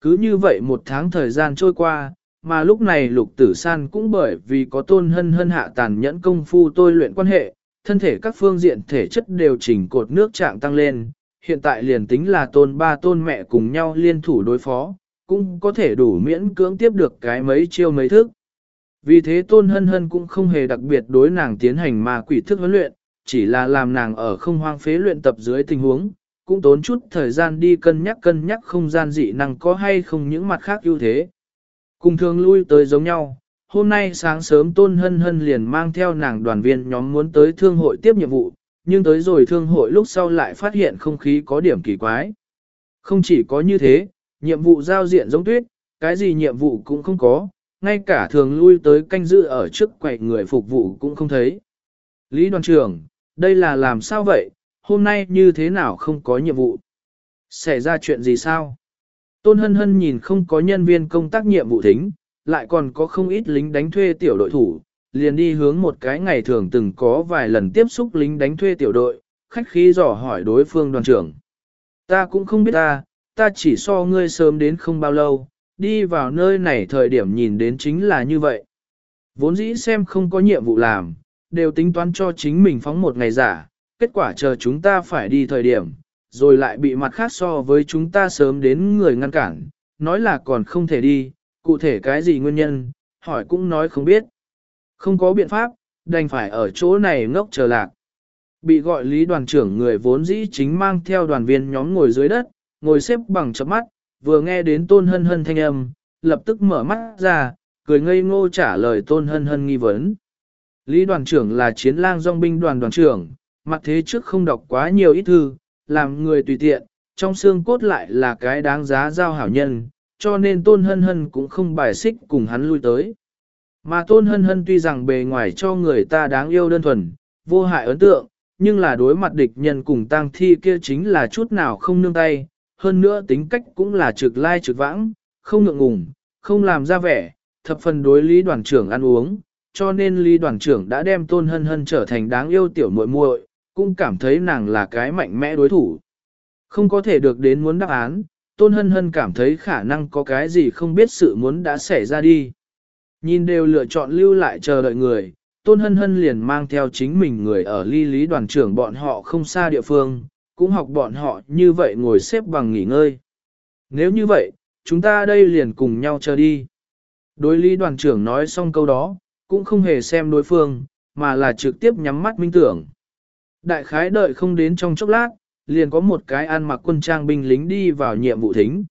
Cứ như vậy một tháng thời gian trôi qua, mà lúc này lục tử san cũng bởi vì có tôn hân hân hạ tàn nhẫn công phu tôi luyện quan hệ, thân thể các phương diện thể chất đều chỉnh cột nước trạng tăng lên, hiện tại liền tính là tôn ba tôn mẹ cùng nhau liên thủ đối phó, cũng có thể đủ miễn cưỡng tiếp được cái mấy chiêu mấy thức. Vì thế tôn hân hân cũng không hề đặc biệt đối nàng tiến hành mà quỷ thức huấn luyện, chỉ là làm nàng ở không hoang phế luyện tập dưới tình huống, cũng tốn chút thời gian đi cân nhắc cân nhắc không gian dị năng có hay không những mặt khác ưu thế. Cùng thường lui tới giống nhau, hôm nay sáng sớm Tôn Hân Hân liền mang theo nàng đoàn viên nhóm muốn tới thương hội tiếp nhiệm vụ, nhưng tới rồi thương hội lúc sau lại phát hiện không khí có điểm kỳ quái. Không chỉ có như thế, nhiệm vụ giao diện giống tuyết, cái gì nhiệm vụ cũng không có, ngay cả thường lui tới canh giữ ở trước quầy người phục vụ cũng không thấy. Lý đoàn trưởng, đây là làm sao vậy, hôm nay như thế nào không có nhiệm vụ? Xảy ra chuyện gì sao? Tôn hân hân nhìn không có nhân viên công tác nhiệm vụ thính, lại còn có không ít lính đánh thuê tiểu đội thủ, liền đi hướng một cái ngày thường từng có vài lần tiếp xúc lính đánh thuê tiểu đội, khách khí dò hỏi đối phương đoàn trưởng. Ta cũng không biết ta, ta chỉ so ngươi sớm đến không bao lâu, đi vào nơi này thời điểm nhìn đến chính là như vậy. Vốn dĩ xem không có nhiệm vụ làm, đều tính toán cho chính mình phóng một ngày giả, kết quả chờ chúng ta phải đi thời điểm, rồi lại bị mặt khác so với chúng ta sớm đến người ngăn cản, nói là còn không thể đi, cụ thể cái gì nguyên nhân, hỏi cũng nói không biết. Không có biện pháp, đành phải ở chỗ này ngốc chờ lạc. Bị gọi lý đoàn trưởng người vốn dĩ chính mang theo đoàn viên nhóm ngồi dưới đất, ngồi xếp bằng chấm mắt, vừa nghe đến tôn hân hân thanh âm, lập tức mở mắt ra, cười ngây ngô trả lời tôn hân hân nghi vấn. Lý đoàn trưởng là chiến lang dòng binh đoàn đoàn trưởng, mặt thế trước không đọc quá nhiều ít thư, làm người tùy tiện, trong xương cốt lại là cái đáng giá giao hảo nhân, cho nên tôn hân hân cũng không bài xích cùng hắn lui tới. Mà tôn hân hân tuy rằng bề ngoài cho người ta đáng yêu đơn thuần, vô hại ấn tượng, nhưng là đối mặt địch nhân cùng tang thi kia chính là chút nào không nương tay, hơn nữa tính cách cũng là trực lai trực vãng, không ngượng ngùng, không làm ra vẻ, thập phần đối lý đoàn trưởng ăn uống, cho nên lý đoàn trưởng đã đem tôn hân hân trở thành đáng yêu tiểu muội muội, cũng cảm thấy nàng là cái mạnh mẽ đối thủ. Không có thể được đến muốn đáp án, tôn hân hân cảm thấy khả năng có cái gì không biết sự muốn đã xảy ra đi. Nhìn đều lựa chọn lưu lại chờ đợi người, tôn hân hân liền mang theo chính mình người ở ly lý đoàn trưởng bọn họ không xa địa phương, cũng học bọn họ như vậy ngồi xếp bằng nghỉ ngơi. Nếu như vậy, chúng ta đây liền cùng nhau chờ đi. Đối lý đoàn trưởng nói xong câu đó, cũng không hề xem đối phương, mà là trực tiếp nhắm mắt minh tưởng. Đại khái đợi không đến trong chốc lát, liền có một cái ăn mặc quân trang binh lính đi vào nhiệm vụ thính.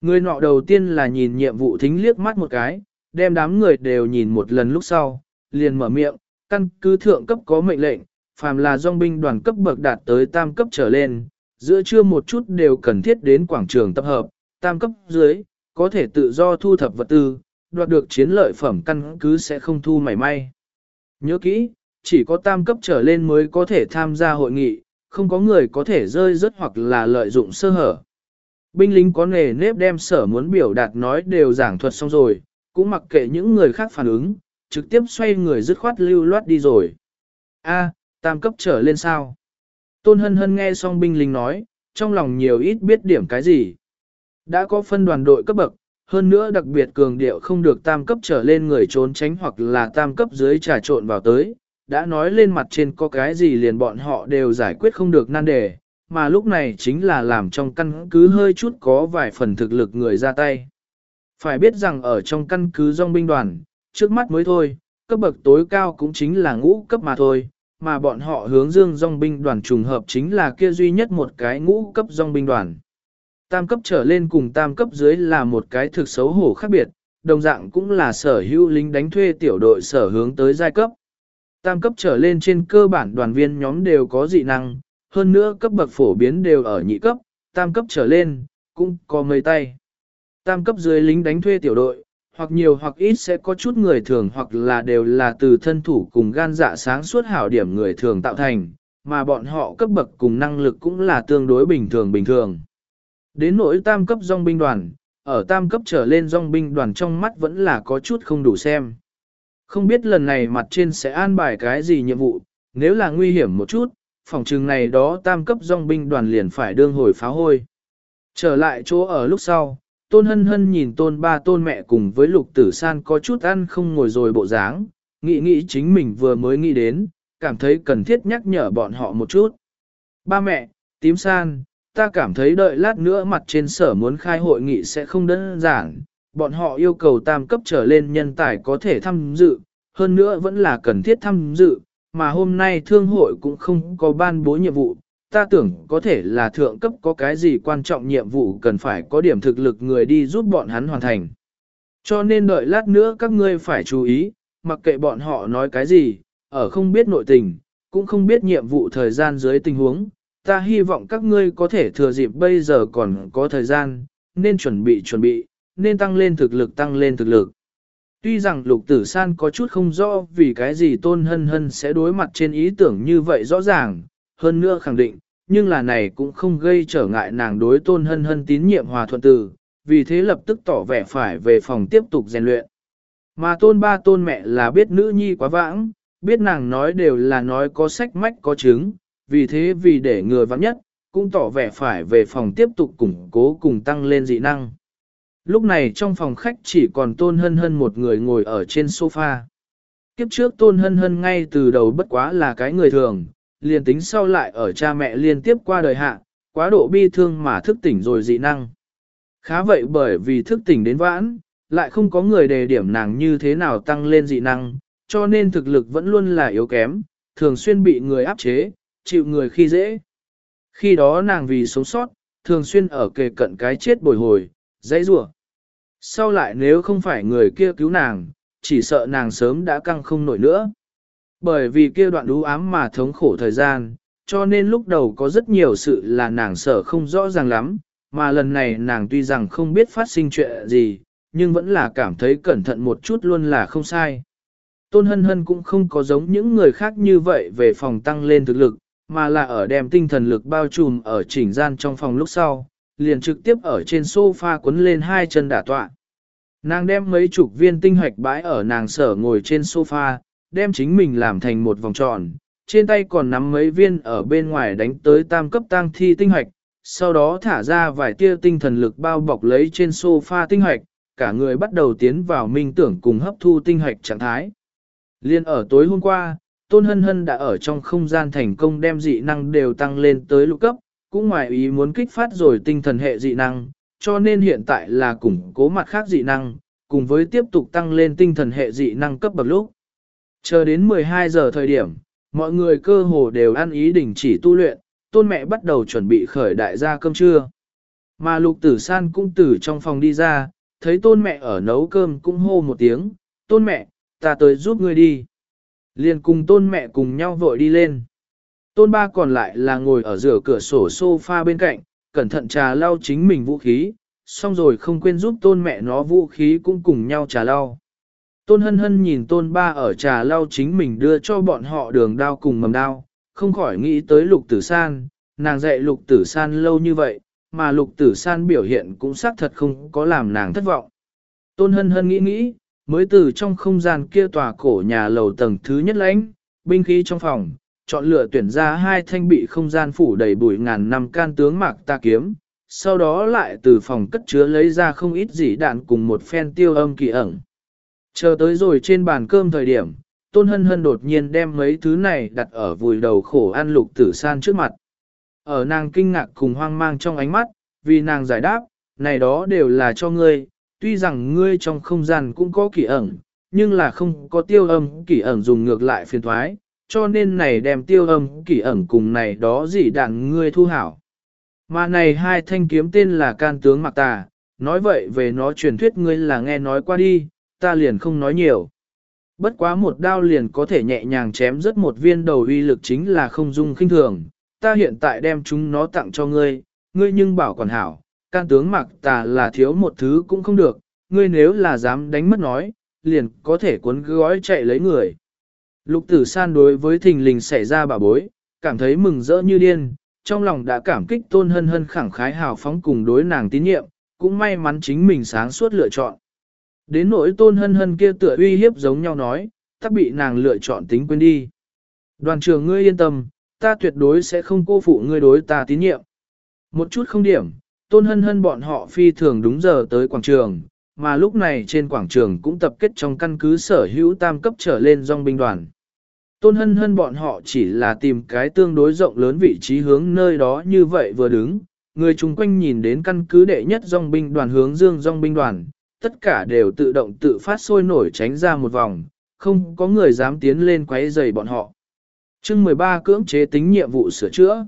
Người nọ đầu tiên là nhìn nhiệm vụ thính liếc mắt một cái, đem đám người đều nhìn một lần lúc sau, liền mở miệng, căn cứ thượng cấp có mệnh lệnh, phàm là dòng binh đoàn cấp bậc đạt tới tam cấp trở lên, giữa trưa một chút đều cần thiết đến quảng trường tập hợp, tam cấp dưới, có thể tự do thu thập vật tư, đoạt được chiến lợi phẩm căn cứ sẽ không thu mảy may. Nhớ kỹ, chỉ có tam cấp trở lên mới có thể tham gia hội nghị, không có người có thể rơi rớt hoặc là lợi dụng sơ hở. Binh lính có nề nếp đem sở muốn biểu đạt nói đều giảng thuật xong rồi, cũng mặc kệ những người khác phản ứng, trực tiếp xoay người dứt khoát lưu loát đi rồi. A, tam cấp trở lên sao? Tôn hân hân nghe xong binh lính nói, trong lòng nhiều ít biết điểm cái gì. Đã có phân đoàn đội cấp bậc, hơn nữa đặc biệt cường điệu không được tam cấp trở lên người trốn tránh hoặc là tam cấp dưới trà trộn vào tới, đã nói lên mặt trên có cái gì liền bọn họ đều giải quyết không được nan đề, mà lúc này chính là làm trong căn cứ hơi chút có vài phần thực lực người ra tay. Phải biết rằng ở trong căn cứ dòng binh đoàn, trước mắt mới thôi, cấp bậc tối cao cũng chính là ngũ cấp mà thôi, mà bọn họ hướng dương dòng binh đoàn trùng hợp chính là kia duy nhất một cái ngũ cấp dòng binh đoàn. Tam cấp trở lên cùng tam cấp dưới là một cái thực xấu hổ khác biệt, đồng dạng cũng là sở hữu lính đánh thuê tiểu đội sở hướng tới giai cấp. Tam cấp trở lên trên cơ bản đoàn viên nhóm đều có dị năng, hơn nữa cấp bậc phổ biến đều ở nhị cấp, tam cấp trở lên, cũng có mấy tay. Tam cấp dưới lính đánh thuê tiểu đội, hoặc nhiều hoặc ít sẽ có chút người thường hoặc là đều là từ thân thủ cùng gan dạ sáng suốt hảo điểm người thường tạo thành, mà bọn họ cấp bậc cùng năng lực cũng là tương đối bình thường bình thường. Đến nỗi tam cấp dòng binh đoàn, ở tam cấp trở lên dòng binh đoàn trong mắt vẫn là có chút không đủ xem. Không biết lần này mặt trên sẽ an bài cái gì nhiệm vụ, nếu là nguy hiểm một chút, phòng trường này đó tam cấp dòng binh đoàn liền phải đương hồi phá hôi. Trở lại chỗ ở lúc sau, tôn hân hân nhìn tôn ba tôn mẹ cùng với lục tử san có chút ăn không ngồi rồi bộ dáng, nghĩ nghĩ chính mình vừa mới nghĩ đến, cảm thấy cần thiết nhắc nhở bọn họ một chút. Ba mẹ, tím san, ta cảm thấy đợi lát nữa mặt trên sở muốn khai hội nghị sẽ không đơn giản, bọn họ yêu cầu tam cấp trở lên nhân tài có thể tham dự, hơn nữa vẫn là cần thiết tham dự, mà hôm nay thương hội cũng không có ban bố nhiệm vụ, ta tưởng có thể là thượng cấp có cái gì quan trọng nhiệm vụ cần phải có điểm thực lực người đi giúp bọn hắn hoàn thành. Cho nên đợi lát nữa các ngươi phải chú ý, mặc kệ bọn họ nói cái gì, ở không biết nội tình, cũng không biết nhiệm vụ thời gian dưới tình huống, ta hy vọng các ngươi có thể thừa dịp bây giờ còn có thời gian, nên chuẩn bị chuẩn bị, nên tăng lên thực lực tăng lên thực lực. Tuy rằng lục tử san có chút không rõ vì cái gì tôn hân hân sẽ đối mặt trên ý tưởng như vậy rõ ràng, hơn nữa khẳng định, nhưng là này cũng không gây trở ngại nàng đối tôn hân hân tín nhiệm hòa thuận từ, vì thế lập tức tỏ vẻ phải về phòng tiếp tục rèn luyện. Mà tôn ba tôn mẹ là biết nữ nhi quá vãng, biết nàng nói đều là nói có sách mách có chứng, vì thế vì để người vắng nhất, cũng tỏ vẻ phải về phòng tiếp tục củng cố cùng tăng lên dị năng. Lúc này trong phòng khách chỉ còn Tôn Hân Hân một người ngồi ở trên sofa. Kiếp trước Tôn Hân Hân ngay từ đầu bất quá là cái người thường, liền tính sau lại ở cha mẹ liên tiếp qua đời hạ, quá độ bi thương mà thức tỉnh rồi dị năng. Khá vậy bởi vì thức tỉnh đến vãn, lại không có người đề điểm nàng như thế nào tăng lên dị năng, cho nên thực lực vẫn luôn là yếu kém, thường xuyên bị người áp chế, chịu người khi dễ. Khi đó nàng vì sống sót, thường xuyên ở kề cận cái chết bồi hồi, dãy rủa. Sau lại nếu không phải người kia cứu nàng, chỉ sợ nàng sớm đã căng không nổi nữa. Bởi vì kia đoạn đú ám mà thống khổ thời gian, cho nên lúc đầu có rất nhiều sự là nàng sợ không rõ ràng lắm, mà lần này nàng tuy rằng không biết phát sinh chuyện gì, nhưng vẫn là cảm thấy cẩn thận một chút luôn là không sai. Tôn Hân Hân cũng không có giống những người khác như vậy về phòng tăng lên thực lực, mà là ở đem tinh thần lực bao trùm ở chỉnh gian trong phòng lúc sau, liền trực tiếp ở trên sofa quấn lên hai chân đả tọa. Nàng đem mấy chục viên tinh hoạch bãi ở nàng sở ngồi trên sofa, đem chính mình làm thành một vòng tròn, trên tay còn nắm mấy viên ở bên ngoài đánh tới tam cấp tăng thi tinh hoạch, sau đó thả ra vài tia tinh thần lực bao bọc lấy trên sofa tinh hoạch, cả người bắt đầu tiến vào minh tưởng cùng hấp thu tinh hoạch trạng thái. Liên ở tối hôm qua, Tôn Hân Hân đã ở trong không gian thành công đem dị năng đều tăng lên tới lục cấp, cũng ngoài ý muốn kích phát rồi tinh thần hệ dị năng, cho nên hiện tại là củng cố mặt khác dị năng, cùng với tiếp tục tăng lên tinh thần hệ dị năng cấp bậc lúc. Chờ đến 12 giờ thời điểm, mọi người cơ hồ đều ăn ý đình chỉ tu luyện, tôn mẹ bắt đầu chuẩn bị khởi đại gia cơm trưa. Mà lục tử san cũng từ trong phòng đi ra, thấy tôn mẹ ở nấu cơm cũng hô một tiếng, tôn mẹ, ta tới giúp ngươi đi. Liền cùng tôn mẹ cùng nhau vội đi lên. Tôn ba còn lại là ngồi ở giữa cửa sổ sofa bên cạnh, cẩn thận trà lau chính mình vũ khí, xong rồi không quên giúp tôn mẹ nó vũ khí cũng cùng nhau trà lau. Tôn hân hân nhìn tôn ba ở trà lau chính mình đưa cho bọn họ đường đao cùng mầm đao, không khỏi nghĩ tới lục tử san, nàng dạy lục tử san lâu như vậy, mà lục tử san biểu hiện cũng xác thật không có làm nàng thất vọng. Tôn hân hân nghĩ nghĩ, mới từ trong không gian kia tòa cổ nhà lầu tầng thứ nhất lãnh, binh khí trong phòng, chọn lựa tuyển ra hai thanh bị không gian phủ đầy bụi ngàn năm can tướng mạc ta kiếm, sau đó lại từ phòng cất chứa lấy ra không ít dĩ đạn cùng một phen tiêu âm kỳ ẩn. Chờ tới rồi trên bàn cơm thời điểm, Tôn Hân Hân đột nhiên đem mấy thứ này đặt ở vùi đầu khổ ăn lục tử san trước mặt. Ở nàng kinh ngạc cùng hoang mang trong ánh mắt, vì nàng giải đáp, này đó đều là cho ngươi, tuy rằng ngươi trong không gian cũng có kỳ ẩn, nhưng là không có tiêu âm kỳ ẩn dùng ngược lại phiền thoái, cho nên này đem tiêu âm kỳ ẩn cùng này đó gì đạn ngươi thu hảo. Mà này hai thanh kiếm tên là can tướng Mạc Tà, nói vậy về nó truyền thuyết ngươi là nghe nói qua đi, ta liền không nói nhiều. Bất quá một đao liền có thể nhẹ nhàng chém rất một viên đầu uy lực chính là không dung khinh thường, ta hiện tại đem chúng nó tặng cho ngươi, ngươi nhưng bảo quản hảo, can tướng Mạc Tà là thiếu một thứ cũng không được, ngươi nếu là dám đánh mất nói, liền có thể cuốn gói chạy lấy người. Lục tử san đối với thình lình xảy ra bà bối, cảm thấy mừng rỡ như điên, trong lòng đã cảm kích tôn hân hân khẳng khái hào phóng cùng đối nàng tín nhiệm, cũng may mắn chính mình sáng suốt lựa chọn. Đến nỗi tôn hân hân kia tựa uy hiếp giống nhau nói, tắc bị nàng lựa chọn tính quên đi. Đoàn trưởng ngươi yên tâm, ta tuyệt đối sẽ không cô phụ ngươi đối ta tín nhiệm. Một chút không điểm, tôn hân hân bọn họ phi thường đúng giờ tới quảng trường, mà lúc này trên quảng trường cũng tập kết trong căn cứ sở hữu tam cấp trở lên dòng binh đoàn. Tôn hân hân bọn họ chỉ là tìm cái tương đối rộng lớn vị trí hướng nơi đó như vậy vừa đứng, người chung quanh nhìn đến căn cứ đệ nhất dòng binh đoàn hướng dương dòng binh đoàn, tất cả đều tự động tự phát sôi nổi tránh ra một vòng, không có người dám tiến lên quấy rầy bọn họ. chương 13 cưỡng chế tính nhiệm vụ sửa chữa.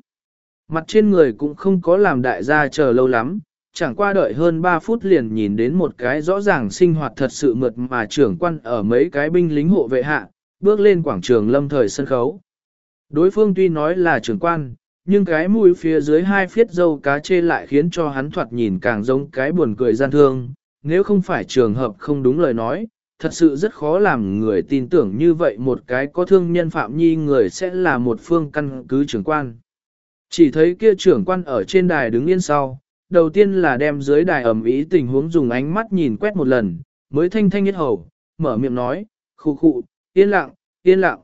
Mặt trên người cũng không có làm đại gia chờ lâu lắm, chẳng qua đợi hơn 3 phút liền nhìn đến một cái rõ ràng sinh hoạt thật sự mượt mà trưởng quan ở mấy cái binh lính hộ vệ hạ, bước lên quảng trường lâm thời sân khấu. Đối phương tuy nói là trưởng quan, nhưng cái mũi phía dưới hai phiết dâu cá chê lại khiến cho hắn thoạt nhìn càng giống cái buồn cười gian thương, nếu không phải trường hợp không đúng lời nói, thật sự rất khó làm người tin tưởng như vậy một cái có thương nhân phạm nhi người sẽ là một phương căn cứ trưởng quan. Chỉ thấy kia trưởng quan ở trên đài đứng yên sau, đầu tiên là đem dưới đài ẩm ý tình huống dùng ánh mắt nhìn quét một lần, mới thanh thanh nhất hầu, mở miệng nói, khu khu, yên lặng, yên lặng.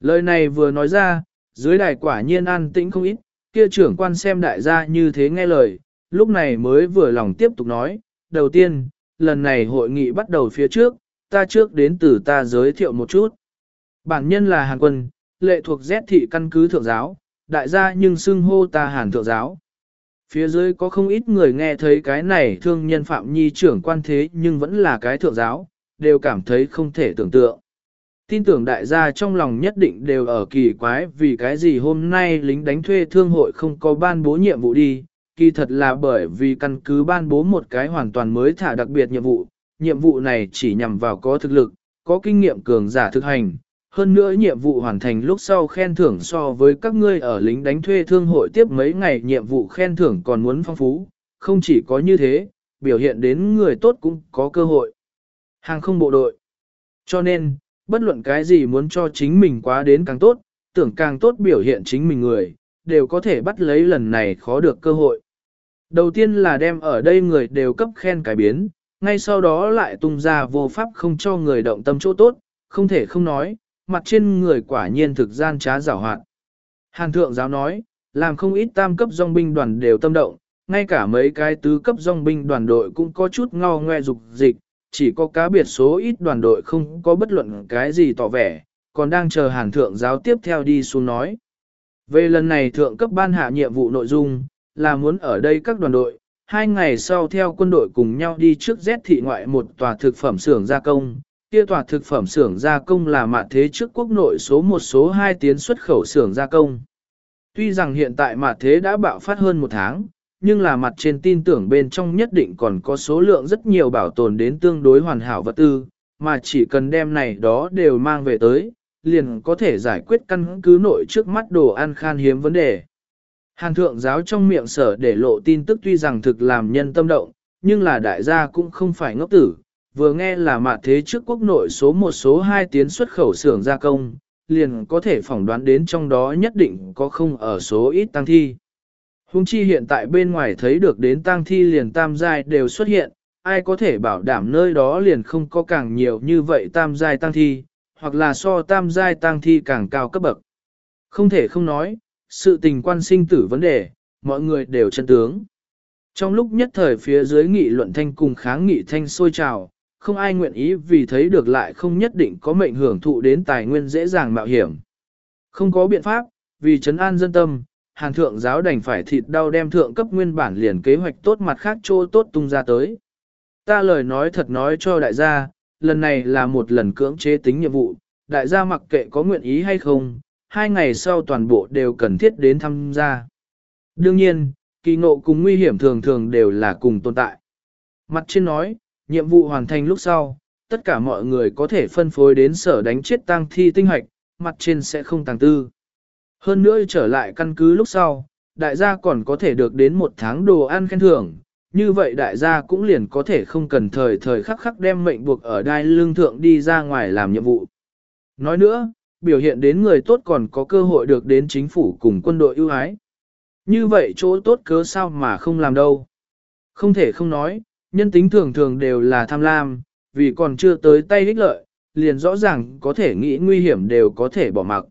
Lời này vừa nói ra, dưới đài quả nhiên an tĩnh không ít, kia trưởng quan xem đại gia như thế nghe lời, lúc này mới vừa lòng tiếp tục nói, đầu tiên, lần này hội nghị bắt đầu phía trước, ta trước đến từ ta giới thiệu một chút. Bản nhân là Hàn Quân, lệ thuộc Z thị căn cứ thượng giáo, đại gia nhưng xưng hô ta Hàn thượng giáo. Phía dưới có không ít người nghe thấy cái này thương nhân Phạm Nhi trưởng quan thế nhưng vẫn là cái thượng giáo, đều cảm thấy không thể tưởng tượng. Tin tưởng đại gia trong lòng nhất định đều ở kỳ quái vì cái gì hôm nay lính đánh thuê thương hội không có ban bố nhiệm vụ đi, kỳ thật là bởi vì căn cứ ban bố một cái hoàn toàn mới thả đặc biệt nhiệm vụ, nhiệm vụ này chỉ nhằm vào có thực lực, có kinh nghiệm cường giả thực hành. Hơn nữa nhiệm vụ hoàn thành lúc sau khen thưởng so với các ngươi ở lính đánh thuê thương hội tiếp mấy ngày nhiệm vụ khen thưởng còn muốn phong phú, không chỉ có như thế, biểu hiện đến người tốt cũng có cơ hội. Hàng không bộ đội. Cho nên, bất luận cái gì muốn cho chính mình quá đến càng tốt, tưởng càng tốt biểu hiện chính mình người, đều có thể bắt lấy lần này khó được cơ hội. Đầu tiên là đem ở đây người đều cấp khen cải biến, ngay sau đó lại tung ra vô pháp không cho người động tâm chỗ tốt, không thể không nói, mặt trên người quả nhiên thực gian trá giảo hoạt. Hàn thượng giáo nói, làm không ít tam cấp dòng binh đoàn đều tâm động, ngay cả mấy cái tứ cấp dòng binh đoàn đội cũng có chút ngao ngoe dục dịch, chỉ có cá biệt số ít đoàn đội không có bất luận cái gì tỏ vẻ, còn đang chờ hàn thượng giáo tiếp theo đi xuống nói. Về lần này thượng cấp ban hạ nhiệm vụ nội dung, là muốn ở đây các đoàn đội, hai ngày sau theo quân đội cùng nhau đi trước Z thị ngoại một tòa thực phẩm xưởng gia công. Kia tòa thực phẩm xưởng gia công là mạn thế trước quốc nội số một số hai tiến xuất khẩu xưởng gia công. Tuy rằng hiện tại mạn thế đã bạo phát hơn một tháng, nhưng là mặt trên tin tưởng bên trong nhất định còn có số lượng rất nhiều bảo tồn đến tương đối hoàn hảo vật tư, mà chỉ cần đem này đó đều mang về tới, liền có thể giải quyết căn cứ nội trước mắt đồ ăn khan hiếm vấn đề. Hàn thượng giáo trong miệng sở để lộ tin tức tuy rằng thực làm nhân tâm động, nhưng là đại gia cũng không phải ngốc tử, vừa nghe là mạt thế trước quốc nội số một số hai tiến xuất khẩu xưởng gia công, liền có thể phỏng đoán đến trong đó nhất định có không ở số ít tăng thi. Hùng chi hiện tại bên ngoài thấy được đến tang thi liền tam giai đều xuất hiện, ai có thể bảo đảm nơi đó liền không có càng nhiều như vậy tam giai tang thi, hoặc là so tam giai tang thi càng cao cấp bậc. Không thể không nói, sự tình quan sinh tử vấn đề, mọi người đều chân tướng. Trong lúc nhất thời phía dưới nghị luận thanh cùng kháng nghị thanh sôi trào, không ai nguyện ý vì thấy được lại không nhất định có mệnh hưởng thụ đến tài nguyên dễ dàng mạo hiểm. Không có biện pháp, vì trấn an dân tâm, hàn thượng giáo đành phải thịt đau đem thượng cấp nguyên bản liền kế hoạch tốt mặt khác chỗ tốt tung ra tới. Ta lời nói thật nói cho đại gia, lần này là một lần cưỡng chế tính nhiệm vụ, đại gia mặc kệ có nguyện ý hay không, hai ngày sau toàn bộ đều cần thiết đến tham gia. Đương nhiên, kỳ ngộ cùng nguy hiểm thường thường đều là cùng tồn tại. Mặt trên nói, nhiệm vụ hoàn thành lúc sau, tất cả mọi người có thể phân phối đến sở đánh chết tang thi tinh hoạch, mặt trên sẽ không tàng tư. Hơn nữa trở lại căn cứ lúc sau, đại gia còn có thể được đến một tháng đồ ăn khen thưởng, như vậy đại gia cũng liền có thể không cần thời thời khắc khắc đem mệnh buộc ở đai lương thượng đi ra ngoài làm nhiệm vụ. Nói nữa, biểu hiện đến người tốt còn có cơ hội được đến chính phủ cùng quân đội ưu ái. Như vậy chỗ tốt cớ sao mà không làm đâu. Không thể không nói, nhân tính thường thường đều là tham lam, vì còn chưa tới tay ích lợi, liền rõ ràng có thể nghĩ nguy hiểm đều có thể bỏ mặc.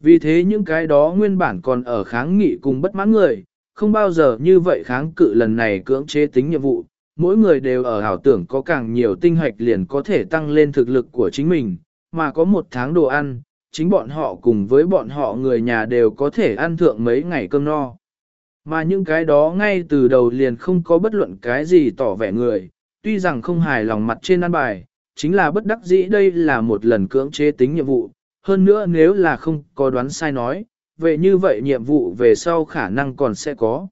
Vì thế những cái đó nguyên bản còn ở kháng nghị cùng bất mãn người, không bao giờ như vậy kháng cự lần này cưỡng chế tính nhiệm vụ, mỗi người đều ở hảo tưởng có càng nhiều tinh hoạch liền có thể tăng lên thực lực của chính mình, mà có một tháng đồ ăn, chính bọn họ cùng với bọn họ người nhà đều có thể ăn thượng mấy ngày cơm no. Mà những cái đó ngay từ đầu liền không có bất luận cái gì tỏ vẻ người, tuy rằng không hài lòng mặt trên ăn bài, chính là bất đắc dĩ đây là một lần cưỡng chế tính nhiệm vụ, hơn nữa nếu là không có đoán sai nói, về như vậy nhiệm vụ về sau khả năng còn sẽ có.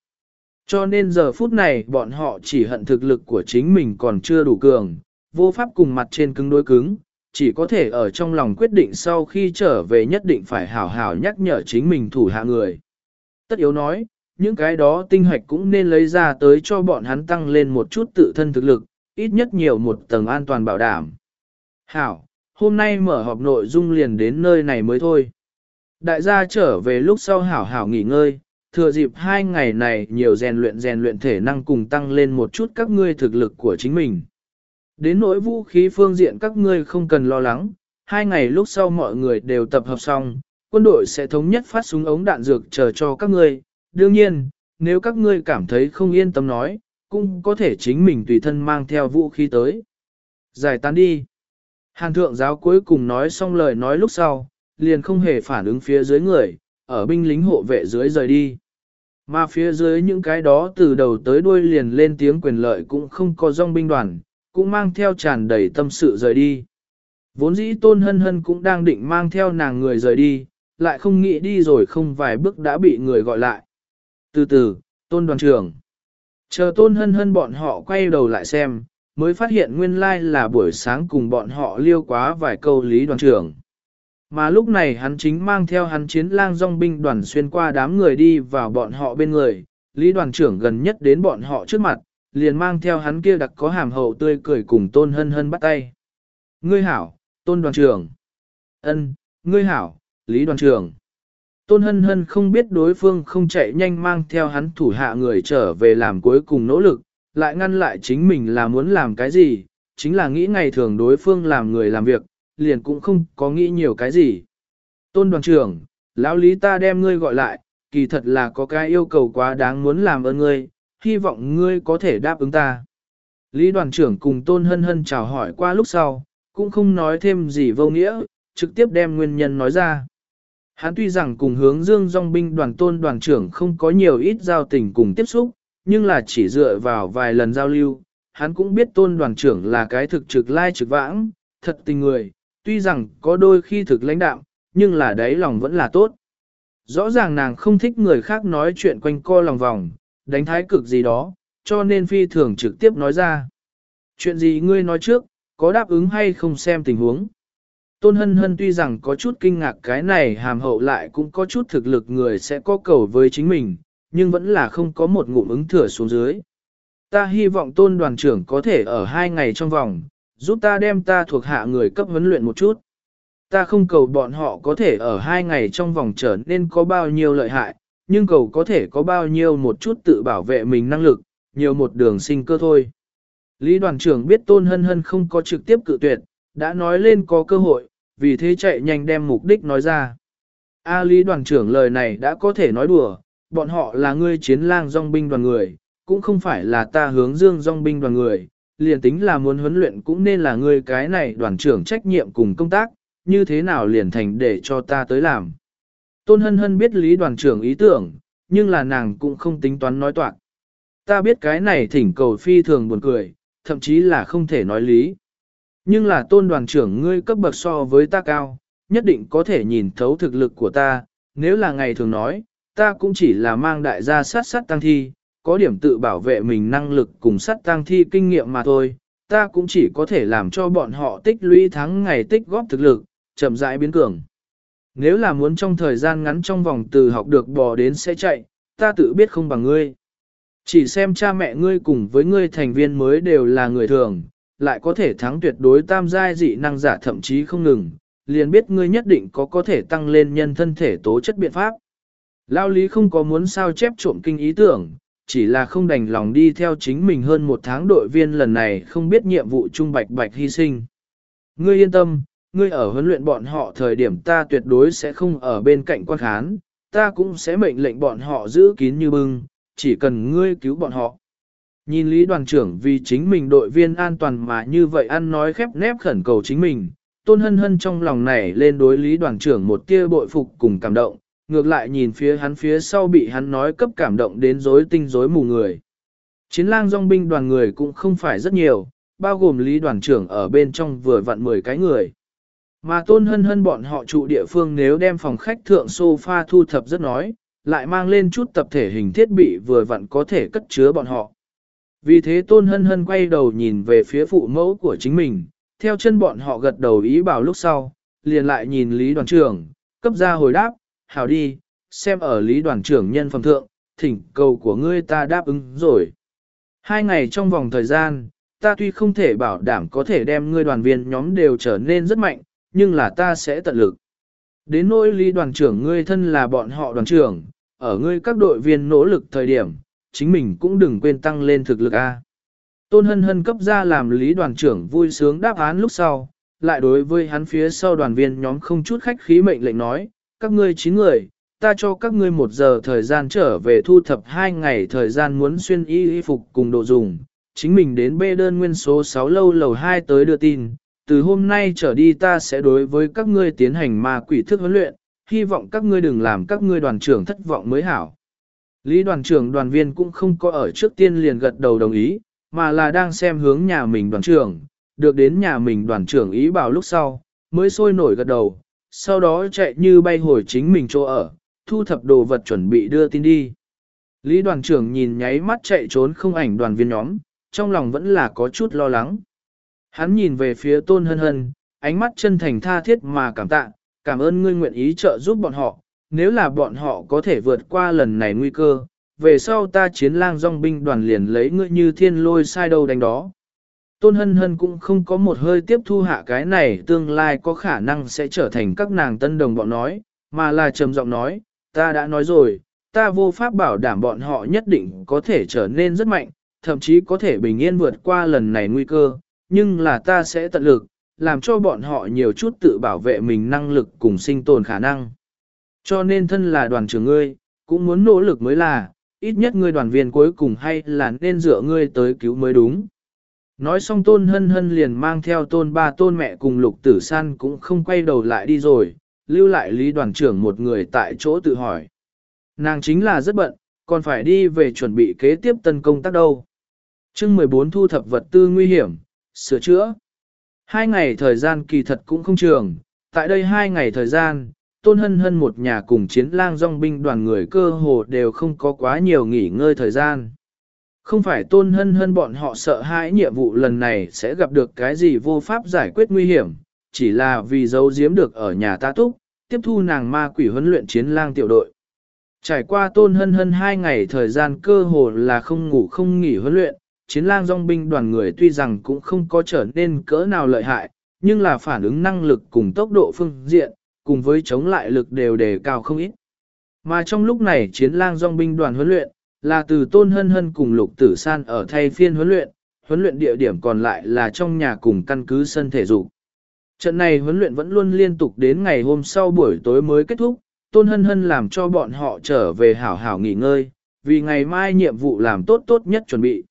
Cho nên giờ phút này bọn họ chỉ hận thực lực của chính mình còn chưa đủ cường, vô pháp cùng mặt trên cứng đối cứng, chỉ có thể ở trong lòng quyết định sau khi trở về nhất định phải hảo hảo nhắc nhở chính mình thủ hạ người. Tất yếu nói, những cái đó tinh hoạch cũng nên lấy ra tới cho bọn hắn tăng lên một chút tự thân thực lực, ít nhất nhiều một tầng an toàn bảo đảm. Hảo, hôm nay mở họp nội dung liền đến nơi này mới thôi. Đại gia trở về lúc sau hảo hảo nghỉ ngơi, thừa dịp hai ngày này nhiều rèn luyện rèn luyện thể năng cùng tăng lên một chút các ngươi thực lực của chính mình. Đến nỗi vũ khí phương diện các ngươi không cần lo lắng, hai ngày lúc sau mọi người đều tập hợp xong, quân đội sẽ thống nhất phát súng ống đạn dược chờ cho các ngươi. Đương nhiên, nếu các ngươi cảm thấy không yên tâm nói, cũng có thể chính mình tùy thân mang theo vũ khí tới. Giải tán đi. Hàn thượng giáo cuối cùng nói xong lời nói lúc sau, liền không hề phản ứng phía dưới người, ở binh lính hộ vệ dưới rời đi. Mà phía dưới những cái đó từ đầu tới đuôi liền lên tiếng quyền lợi cũng không có dòng binh đoàn, cũng mang theo tràn đầy tâm sự rời đi. Vốn dĩ tôn hân hân cũng đang định mang theo nàng người rời đi, lại không nghĩ đi rồi không vài bước đã bị người gọi lại. Từ từ, tôn đoàn trưởng. Chờ tôn hân hân bọn họ quay đầu lại xem, mới phát hiện nguyên lai là buổi sáng cùng bọn họ liêu quá vài câu lý đoàn trưởng. Mà lúc này hắn chính mang theo hắn chiến lang dòng binh đoàn xuyên qua đám người đi vào bọn họ bên người, lý đoàn trưởng gần nhất đến bọn họ trước mặt, liền mang theo hắn kia đặc có hàm hậu tươi cười cùng tôn hân hân bắt tay. Ngươi hảo, tôn đoàn trưởng. ân ngươi hảo, lý đoàn trưởng. Tôn hân hân không biết đối phương không chạy nhanh mang theo hắn thủ hạ người trở về làm cuối cùng nỗ lực, lại ngăn lại chính mình là muốn làm cái gì, chính là nghĩ ngày thường đối phương làm người làm việc, liền cũng không có nghĩ nhiều cái gì. Tôn đoàn trưởng, lão lý ta đem ngươi gọi lại, kỳ thật là có cái yêu cầu quá đáng muốn làm ơn ngươi, hy vọng ngươi có thể đáp ứng ta. Lý đoàn trưởng cùng Tôn Hân Hân chào hỏi qua lúc sau, cũng không nói thêm gì vô nghĩa, trực tiếp đem nguyên nhân nói ra. Hắn tuy rằng cùng hướng dương dòng binh đoàn tôn đoàn trưởng không có nhiều ít giao tình cùng tiếp xúc, nhưng là chỉ dựa vào vài lần giao lưu, hắn cũng biết tôn đoàn trưởng là cái thực trực lai trực vãng, thật tình người, tuy rằng có đôi khi thực lãnh đạo, nhưng là đấy lòng vẫn là tốt. Rõ ràng nàng không thích người khác nói chuyện quanh co lòng vòng, đánh thái cực gì đó, cho nên phi thường trực tiếp nói ra. Chuyện gì ngươi nói trước, có đáp ứng hay không xem tình huống. Tôn hân hân tuy rằng có chút kinh ngạc cái này hàm hậu lại cũng có chút thực lực người sẽ có cầu với chính mình, nhưng vẫn là không có một ngụm ứng thừa xuống dưới. Ta hy vọng tôn đoàn trưởng có thể ở hai ngày trong vòng, giúp ta đem ta thuộc hạ người cấp huấn luyện một chút. Ta không cầu bọn họ có thể ở hai ngày trong vòng trở nên có bao nhiêu lợi hại, nhưng cầu có thể có bao nhiêu một chút tự bảo vệ mình năng lực, nhiều một đường sinh cơ thôi. Lý đoàn trưởng biết tôn hân hân không có trực tiếp cự tuyệt, đã nói lên có cơ hội, vì thế chạy nhanh đem mục đích nói ra. A Lý đoàn trưởng lời này đã có thể nói đùa, bọn họ là ngươi chiến lang dòng binh đoàn người, cũng không phải là ta hướng dương dòng binh đoàn người, liền tính là muốn huấn luyện cũng nên là ngươi cái này đoàn trưởng trách nhiệm cùng công tác, như thế nào liền thành để cho ta tới làm. Tôn hân hân biết lý đoàn trưởng ý tưởng, nhưng là nàng cũng không tính toán nói toạc. Ta biết cái này thỉnh cầu phi thường buồn cười, thậm chí là không thể nói lý. Nhưng là tôn đoàn trưởng ngươi cấp bậc so với ta cao, nhất định có thể nhìn thấu thực lực của ta, nếu là ngày thường nói, ta cũng chỉ là mang đại gia sát sát tăng thi, có điểm tự bảo vệ mình năng lực cùng sát tăng thi kinh nghiệm mà thôi, ta cũng chỉ có thể làm cho bọn họ tích lũy tháng ngày tích góp thực lực, chậm rãi biến cường. Nếu là muốn trong thời gian ngắn trong vòng từ học được bò đến sẽ chạy, ta tự biết không bằng ngươi. Chỉ xem cha mẹ ngươi cùng với ngươi thành viên mới đều là người thường, lại có thể thắng tuyệt đối tam giai dị năng giả thậm chí không ngừng, liền biết ngươi nhất định có có thể tăng lên nhân thân thể tố chất biện pháp. Lao lý không có muốn sao chép trộm kinh ý tưởng, chỉ là không đành lòng đi theo chính mình hơn một tháng đội viên lần này không biết nhiệm vụ trung bạch bạch hy sinh. Ngươi yên tâm, ngươi ở huấn luyện bọn họ thời điểm ta tuyệt đối sẽ không ở bên cạnh quan khán, ta cũng sẽ mệnh lệnh bọn họ giữ kín như bưng, chỉ cần ngươi cứu bọn họ. Nhìn Lý đoàn trưởng vì chính mình đội viên an toàn mà như vậy ăn nói khép nép khẩn cầu chính mình, tôn hân hân trong lòng này lên đối Lý đoàn trưởng một tia bội phục cùng cảm động, ngược lại nhìn phía hắn phía sau bị hắn nói cấp cảm động đến rối tinh rối mù người. Chiến lang dòng binh đoàn người cũng không phải rất nhiều, bao gồm Lý đoàn trưởng ở bên trong vừa vặn 10 cái người. Mà tôn hân hân bọn họ trụ địa phương nếu đem phòng khách thượng sofa thu thập rất nói, lại mang lên chút tập thể hình thiết bị vừa vặn có thể cất chứa bọn họ. Vì thế tôn hân hân quay đầu nhìn về phía phụ mẫu của chính mình, theo chân bọn họ gật đầu ý bảo lúc sau, liền lại nhìn Lý đoàn trưởng, cấp ra hồi đáp, hảo đi, xem ở Lý đoàn trưởng nhân phẩm thượng, thỉnh cầu của ngươi ta đáp ứng rồi. Hai ngày trong vòng thời gian, ta tuy không thể bảo đảm có thể đem ngươi đoàn viên nhóm đều trở nên rất mạnh, nhưng là ta sẽ tận lực. Đến nỗi Lý đoàn trưởng ngươi thân là bọn họ đoàn trưởng, ở ngươi các đội viên nỗ lực thời điểm, chính mình cũng đừng quên tăng lên thực lực A. Tôn hân hân cấp ra làm lý đoàn trưởng vui sướng đáp án lúc sau, lại đối với hắn phía sau đoàn viên nhóm không chút khách khí mệnh lệnh nói, các ngươi chín người, ta cho các ngươi một giờ thời gian trở về thu thập hai ngày thời gian muốn xuyên y y phục cùng đồ dùng, chính mình đến bê đơn nguyên số 6 lâu lầu 2 tới đưa tin, từ hôm nay trở đi ta sẽ đối với các ngươi tiến hành ma quỷ thức huấn luyện, hy vọng các ngươi đừng làm các ngươi đoàn trưởng thất vọng mới hảo. Lý đoàn trưởng đoàn viên cũng không có ở trước tiên liền gật đầu đồng ý, mà là đang xem hướng nhà mình đoàn trưởng, được đến nhà mình đoàn trưởng ý bảo lúc sau, mới sôi nổi gật đầu, sau đó chạy như bay hồi chính mình chỗ ở, thu thập đồ vật chuẩn bị đưa tin đi. Lý đoàn trưởng nhìn nháy mắt chạy trốn không ảnh đoàn viên nhóm, trong lòng vẫn là có chút lo lắng. Hắn nhìn về phía tôn hân hân, ánh mắt chân thành tha thiết mà cảm tạ, cảm ơn ngươi nguyện ý trợ giúp bọn họ, nếu là bọn họ có thể vượt qua lần này nguy cơ, về sau ta chiến lang dòng binh đoàn liền lấy ngươi như thiên lôi sai đâu đánh đó. Tôn hân hân cũng không có một hơi tiếp thu hạ cái này tương lai có khả năng sẽ trở thành các nàng tân đồng bọn nói, mà là trầm giọng nói, ta đã nói rồi, ta vô pháp bảo đảm bọn họ nhất định có thể trở nên rất mạnh, thậm chí có thể bình yên vượt qua lần này nguy cơ, nhưng là ta sẽ tận lực, làm cho bọn họ nhiều chút tự bảo vệ mình năng lực cùng sinh tồn khả năng. Cho nên thân là đoàn trưởng ngươi, cũng muốn nỗ lực mới là, ít nhất ngươi đoàn viên cuối cùng hay là nên dựa ngươi tới cứu mới đúng. Nói xong tôn hân hân liền mang theo tôn ba tôn mẹ cùng lục tử san cũng không quay đầu lại đi rồi, lưu lại lý đoàn trưởng một người tại chỗ tự hỏi. Nàng chính là rất bận, còn phải đi về chuẩn bị kế tiếp tân công tác đâu. chương 14 thu thập vật tư nguy hiểm, sửa chữa. Hai ngày thời gian kỳ thật cũng không trường, tại đây hai ngày thời gian, tôn hân hân một nhà cùng chiến lang dòng binh đoàn người cơ hồ đều không có quá nhiều nghỉ ngơi thời gian. Không phải tôn hân hân bọn họ sợ hãi nhiệm vụ lần này sẽ gặp được cái gì vô pháp giải quyết nguy hiểm, chỉ là vì giấu giếm được ở nhà ta túc, tiếp thu nàng ma quỷ huấn luyện chiến lang tiểu đội. Trải qua tôn hân hân hai ngày thời gian cơ hồ là không ngủ không nghỉ huấn luyện, chiến lang dòng binh đoàn người tuy rằng cũng không có trở nên cỡ nào lợi hại, nhưng là phản ứng năng lực cùng tốc độ phương diện, cùng với chống lại lực đều đề cao không ít. Mà trong lúc này chiến lang dòng binh đoàn huấn luyện, là từ tôn hân hân cùng lục tử san ở thay phiên huấn luyện, huấn luyện địa điểm còn lại là trong nhà cùng căn cứ sân thể dục. Trận này huấn luyện vẫn luôn liên tục đến ngày hôm sau buổi tối mới kết thúc, tôn hân hân làm cho bọn họ trở về hảo hảo nghỉ ngơi, vì ngày mai nhiệm vụ làm tốt tốt nhất chuẩn bị.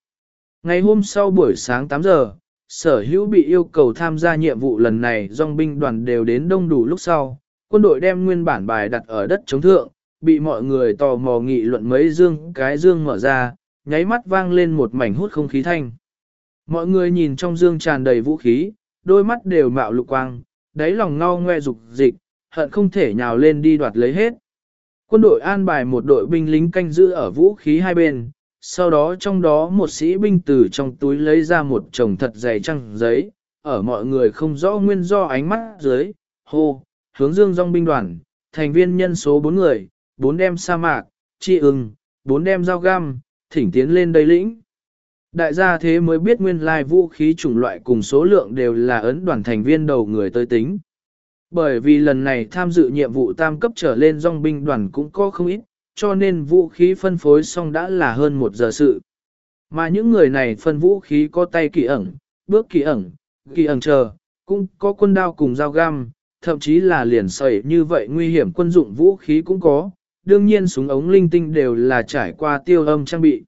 Ngày hôm sau buổi sáng 8 giờ, sở hữu bị yêu cầu tham gia nhiệm vụ lần này dòng binh đoàn đều đến đông đủ lúc sau, quân đội đem nguyên bản bài đặt ở đất chống thượng, bị mọi người tò mò nghị luận mấy dương cái dương mở ra, nháy mắt vang lên một mảnh hút không khí thanh. Mọi người nhìn trong dương tràn đầy vũ khí, đôi mắt đều mạo lục quang, đáy lòng ngao ngoe dục dịch, hận không thể nhào lên đi đoạt lấy hết. Quân đội an bài một đội binh lính canh giữ ở vũ khí hai bên, sau đó trong đó một sĩ binh từ trong túi lấy ra một chồng thật dày trăng giấy, ở mọi người không rõ nguyên do ánh mắt dưới, hô, hướng dương dòng binh đoàn, thành viên nhân số 4 người, bốn đem sa mạc, chi ưng, bốn đem dao găm, thỉnh tiến lên đây lĩnh. Đại gia thế mới biết nguyên lai vũ khí chủng loại cùng số lượng đều là ấn đoàn thành viên đầu người tới tính. Bởi vì lần này tham dự nhiệm vụ tam cấp trở lên dòng binh đoàn cũng có không ít, cho nên vũ khí phân phối xong đã là hơn một giờ sự. Mà những người này phân vũ khí có tay kỳ ẩn, bước kỳ ẩn, kỳ ẩn chờ, cũng có quân đao cùng dao găm, thậm chí là liền sẩy như vậy nguy hiểm quân dụng vũ khí cũng có, đương nhiên súng ống linh tinh đều là trải qua tiêu âm trang bị.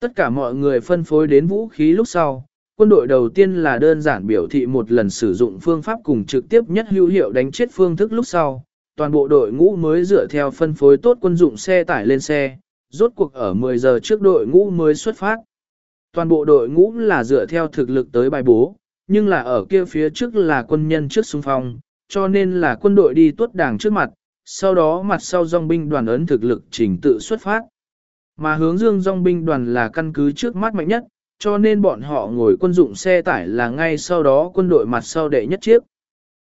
Tất cả mọi người phân phối đến vũ khí lúc sau, quân đội đầu tiên là đơn giản biểu thị một lần sử dụng phương pháp cùng trực tiếp nhất hữu hiệu đánh chết phương thức lúc sau, toàn bộ đội ngũ mới dựa theo phân phối tốt quân dụng xe tải lên xe, rốt cuộc ở 10 giờ trước đội ngũ mới xuất phát. Toàn bộ đội ngũ là dựa theo thực lực tới bài bố, nhưng là ở kia phía trước là quân nhân trước xung phong, cho nên là quân đội đi tuốt đảng trước mặt, sau đó mặt sau dòng binh đoàn ấn thực lực trình tự xuất phát. Mà hướng dương dòng binh đoàn là căn cứ trước mắt mạnh nhất, cho nên bọn họ ngồi quân dụng xe tải là ngay sau đó quân đội mặt sau đệ nhất chiếc.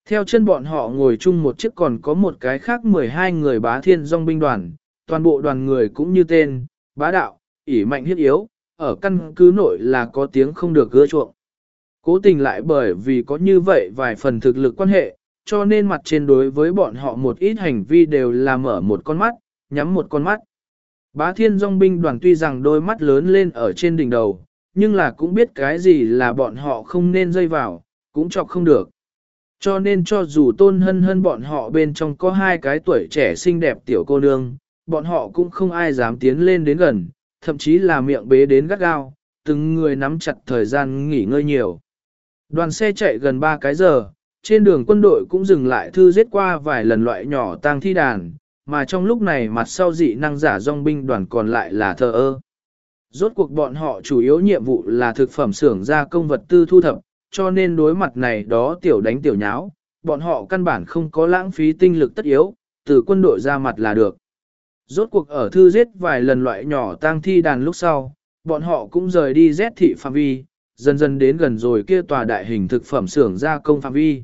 Theo chân bọn họ ngồi chung một chiếc còn có một cái khác 12 người bá thiên dòng binh đoàn, toàn bộ đoàn người cũng như tên, bá đạo, ỉ mạnh hiết yếu, ở căn cứ nội là có tiếng không được gỡ chuộng. Cố tình lại bởi vì có như vậy vài phần thực lực quan hệ, cho nên mặt trên đối với bọn họ một ít hành vi đều là mở một con mắt, nhắm một con mắt. Bá thiên dòng binh đoàn tuy rằng đôi mắt lớn lên ở trên đỉnh đầu, nhưng là cũng biết cái gì là bọn họ không nên dây vào, cũng chọc không được. Cho nên cho dù tôn hân hân bọn họ bên trong có hai cái tuổi trẻ xinh đẹp tiểu cô nương, bọn họ cũng không ai dám tiến lên đến gần, thậm chí là miệng bế đến gắt gao, từng người nắm chặt thời gian nghỉ ngơi nhiều. Đoàn xe chạy gần 3 cái giờ, trên đường quân đội cũng dừng lại thư giết qua vài lần loại nhỏ tang thi đàn, mà trong lúc này mặt sau dị năng giả dòng binh đoàn còn lại là thờ ơ. Rốt cuộc bọn họ chủ yếu nhiệm vụ là thực phẩm xưởng gia công vật tư thu thập, cho nên đối mặt này đó tiểu đánh tiểu nháo, bọn họ căn bản không có lãng phí tinh lực tất yếu, từ quân đội ra mặt là được. Rốt cuộc ở thư giết vài lần loại nhỏ tang thi đàn lúc sau, bọn họ cũng rời đi rét thị phạm vi, dần dần đến gần rồi kia tòa đại hình thực phẩm xưởng gia công phạm vi.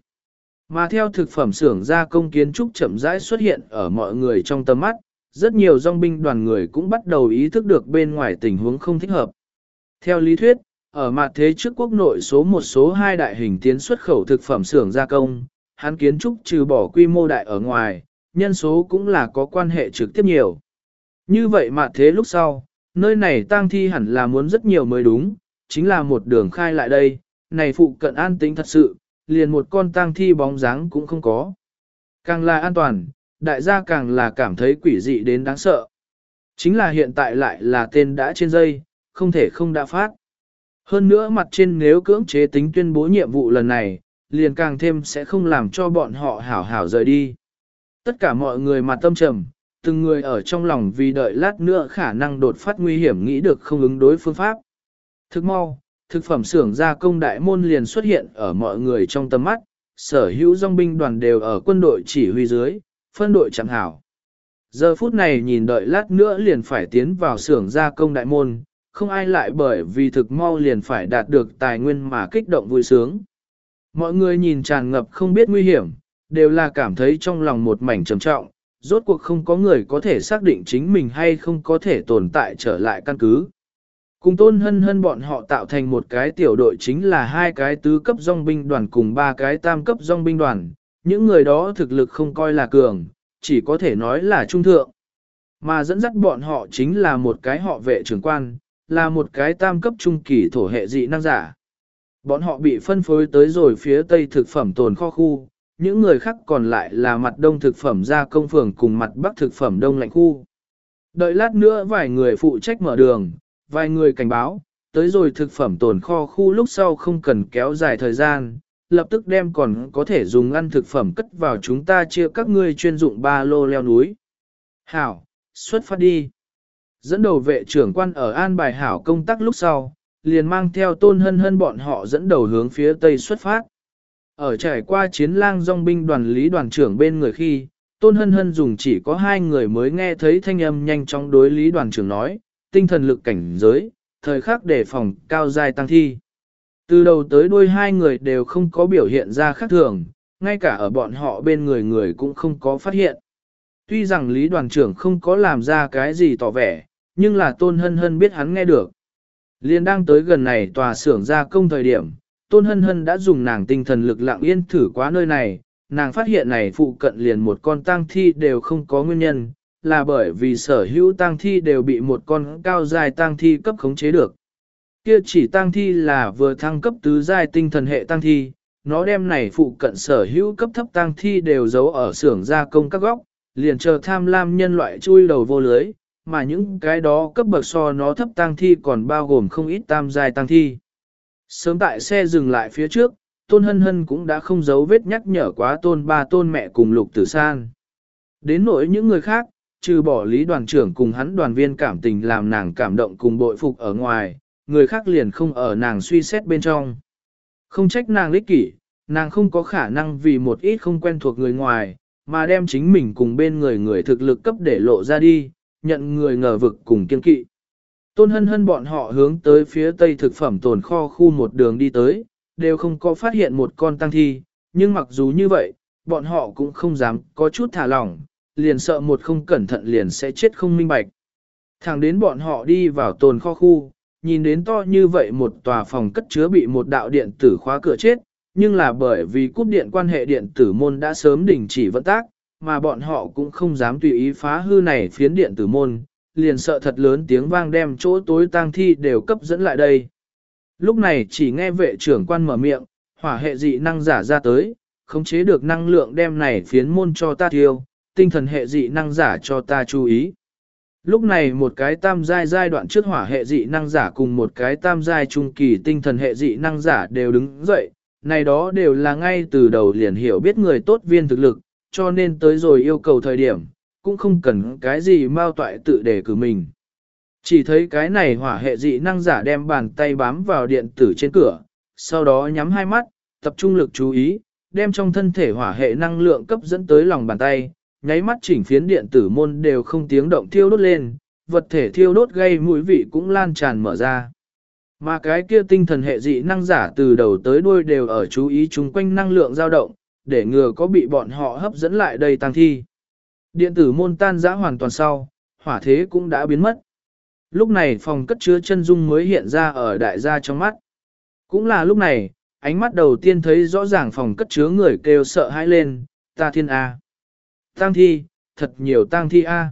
Mà theo thực phẩm xưởng gia công kiến trúc chậm rãi xuất hiện ở mọi người trong tầm mắt, rất nhiều dòng binh đoàn người cũng bắt đầu ý thức được bên ngoài tình huống không thích hợp. Theo lý thuyết, ở mặt thế trước quốc nội số một số hai đại hình tiến xuất khẩu thực phẩm xưởng gia công, hắn kiến trúc trừ bỏ quy mô đại ở ngoài, nhân số cũng là có quan hệ trực tiếp nhiều. Như vậy mà thế lúc sau, nơi này tang thi hẳn là muốn rất nhiều mới đúng, chính là một đường khai lại đây, này phụ cận an tính thật sự, liền một con tang thi bóng dáng cũng không có. Càng là an toàn, đại gia càng là cảm thấy quỷ dị đến đáng sợ. Chính là hiện tại lại là tên đã trên dây, không thể không đã phát. Hơn nữa mặt trên nếu cưỡng chế tính tuyên bố nhiệm vụ lần này, liền càng thêm sẽ không làm cho bọn họ hảo hảo rời đi. Tất cả mọi người mặt tâm trầm, từng người ở trong lòng vì đợi lát nữa khả năng đột phát nguy hiểm nghĩ được không ứng đối phương pháp. Thức mau, thực phẩm xưởng gia công đại môn liền xuất hiện ở mọi người trong tầm mắt, sở hữu dòng binh đoàn đều ở quân đội chỉ huy dưới, phân đội chẳng hảo. Giờ phút này nhìn đợi lát nữa liền phải tiến vào xưởng gia công đại môn, không ai lại bởi vì thực mau liền phải đạt được tài nguyên mà kích động vui sướng. Mọi người nhìn tràn ngập không biết nguy hiểm, đều là cảm thấy trong lòng một mảnh trầm trọng, rốt cuộc không có người có thể xác định chính mình hay không có thể tồn tại trở lại căn cứ. Cùng tôn hân hân bọn họ tạo thành một cái tiểu đội chính là hai cái tứ cấp dòng binh đoàn cùng ba cái tam cấp dòng binh đoàn, những người đó thực lực không coi là cường, chỉ có thể nói là trung thượng. Mà dẫn dắt bọn họ chính là một cái họ vệ trưởng quan, là một cái tam cấp trung kỳ thổ hệ dị năng giả. Bọn họ bị phân phối tới rồi phía tây thực phẩm tồn kho khu, những người khác còn lại là mặt đông thực phẩm gia công phường cùng mặt bắc thực phẩm đông lạnh khu. Đợi lát nữa vài người phụ trách mở đường, vài người cảnh báo, tới rồi thực phẩm tồn kho khu lúc sau không cần kéo dài thời gian, lập tức đem còn có thể dùng ăn thực phẩm cất vào chúng ta chia các ngươi chuyên dụng ba lô leo núi. Hảo, xuất phát đi. Dẫn đầu vệ trưởng quan ở an bài hảo công tác lúc sau, liền mang theo tôn hân hân bọn họ dẫn đầu hướng phía tây xuất phát. Ở trải qua chiến lang dòng binh đoàn lý đoàn trưởng bên người khi, tôn hân hân dùng chỉ có hai người mới nghe thấy thanh âm nhanh chóng đối lý đoàn trưởng nói, tinh thần lực cảnh giới, thời khắc đề phòng cao dài tăng thi. Từ đầu tới đuôi hai người đều không có biểu hiện ra khác thường, ngay cả ở bọn họ bên người người cũng không có phát hiện. Tuy rằng lý đoàn trưởng không có làm ra cái gì tỏ vẻ, nhưng là tôn hân hân biết hắn nghe được. Liên đang tới gần này tòa xưởng gia công thời điểm, tôn hân hân đã dùng nàng tinh thần lực lặng yên thử quá nơi này, nàng phát hiện này phụ cận liền một con tang thi đều không có nguyên nhân, là bởi vì sở hữu tang thi đều bị một con cao dài tang thi cấp khống chế được. Kia chỉ tang thi là vừa thăng cấp tứ giai tinh thần hệ tang thi, nó đem này phụ cận sở hữu cấp thấp tang thi đều giấu ở xưởng gia công các góc, liền chờ tham lam nhân loại chui đầu vô lưới, mà những cái đó cấp bậc so nó thấp tang thi còn bao gồm không ít tam giai tang thi. Sớm tại xe dừng lại phía trước, tôn hân hân cũng đã không giấu vết nhắc nhở quá tôn ba tôn mẹ cùng lục tử san. Đến nỗi những người khác, trừ bỏ lý đoàn trưởng cùng hắn đoàn viên cảm tình làm nàng cảm động cùng bội phục ở ngoài, người khác liền không ở nàng suy xét bên trong. Không trách nàng lích kỷ, nàng không có khả năng vì một ít không quen thuộc người ngoài, mà đem chính mình cùng bên người người thực lực cấp để lộ ra đi, nhận người ngờ vực cùng kiên kỵ. Tôn hân hân bọn họ hướng tới phía tây thực phẩm tồn kho khu một đường đi tới, đều không có phát hiện một con tăng thi, nhưng mặc dù như vậy, bọn họ cũng không dám có chút thả lỏng, liền sợ một không cẩn thận liền sẽ chết không minh bạch. Thẳng đến bọn họ đi vào tồn kho khu, nhìn đến to như vậy một tòa phòng cất chứa bị một đạo điện tử khóa cửa chết, nhưng là bởi vì cúp điện quan hệ điện tử môn đã sớm đình chỉ vận tác, mà bọn họ cũng không dám tùy ý phá hư này phiến điện tử môn, liền sợ thật lớn tiếng vang đem chỗ tối tang thi đều cấp dẫn lại đây. Lúc này chỉ nghe vệ trưởng quan mở miệng, hỏa hệ dị năng giả ra tới, khống chế được năng lượng đem này phiến môn cho ta thiêu, tinh thần hệ dị năng giả cho ta chú ý. Lúc này một cái tam giai giai đoạn trước hỏa hệ dị năng giả cùng một cái tam giai trung kỳ tinh thần hệ dị năng giả đều đứng dậy, này đó đều là ngay từ đầu liền hiểu biết người tốt viên thực lực, cho nên tới rồi yêu cầu thời điểm, cũng không cần cái gì mau toại tự để cử mình. Chỉ thấy cái này hỏa hệ dị năng giả đem bàn tay bám vào điện tử trên cửa, sau đó nhắm hai mắt, tập trung lực chú ý, đem trong thân thể hỏa hệ năng lượng cấp dẫn tới lòng bàn tay, nháy mắt chỉnh phiến điện tử môn đều không tiếng động thiêu đốt lên, vật thể thiêu đốt gây mũi vị cũng lan tràn mở ra. Mà cái kia tinh thần hệ dị năng giả từ đầu tới đuôi đều ở chú ý chung quanh năng lượng dao động, để ngừa có bị bọn họ hấp dẫn lại đây tăng thi. Điện tử môn tan rã hoàn toàn sau, hỏa thế cũng đã biến mất. Lúc này phòng cất chứa chân dung mới hiện ra ở đại gia trong mắt. Cũng là lúc này, ánh mắt đầu tiên thấy rõ ràng phòng cất chứa người kêu sợ hãi lên, ta thiên A. Tang thi, thật nhiều tang thi A.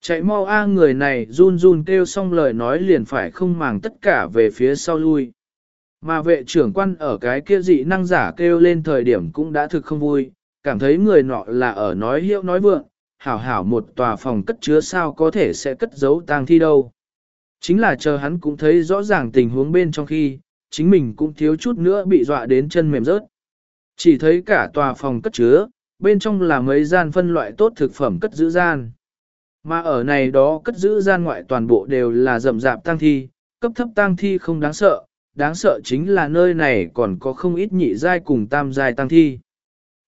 Chạy mau A người này run run kêu xong lời nói liền phải không màng tất cả về phía sau lui. Mà vệ trưởng quan ở cái kia dị năng giả kêu lên thời điểm cũng đã thực không vui, cảm thấy người nọ là ở nói hiệu nói vượng, hảo hảo một tòa phòng cất chứa sao có thể sẽ cất giấu tang thi đâu. Chính là chờ hắn cũng thấy rõ ràng tình huống bên trong khi, chính mình cũng thiếu chút nữa bị dọa đến chân mềm rớt. Chỉ thấy cả tòa phòng cất chứa, bên trong là mấy gian phân loại tốt thực phẩm cất giữ gian. Mà ở này đó cất giữ gian ngoại toàn bộ đều là rậm rạp tang thi, cấp thấp tang thi không đáng sợ, đáng sợ chính là nơi này còn có không ít nhị giai cùng tam giai tang thi.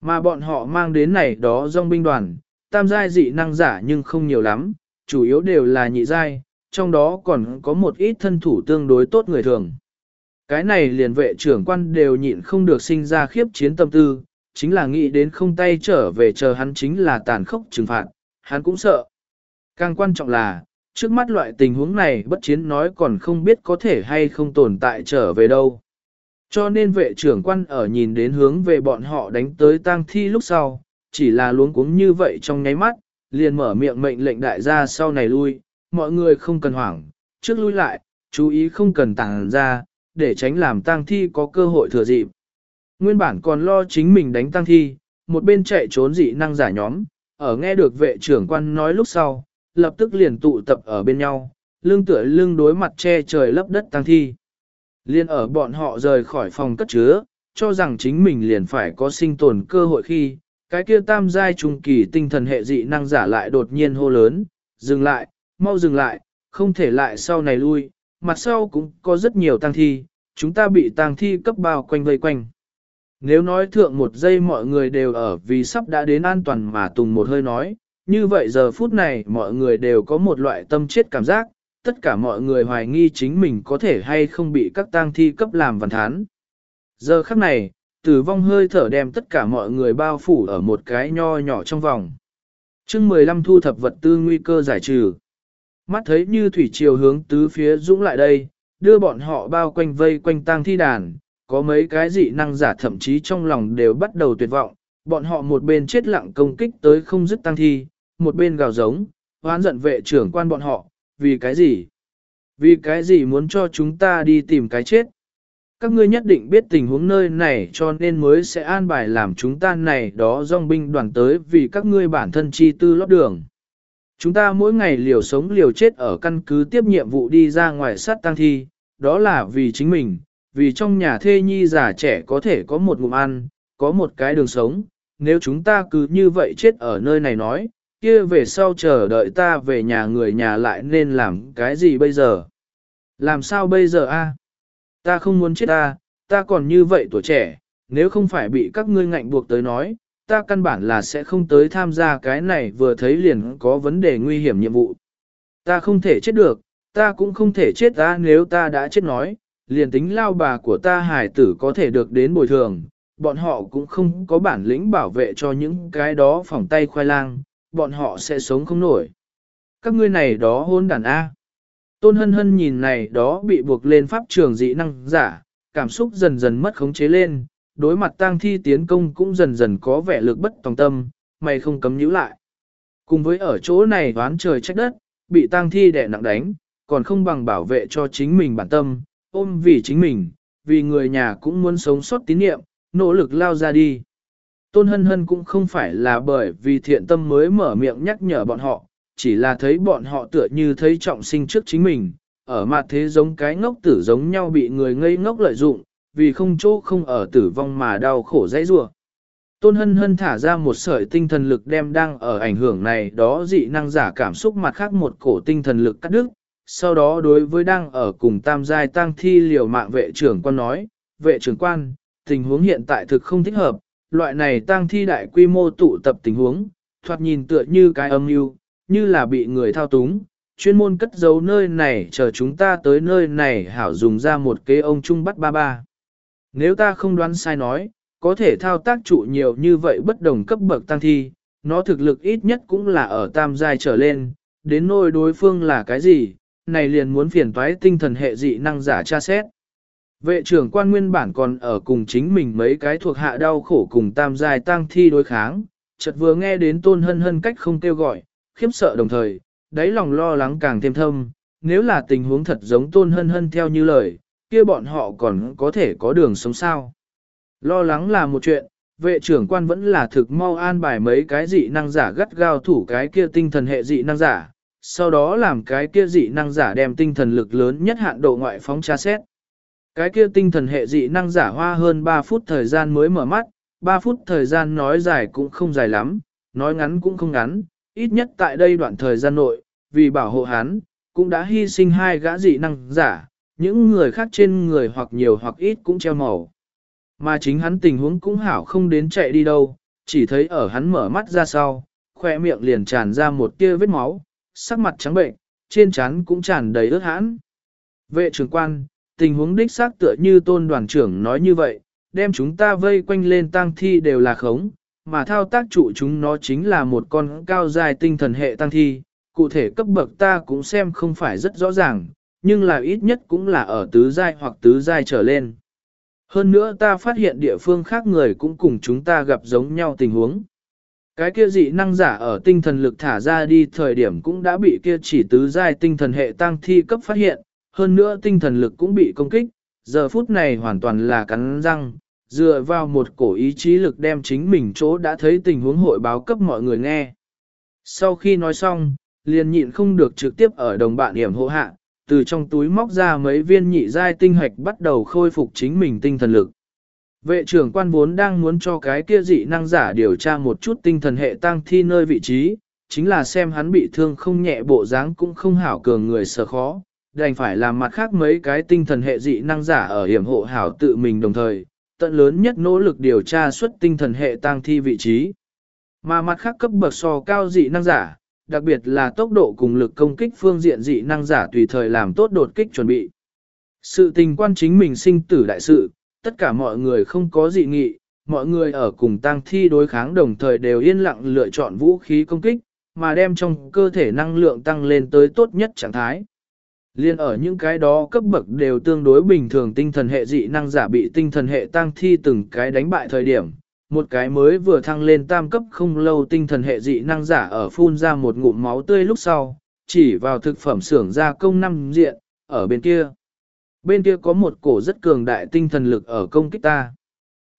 Mà bọn họ mang đến này đó dòng binh đoàn, tam giai dị năng giả nhưng không nhiều lắm, chủ yếu đều là nhị giai, trong đó còn có một ít thân thủ tương đối tốt người thường. Cái này liền vệ trưởng quan đều nhịn không được sinh ra khiếp chiến tâm tư, chính là nghĩ đến không tay trở về chờ hắn chính là tàn khốc trừng phạt, hắn cũng sợ. Càng quan trọng là, trước mắt loại tình huống này bất chiến nói còn không biết có thể hay không tồn tại trở về đâu. Cho nên vệ trưởng quan ở nhìn đến hướng về bọn họ đánh tới tang thi lúc sau, chỉ là luống cuống như vậy trong nháy mắt, liền mở miệng mệnh lệnh đại gia sau này lui, mọi người không cần hoảng, trước lui lại, chú ý không cần tàng ra, để tránh làm tang thi có cơ hội thừa dịp. Nguyên bản còn lo chính mình đánh tăng thi, một bên chạy trốn dị năng giả nhóm, ở nghe được vệ trưởng quan nói lúc sau, lập tức liền tụ tập ở bên nhau, lưng tựa lưng đối mặt che trời lấp đất tăng thi. Liên ở bọn họ rời khỏi phòng cất chứa, cho rằng chính mình liền phải có sinh tồn cơ hội khi, cái kia tam giai trung kỳ tinh thần hệ dị năng giả lại đột nhiên hô lớn, dừng lại, mau dừng lại, không thể lại sau này lui, mặt sau cũng có rất nhiều tang thi, chúng ta bị tang thi cấp bao quanh vây quanh. Nếu nói thượng một giây mọi người đều ở vì sắp đã đến an toàn mà tùng một hơi nói, như vậy giờ phút này mọi người đều có một loại tâm chết cảm giác, tất cả mọi người hoài nghi chính mình có thể hay không bị các tang thi cấp làm văn thán. Giờ khắc này, tử vong hơi thở đem tất cả mọi người bao phủ ở một cái nho nhỏ trong vòng. chương 15 thu thập vật tư nguy cơ giải trừ. Mắt thấy như thủy triều hướng tứ phía dũng lại đây, đưa bọn họ bao quanh vây quanh tang thi đàn, có mấy cái dị năng giả thậm chí trong lòng đều bắt đầu tuyệt vọng, bọn họ một bên chết lặng công kích tới không dứt tang thi, một bên gào giống, hoán giận vệ trưởng quan bọn họ, vì cái gì? Vì cái gì muốn cho chúng ta đi tìm cái chết? Các ngươi nhất định biết tình huống nơi này cho nên mới sẽ an bài làm chúng ta này đó dòng binh đoàn tới vì các ngươi bản thân chi tư lót đường. Chúng ta mỗi ngày liều sống liều chết ở căn cứ tiếp nhiệm vụ đi ra ngoài sát tăng thi, đó là vì chính mình, vì trong nhà thê nhi già trẻ có thể có một ngụm ăn, có một cái đường sống, nếu chúng ta cứ như vậy chết ở nơi này nói, kia về sau chờ đợi ta về nhà người nhà lại nên làm cái gì bây giờ? Làm sao bây giờ a? Ta không muốn chết ta, ta còn như vậy tuổi trẻ, nếu không phải bị các ngươi ngạnh buộc tới nói, ta căn bản là sẽ không tới tham gia cái này vừa thấy liền có vấn đề nguy hiểm nhiệm vụ. Ta không thể chết được, ta cũng không thể chết ta nếu ta đã chết nói, liền tính lao bà của ta hải tử có thể được đến bồi thường, bọn họ cũng không có bản lĩnh bảo vệ cho những cái đó phòng tay khoai lang, bọn họ sẽ sống không nổi. Các ngươi này đó hôn đàn A. Tôn hân hân nhìn này đó bị buộc lên pháp trường dị năng giả, cảm xúc dần dần mất khống chế lên, đối mặt tang thi tiến công cũng dần dần có vẻ lực bất tòng tâm, mày không cấm nhíu lại. Cùng với ở chỗ này đoán trời trách đất, bị tang thi đè nặng đánh, còn không bằng bảo vệ cho chính mình bản tâm, ôm vì chính mình, vì người nhà cũng muốn sống sót tín niệm, nỗ lực lao ra đi. Tôn hân hân cũng không phải là bởi vì thiện tâm mới mở miệng nhắc nhở bọn họ, chỉ là thấy bọn họ tựa như thấy trọng sinh trước chính mình, ở mặt thế giống cái ngốc tử giống nhau bị người ngây ngốc lợi dụng, vì không chỗ không ở tử vong mà đau khổ dãy rủa. Tôn hân hân thả ra một sợi tinh thần lực đem đang ở ảnh hưởng này đó dị năng giả cảm xúc mặt khác một cổ tinh thần lực cắt đứt, sau đó đối với đang ở cùng tam giai tăng thi liều mạng vệ trưởng quan nói, vệ trưởng quan, tình huống hiện tại thực không thích hợp, loại này tăng thi đại quy mô tụ tập tình huống, thoạt nhìn tựa như cái âm mưu, như là bị người thao túng, chuyên môn cất giấu nơi này chờ chúng ta tới nơi này hảo dùng ra một kế ông trung bắt ba ba. Nếu ta không đoán sai nói, có thể thao tác trụ nhiều như vậy bất đồng cấp bậc tăng thi, nó thực lực ít nhất cũng là ở tam giai trở lên, đến nôi đối phương là cái gì, này liền muốn phiền toái tinh thần hệ dị năng giả tra xét. Vệ trưởng quan nguyên bản còn ở cùng chính mình mấy cái thuộc hạ đau khổ cùng tam giai tăng thi đối kháng, chợt vừa nghe đến tôn hân hân cách không kêu gọi, khiếp sợ đồng thời, đáy lòng lo lắng càng thêm thâm, nếu là tình huống thật giống tôn hân hân theo như lời, kia bọn họ còn có thể có đường sống sao. Lo lắng là một chuyện, vệ trưởng quan vẫn là thực mau an bài mấy cái dị năng giả gắt gao thủ cái kia tinh thần hệ dị năng giả, sau đó làm cái kia dị năng giả đem tinh thần lực lớn nhất hạn độ ngoại phóng tra xét. Cái kia tinh thần hệ dị năng giả hoa hơn 3 phút thời gian mới mở mắt, 3 phút thời gian nói dài cũng không dài lắm, nói ngắn cũng không ngắn, ít nhất tại đây đoạn thời gian nội, vì bảo hộ hắn, cũng đã hy sinh hai gã dị năng giả, những người khác trên người hoặc nhiều hoặc ít cũng treo màu. Mà chính hắn tình huống cũng hảo không đến chạy đi đâu, chỉ thấy ở hắn mở mắt ra sau, khoe miệng liền tràn ra một tia vết máu, sắc mặt trắng bệnh, trên trán cũng tràn đầy ướt hãn. Vệ trưởng quan, tình huống đích xác tựa như tôn đoàn trưởng nói như vậy, đem chúng ta vây quanh lên tang thi đều là khống, mà thao tác trụ chúng nó chính là một con cao dài tinh thần hệ tăng thi, cụ thể cấp bậc ta cũng xem không phải rất rõ ràng, nhưng là ít nhất cũng là ở tứ giai hoặc tứ giai trở lên. Hơn nữa ta phát hiện địa phương khác người cũng cùng chúng ta gặp giống nhau tình huống. Cái kia dị năng giả ở tinh thần lực thả ra đi thời điểm cũng đã bị kia chỉ tứ giai tinh thần hệ tăng thi cấp phát hiện, hơn nữa tinh thần lực cũng bị công kích, giờ phút này hoàn toàn là cắn răng, dựa vào một cổ ý chí lực đem chính mình chỗ đã thấy tình huống hội báo cấp mọi người nghe. Sau khi nói xong, liền nhịn không được trực tiếp ở đồng bạn điểm hộ hạ, từ trong túi móc ra mấy viên nhị giai tinh hạch bắt đầu khôi phục chính mình tinh thần lực. Vệ trưởng quan vốn đang muốn cho cái kia dị năng giả điều tra một chút tinh thần hệ tăng thi nơi vị trí, chính là xem hắn bị thương không nhẹ bộ dáng cũng không hảo cường người sợ khó, đành phải làm mặt khác mấy cái tinh thần hệ dị năng giả ở hiểm hộ hảo tự mình đồng thời, tận lớn nhất nỗ lực điều tra xuất tinh thần hệ tăng thi vị trí. Mà mặt khác cấp bậc so cao dị năng giả, đặc biệt là tốc độ cùng lực công kích phương diện dị năng giả tùy thời làm tốt đột kích chuẩn bị. Sự tình quan chính mình sinh tử đại sự, tất cả mọi người không có dị nghị, mọi người ở cùng tăng thi đối kháng đồng thời đều yên lặng lựa chọn vũ khí công kích, mà đem trong cơ thể năng lượng tăng lên tới tốt nhất trạng thái. Liên ở những cái đó cấp bậc đều tương đối bình thường tinh thần hệ dị năng giả bị tinh thần hệ tăng thi từng cái đánh bại thời điểm, một cái mới vừa thăng lên tam cấp không lâu tinh thần hệ dị năng giả ở phun ra một ngụm máu tươi lúc sau, chỉ vào thực phẩm xưởng gia công năm diện, ở bên kia bên kia có một cổ rất cường đại tinh thần lực ở công kích ta.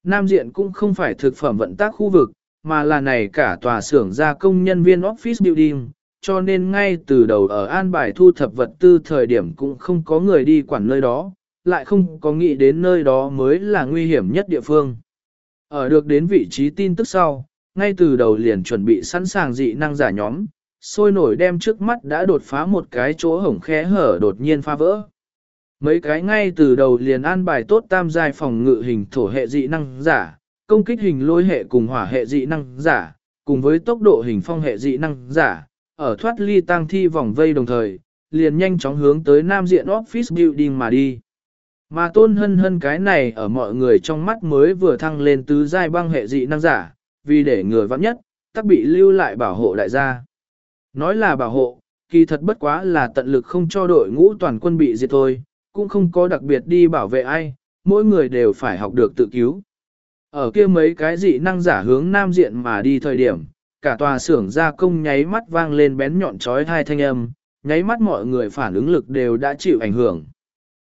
Nam diện cũng không phải thực phẩm vận tác khu vực, mà là này cả tòa xưởng gia công nhân viên office building, cho nên ngay từ đầu ở an bài thu thập vật tư thời điểm cũng không có người đi quản nơi đó, lại không có nghĩ đến nơi đó mới là nguy hiểm nhất địa phương. Ở được đến vị trí tin tức sau, ngay từ đầu liền chuẩn bị sẵn sàng dị năng giả nhóm, sôi nổi đem trước mắt đã đột phá một cái chỗ hổng khe hở đột nhiên phá vỡ. Mấy cái ngay từ đầu liền an bài tốt tam giai phòng ngự hình thổ hệ dị năng giả, công kích hình lôi hệ cùng hỏa hệ dị năng giả, cùng với tốc độ hình phong hệ dị năng giả, ở thoát ly tăng thi vòng vây đồng thời, liền nhanh chóng hướng tới nam diện office building mà đi. Mà tôn hân hân cái này ở mọi người trong mắt mới vừa thăng lên tứ giai băng hệ dị năng giả, vì để người vắng nhất, tắc bị lưu lại bảo hộ đại gia. Nói là bảo hộ, kỳ thật bất quá là tận lực không cho đội ngũ toàn quân bị diệt thôi, cũng không có đặc biệt đi bảo vệ ai, mỗi người đều phải học được tự cứu. Ở kia mấy cái dị năng giả hướng nam diện mà đi thời điểm, cả tòa xưởng gia công nháy mắt vang lên bén nhọn chói hai thanh âm, nháy mắt mọi người phản ứng lực đều đã chịu ảnh hưởng.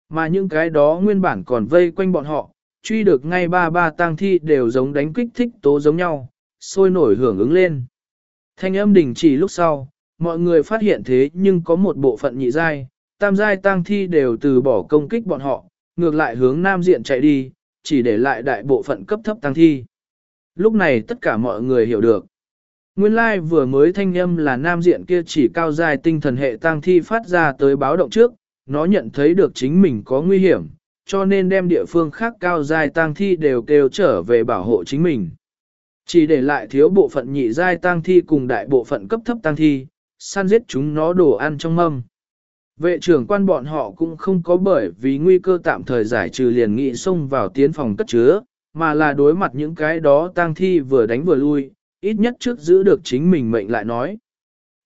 Mà những cái đó nguyên bản còn vây quanh bọn họ, truy được ngay ba ba tang thi đều giống đánh kích thích tố giống nhau, sôi nổi hưởng ứng lên. Thanh âm đình chỉ lúc sau, mọi người phát hiện thế nhưng có một bộ phận nhị giai, tam giai tang thi đều từ bỏ công kích bọn họ, ngược lại hướng nam diện chạy đi, chỉ để lại đại bộ phận cấp thấp tang thi. Lúc này tất cả mọi người hiểu được. Nguyên lai like vừa mới thanh âm là nam diện kia chỉ cao dài tinh thần hệ tang thi phát ra tới báo động trước, nó nhận thấy được chính mình có nguy hiểm, cho nên đem địa phương khác cao dài tang thi đều kêu trở về bảo hộ chính mình. Chỉ để lại thiếu bộ phận nhị giai tang thi cùng đại bộ phận cấp thấp tang thi, săn giết chúng nó đồ ăn trong mâm. Vệ trưởng quan bọn họ cũng không có bởi vì nguy cơ tạm thời giải trừ liền nghị xông vào tiến phòng cất chứa, mà là đối mặt những cái đó tang thi vừa đánh vừa lui, ít nhất trước giữ được chính mình mệnh lại nói.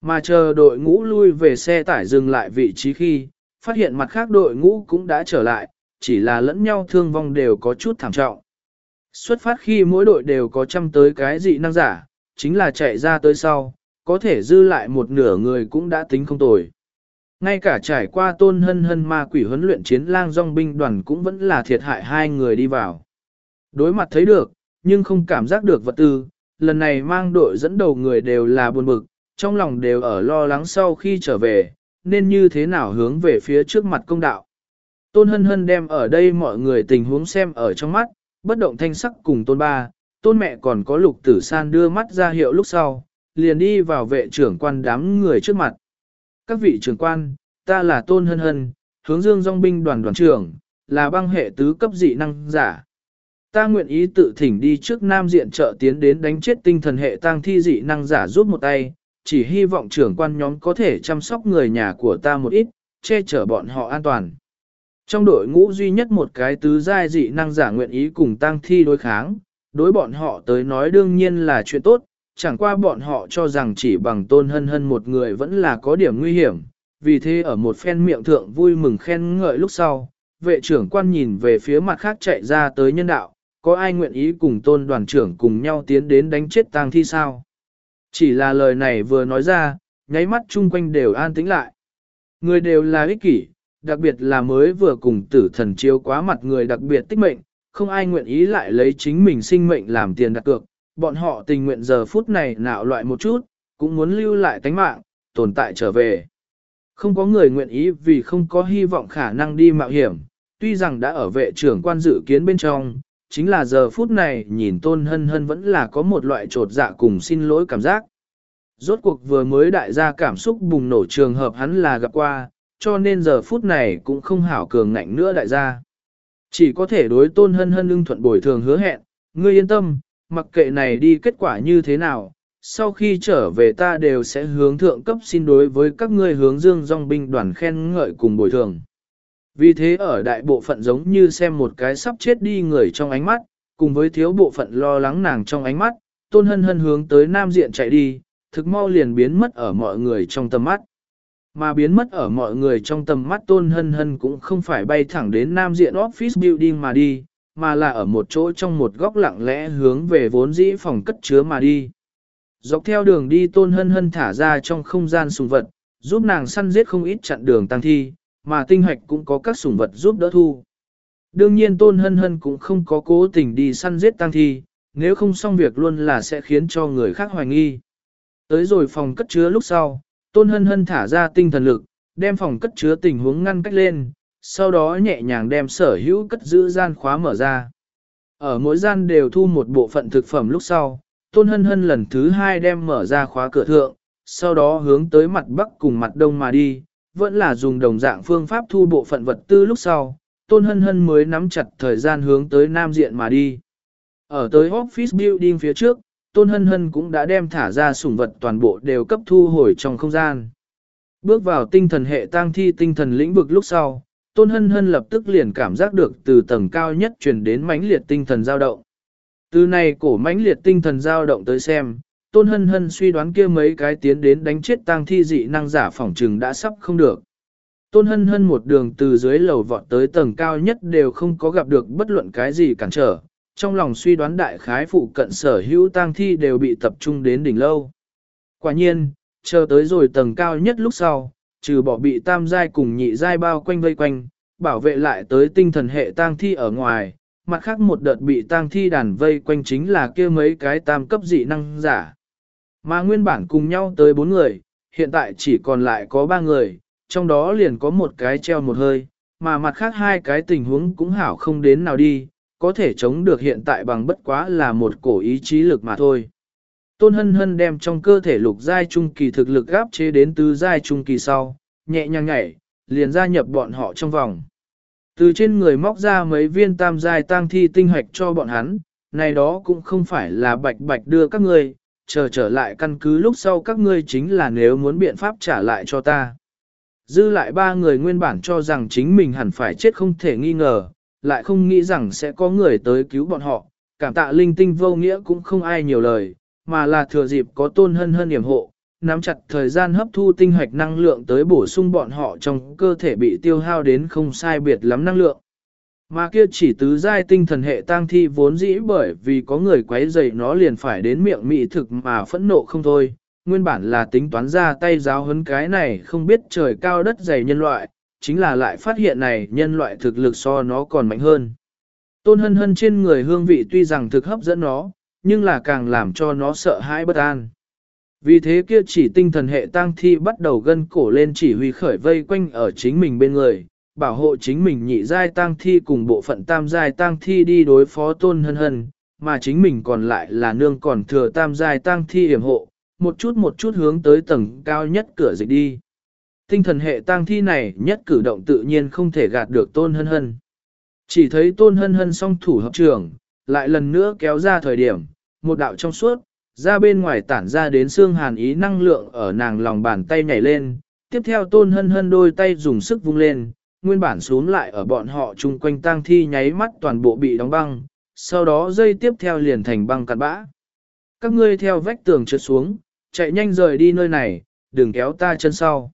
Mà chờ đội ngũ lui về xe tải dừng lại vị trí khi, phát hiện mặt khác đội ngũ cũng đã trở lại, chỉ là lẫn nhau thương vong đều có chút thảm trọng. Xuất phát khi mỗi đội đều có trăm tới cái dị năng giả, chính là chạy ra tới sau, có thể dư lại một nửa người cũng đã tính không tồi. Ngay cả trải qua tôn hân hân ma quỷ huấn luyện chiến lang dòng binh đoàn cũng vẫn là thiệt hại hai người đi vào. Đối mặt thấy được, nhưng không cảm giác được vật tư, lần này mang đội dẫn đầu người đều là buồn bực, trong lòng đều ở lo lắng sau khi trở về, nên như thế nào hướng về phía trước mặt công đạo. Tôn hân hân đem ở đây mọi người tình huống xem ở trong mắt, bất động thanh sắc cùng tôn ba, tôn mẹ còn có lục tử san đưa mắt ra hiệu lúc sau, liền đi vào vệ trưởng quan đám người trước mặt. Các vị trưởng quan, ta là tôn hân hân, hướng dương dòng binh đoàn đoàn trưởng, là băng hệ tứ cấp dị năng giả. Ta nguyện ý tự thỉnh đi trước nam diện trợ tiến đến đánh chết tinh thần hệ tang thi dị năng giả giúp một tay, chỉ hy vọng trưởng quan nhóm có thể chăm sóc người nhà của ta một ít, che chở bọn họ an toàn. Trong đội ngũ duy nhất một cái tứ giai dị năng giả nguyện ý cùng tang thi đối kháng, đối bọn họ tới nói đương nhiên là chuyện tốt, chẳng qua bọn họ cho rằng chỉ bằng tôn hân hân một người vẫn là có điểm nguy hiểm, vì thế ở một phen miệng thượng vui mừng khen ngợi lúc sau, vệ trưởng quan nhìn về phía mặt khác chạy ra tới nhân đạo, có ai nguyện ý cùng tôn đoàn trưởng cùng nhau tiến đến đánh chết tang thi sao? Chỉ là lời này vừa nói ra, nháy mắt chung quanh đều an tĩnh lại. Người đều là ích kỷ, đặc biệt là mới vừa cùng tử thần chiếu quá mặt người đặc biệt tích mệnh, không ai nguyện ý lại lấy chính mình sinh mệnh làm tiền đặt cược, bọn họ tình nguyện giờ phút này nạo loại một chút, cũng muốn lưu lại tánh mạng, tồn tại trở về. Không có người nguyện ý vì không có hy vọng khả năng đi mạo hiểm, tuy rằng đã ở vệ trưởng quan dự kiến bên trong, chính là giờ phút này nhìn tôn hân hân vẫn là có một loại trột dạ cùng xin lỗi cảm giác. Rốt cuộc vừa mới đại gia cảm xúc bùng nổ trường hợp hắn là gặp qua, cho nên giờ phút này cũng không hảo cường ngạnh nữa đại gia. Chỉ có thể đối tôn hân hân ưng thuận bồi thường hứa hẹn, ngươi yên tâm, mặc kệ này đi kết quả như thế nào, sau khi trở về ta đều sẽ hướng thượng cấp xin đối với các ngươi hướng dương dòng binh đoàn khen ngợi cùng bồi thường. Vì thế ở đại bộ phận giống như xem một cái sắp chết đi người trong ánh mắt, cùng với thiếu bộ phận lo lắng nàng trong ánh mắt, tôn hân hân hướng tới nam diện chạy đi, thực mau liền biến mất ở mọi người trong tầm mắt. Mà biến mất ở mọi người trong tầm mắt tôn hân hân cũng không phải bay thẳng đến nam diện office building mà đi, mà là ở một chỗ trong một góc lặng lẽ hướng về vốn dĩ phòng cất chứa mà đi. Dọc theo đường đi tôn hân hân thả ra trong không gian sùng vật, giúp nàng săn giết không ít chặn đường tăng thi, mà tinh hoạch cũng có các sùng vật giúp đỡ thu. Đương nhiên tôn hân hân cũng không có cố tình đi săn giết tăng thi, nếu không xong việc luôn là sẽ khiến cho người khác hoài nghi. Tới rồi phòng cất chứa lúc sau, tôn hân hân thả ra tinh thần lực, đem phòng cất chứa tình huống ngăn cách lên, sau đó nhẹ nhàng đem sở hữu cất giữ gian khóa mở ra. Ở mỗi gian đều thu một bộ phận thực phẩm lúc sau, tôn hân hân lần thứ hai đem mở ra khóa cửa thượng, sau đó hướng tới mặt bắc cùng mặt đông mà đi, vẫn là dùng đồng dạng phương pháp thu bộ phận vật tư lúc sau, tôn hân hân mới nắm chặt thời gian hướng tới nam diện mà đi. Ở tới office building phía trước, tôn hân hân cũng đã đem thả ra sủng vật toàn bộ đều cấp thu hồi trong không gian. Bước vào tinh thần hệ tang thi tinh thần lĩnh vực lúc sau, tôn hân hân lập tức liền cảm giác được từ tầng cao nhất truyền đến mãnh liệt tinh thần dao động. Từ này cổ mãnh liệt tinh thần dao động tới xem, tôn hân hân suy đoán kia mấy cái tiến đến đánh chết tang thi dị năng giả phỏng trừng đã sắp không được. Tôn hân hân một đường từ dưới lầu vọt tới tầng cao nhất đều không có gặp được bất luận cái gì cản trở, trong lòng suy đoán đại khái phụ cận sở hữu tang thi đều bị tập trung đến đỉnh lâu. Quả nhiên, chờ tới rồi tầng cao nhất lúc sau, trừ bỏ bị tam giai cùng nhị giai bao quanh vây quanh, bảo vệ lại tới tinh thần hệ tang thi ở ngoài, mặt khác một đợt bị tang thi đàn vây quanh chính là kia mấy cái tam cấp dị năng giả. Mà nguyên bản cùng nhau tới bốn người, hiện tại chỉ còn lại có ba người, trong đó liền có một cái treo một hơi, mà mặt khác hai cái tình huống cũng hảo không đến nào đi, có thể chống được hiện tại bằng bất quá là một cổ ý chí lực mà thôi. Tôn hân hân đem trong cơ thể lục giai trung kỳ thực lực gáp chế đến tứ giai trung kỳ sau, nhẹ nhàng nhảy, liền gia nhập bọn họ trong vòng. Từ trên người móc ra mấy viên tam giai tang thi tinh hoạch cho bọn hắn, này đó cũng không phải là bạch bạch đưa các ngươi, chờ trở lại căn cứ lúc sau các ngươi chính là nếu muốn biện pháp trả lại cho ta. Dư lại ba người nguyên bản cho rằng chính mình hẳn phải chết không thể nghi ngờ, lại không nghĩ rằng sẽ có người tới cứu bọn họ, cảm tạ linh tinh vô nghĩa cũng không ai nhiều lời, mà là thừa dịp có tôn hân hân điểm hộ, nắm chặt thời gian hấp thu tinh hoạch năng lượng tới bổ sung bọn họ trong cơ thể bị tiêu hao đến không sai biệt lắm năng lượng. Mà kia chỉ tứ giai tinh thần hệ tang thi vốn dĩ bởi vì có người quấy rầy nó liền phải đến miệng mỹ thực mà phẫn nộ không thôi, nguyên bản là tính toán ra tay giáo hấn cái này không biết trời cao đất dày nhân loại, chính là lại phát hiện này nhân loại thực lực so nó còn mạnh hơn. Tôn hân hân trên người hương vị tuy rằng thực hấp dẫn nó, nhưng là càng làm cho nó sợ hãi bất an. Vì thế kia chỉ tinh thần hệ tang thi bắt đầu gân cổ lên chỉ huy khởi vây quanh ở chính mình bên người, bảo hộ chính mình nhị giai tang thi cùng bộ phận tam giai tang thi đi đối phó tôn hân hân, mà chính mình còn lại là nương còn thừa tam giai tang thi hiểm hộ, một chút một chút hướng tới tầng cao nhất cửa dịch đi. Tinh thần hệ tang thi này nhất cử động tự nhiên không thể gạt được tôn hân hân. Chỉ thấy tôn hân hân song thủ hợp trưởng lại lần nữa kéo ra thời điểm, một đạo trong suốt, ra bên ngoài tản ra đến xương hàn ý năng lượng ở nàng lòng bàn tay nhảy lên, tiếp theo tôn hân hân đôi tay dùng sức vung lên, nguyên bản xuống lại ở bọn họ chung quanh tang thi nháy mắt toàn bộ bị đóng băng, sau đó dây tiếp theo liền thành băng cạn bã. Các ngươi theo vách tường trượt xuống, chạy nhanh rời đi nơi này, đừng kéo ta chân sau.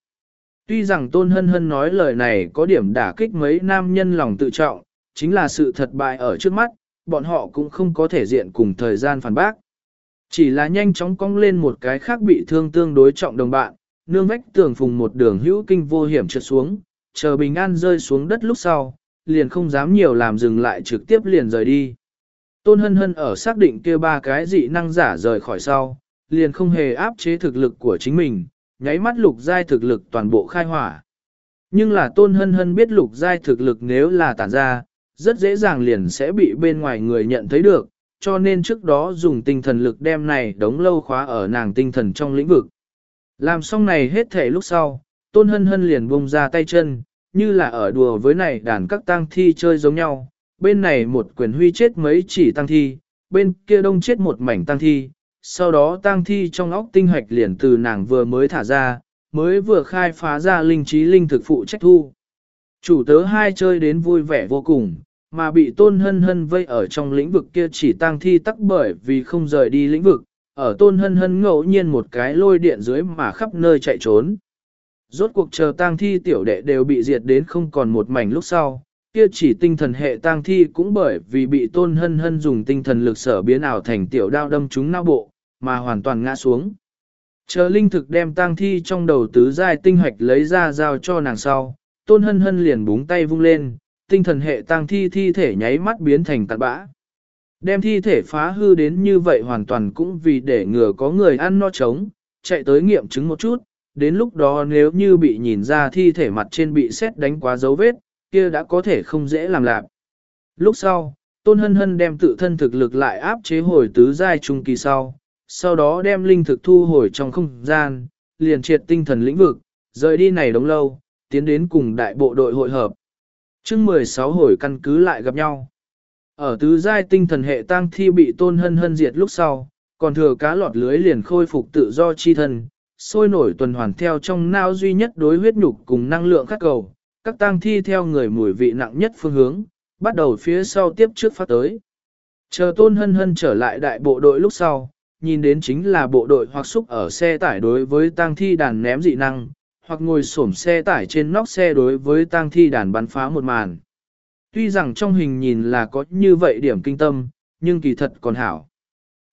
Tuy rằng tôn hân hân nói lời này có điểm đả kích mấy nam nhân lòng tự trọng, chính là sự thật bại ở trước mắt, bọn họ cũng không có thể diện cùng thời gian phản bác. Chỉ là nhanh chóng cong lên một cái khác bị thương tương đối trọng đồng bạn, nương vách tường phùng một đường hữu kinh vô hiểm trượt xuống, chờ bình an rơi xuống đất lúc sau, liền không dám nhiều làm dừng lại trực tiếp liền rời đi. Tôn hân hân ở xác định kia ba cái dị năng giả rời khỏi sau, liền không hề áp chế thực lực của chính mình, nháy mắt lục giai thực lực toàn bộ khai hỏa. Nhưng là tôn hân hân biết lục giai thực lực nếu là tản ra, rất dễ dàng liền sẽ bị bên ngoài người nhận thấy được, cho nên trước đó dùng tinh thần lực đem này đống lâu khóa ở nàng tinh thần trong lĩnh vực. Làm xong này hết thể lúc sau, tôn hân hân liền bông ra tay chân, như là ở đùa với này đàn các tang thi chơi giống nhau, bên này một quyền huy chết mấy chỉ tang thi, bên kia đông chết một mảnh tang thi, sau đó tang thi trong óc tinh hoạch liền từ nàng vừa mới thả ra, mới vừa khai phá ra linh trí linh thực phụ trách thu. Chủ tớ hai chơi đến vui vẻ vô cùng, mà bị tôn hân hân vây ở trong lĩnh vực kia chỉ tang thi tắc bởi vì không rời đi lĩnh vực, ở tôn hân hân ngẫu nhiên một cái lôi điện dưới mà khắp nơi chạy trốn. Rốt cuộc chờ tang thi tiểu đệ đều bị diệt đến không còn một mảnh lúc sau, kia chỉ tinh thần hệ tang thi cũng bởi vì bị tôn hân hân dùng tinh thần lực sở biến ảo thành tiểu đao đâm chúng não bộ, mà hoàn toàn ngã xuống. Chờ linh thực đem tang thi trong đầu tứ giai tinh hoạch lấy ra giao cho nàng sau, tôn hân hân liền búng tay vung lên, tinh thần hệ tăng thi thi thể nháy mắt biến thành tạt bã. Đem thi thể phá hư đến như vậy hoàn toàn cũng vì để ngừa có người ăn no trống, chạy tới nghiệm chứng một chút, đến lúc đó nếu như bị nhìn ra thi thể mặt trên bị xét đánh quá dấu vết, kia đã có thể không dễ làm lạc. Lúc sau, Tôn Hân Hân đem tự thân thực lực lại áp chế hồi tứ giai trung kỳ sau, sau đó đem linh thực thu hồi trong không gian, liền triệt tinh thần lĩnh vực, rời đi này đống lâu, tiến đến cùng đại bộ đội hội hợp chương 16 hồi căn cứ lại gặp nhau. Ở tứ giai tinh thần hệ tang thi bị Tôn Hân Hân diệt lúc sau, còn thừa cá lọt lưới liền khôi phục tự do chi thân, sôi nổi tuần hoàn theo trong não duy nhất đối huyết nhục cùng năng lượng khắc cầu, các tang thi theo người mùi vị nặng nhất phương hướng, bắt đầu phía sau tiếp trước phát tới. Chờ tôn hân hân trở lại đại bộ đội lúc sau, nhìn đến chính là bộ đội hoặc xúc ở xe tải đối với tang thi đàn ném dị năng, hoặc ngồi xổm xe tải trên nóc xe đối với tang thi đàn bắn phá một màn. Tuy rằng trong hình nhìn là có như vậy điểm kinh tâm, nhưng kỳ thật còn hảo.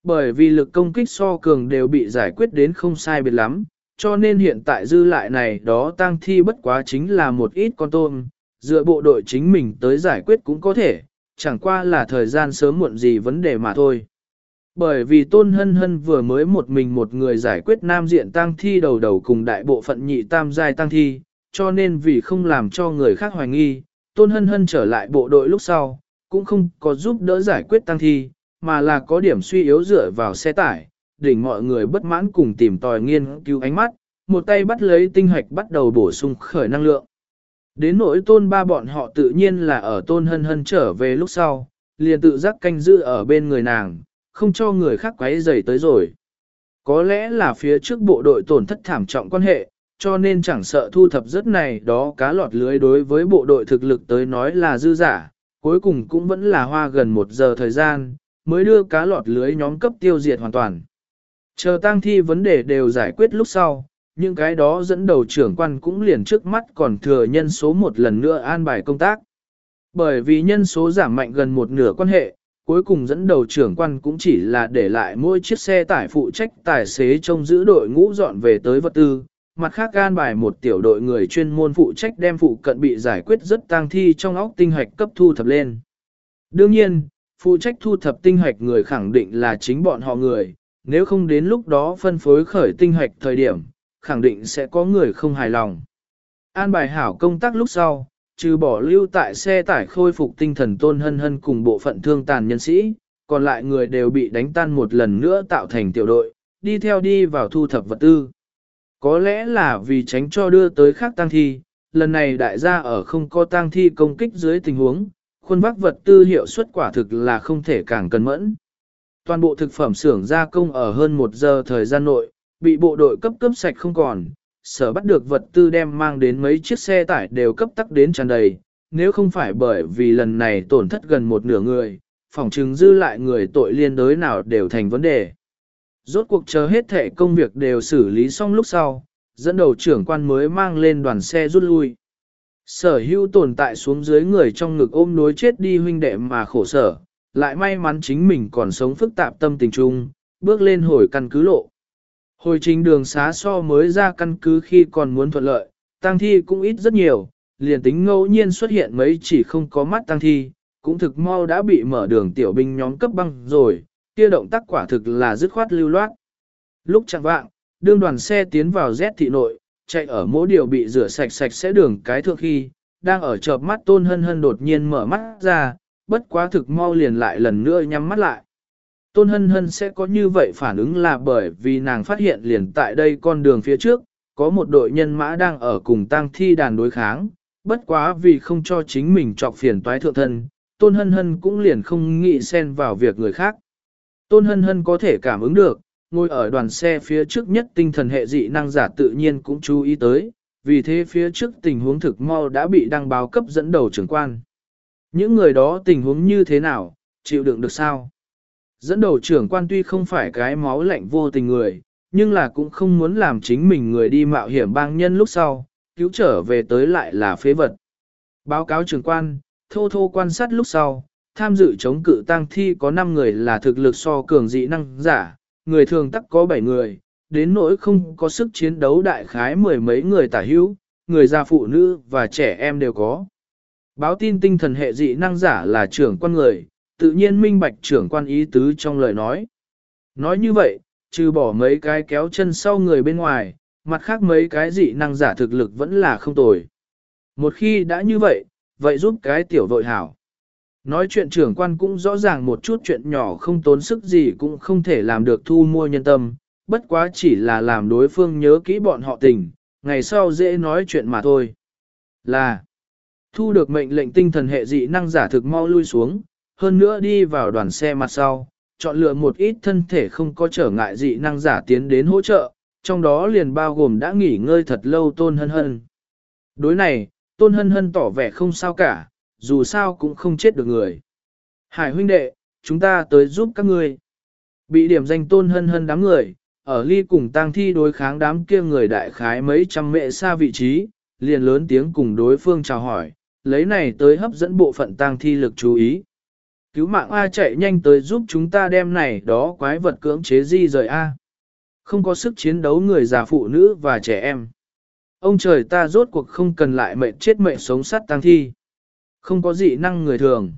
Bởi vì lực công kích so cường đều bị giải quyết đến không sai biệt lắm, cho nên hiện tại dư lại này đó tang thi bất quá chính là một ít con tôm, dựa bộ đội chính mình tới giải quyết cũng có thể, chẳng qua là thời gian sớm muộn gì vấn đề mà thôi. Bởi vì Tôn Hân Hân vừa mới một mình một người giải quyết nam diện tang thi đầu đầu cùng đại bộ phận nhị tam giai tang thi, cho nên vì không làm cho người khác hoài nghi, Tôn Hân Hân trở lại bộ đội lúc sau, cũng không có giúp đỡ giải quyết tang thi, mà là có điểm suy yếu dựa vào xe tải, đỉnh mọi người bất mãn cùng tìm tòi nghiên cứu ánh mắt, một tay bắt lấy tinh hoạch bắt đầu bổ sung khởi năng lượng. Đến nỗi tôn ba bọn họ tự nhiên là ở tôn hân hân trở về lúc sau, liền tự giác canh giữ ở bên người nàng, không cho người khác quấy rầy tới rồi. Có lẽ là phía trước bộ đội tổn thất thảm trọng quan hệ, cho nên chẳng sợ thu thập rất này đó cá lọt lưới đối với bộ đội thực lực tới nói là dư giả, cuối cùng cũng vẫn là hoa gần một giờ thời gian, mới đưa cá lọt lưới nhóm cấp tiêu diệt hoàn toàn. Chờ tang thi vấn đề đều giải quyết lúc sau, những cái đó dẫn đầu trưởng quan cũng liền trước mắt còn thừa nhân số một lần nữa an bài công tác. Bởi vì nhân số giảm mạnh gần một nửa quan hệ, cuối cùng dẫn đầu trưởng quan cũng chỉ là để lại mỗi chiếc xe tải phụ trách tài xế trông giữ đội ngũ dọn về tới vật tư, mặt khác an bài một tiểu đội người chuyên môn phụ trách đem phụ cận bị giải quyết rất tang thi trong óc tinh hoạch cấp thu thập lên. Đương nhiên, phụ trách thu thập tinh hoạch người khẳng định là chính bọn họ người, nếu không đến lúc đó phân phối khởi tinh hoạch thời điểm, khẳng định sẽ có người không hài lòng. An bài hảo công tác lúc sau, trừ bỏ lưu tại xe tải khôi phục tinh thần tôn hân hân cùng bộ phận thương tàn nhân sĩ, còn lại người đều bị đánh tan một lần nữa tạo thành tiểu đội, đi theo đi vào thu thập vật tư. Có lẽ là vì tránh cho đưa tới khác tăng thi, lần này đại gia ở không có tăng thi công kích dưới tình huống, khuôn vác vật tư hiệu suất quả thực là không thể càng cần mẫn. Toàn bộ thực phẩm xưởng gia công ở hơn một giờ thời gian nội, bị bộ đội cấp cấp sạch không còn, sở bắt được vật tư đem mang đến mấy chiếc xe tải đều cấp tắc đến tràn đầy, nếu không phải bởi vì lần này tổn thất gần một nửa người, phòng chứng dư lại người tội liên đối nào đều thành vấn đề. Rốt cuộc chờ hết thể công việc đều xử lý xong lúc sau, dẫn đầu trưởng quan mới mang lên đoàn xe rút lui. Sở hữu tồn tại xuống dưới người trong ngực ôm nối chết đi huynh đệ mà khổ sở, lại may mắn chính mình còn sống phức tạp tâm tình chung, bước lên hồi căn cứ lộ. Hồi trình đường xá so mới ra căn cứ khi còn muốn thuận lợi, tăng thi cũng ít rất nhiều, liền tính ngẫu nhiên xuất hiện mấy chỉ không có mắt tăng thi, cũng thực mau đã bị mở đường tiểu binh nhóm cấp băng rồi, kia động tác quả thực là dứt khoát lưu loát. Lúc chẳng vạng, đương đoàn xe tiến vào Z thị nội, chạy ở mỗi điều bị rửa sạch sạch sẽ đường cái thượng khi, đang ở chợp mắt tôn hân hân đột nhiên mở mắt ra, bất quá thực mau liền lại lần nữa nhắm mắt lại. Tôn hân hân sẽ có như vậy phản ứng là bởi vì nàng phát hiện liền tại đây con đường phía trước, có một đội nhân mã đang ở cùng tang thi đàn đối kháng, bất quá vì không cho chính mình trọc phiền toái thượng thân, tôn hân hân cũng liền không nghĩ xen vào việc người khác. Tôn hân hân có thể cảm ứng được, ngồi ở đoàn xe phía trước nhất tinh thần hệ dị năng giả tự nhiên cũng chú ý tới, vì thế phía trước tình huống thực mau đã bị đăng báo cấp dẫn đầu trưởng quan. Những người đó tình huống như thế nào, chịu đựng được sao? Dẫn đầu trưởng quan tuy không phải cái máu lạnh vô tình người, nhưng là cũng không muốn làm chính mình người đi mạo hiểm bang nhân lúc sau, cứu trở về tới lại là phế vật. Báo cáo trưởng quan, thô thô quan sát lúc sau, tham dự chống cự tang thi có 5 người là thực lực so cường dị năng giả, người thường tắc có 7 người, đến nỗi không có sức chiến đấu đại khái mười mấy người tả hữu, người già phụ nữ và trẻ em đều có. Báo tin tinh thần hệ dị năng giả là trưởng quan người, tự nhiên minh bạch trưởng quan ý tứ trong lời nói. Nói như vậy, trừ bỏ mấy cái kéo chân sau người bên ngoài, mặt khác mấy cái dị năng giả thực lực vẫn là không tồi. Một khi đã như vậy, vậy giúp cái tiểu vội hảo. Nói chuyện trưởng quan cũng rõ ràng một chút chuyện nhỏ không tốn sức gì cũng không thể làm được thu mua nhân tâm, bất quá chỉ là làm đối phương nhớ kỹ bọn họ tình, ngày sau dễ nói chuyện mà thôi. Là, thu được mệnh lệnh tinh thần hệ dị năng giả thực mau lui xuống, hơn nữa đi vào đoàn xe mặt sau, chọn lựa một ít thân thể không có trở ngại dị năng giả tiến đến hỗ trợ, trong đó liền bao gồm đã nghỉ ngơi thật lâu tôn hân hân. Đối này, tôn hân hân tỏ vẻ không sao cả, dù sao cũng không chết được người. Hải huynh đệ, chúng ta tới giúp các ngươi. Bị điểm danh tôn hân hân đám người, ở ly cùng tang thi đối kháng đám kia người đại khái mấy trăm mệ xa vị trí, liền lớn tiếng cùng đối phương chào hỏi, lấy này tới hấp dẫn bộ phận tang thi lực chú ý. Cứu mạng A chạy nhanh tới giúp chúng ta đem này đó quái vật cưỡng chế di rời A. Không có sức chiến đấu người già phụ nữ và trẻ em. Ông trời ta rốt cuộc không cần lại mệnh chết mệnh sống sắt tang thi. Không có dị năng người thường.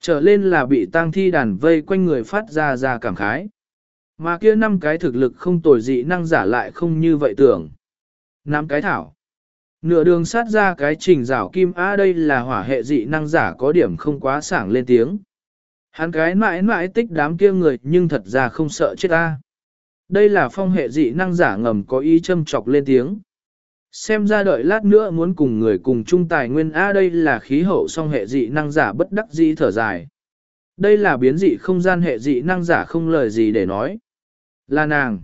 Trở lên là bị tang thi đàn vây quanh người phát ra ra cảm khái. Mà kia năm cái thực lực không tồi dị năng giả lại không như vậy tưởng. Năm cái thảo. Nửa đường sát ra cái trình rảo kim A đây là hỏa hệ dị năng giả có điểm không quá sảng lên tiếng. Hắn cái mãi mãi tích đám kia người nhưng thật ra không sợ chết ta. Đây là phong hệ dị năng giả ngầm có ý châm chọc lên tiếng. Xem ra đợi lát nữa muốn cùng người cùng chung tài nguyên A đây là khí hậu song hệ dị năng giả bất đắc dĩ thở dài. Đây là biến dị không gian hệ dị năng giả không lời gì để nói. Là nàng.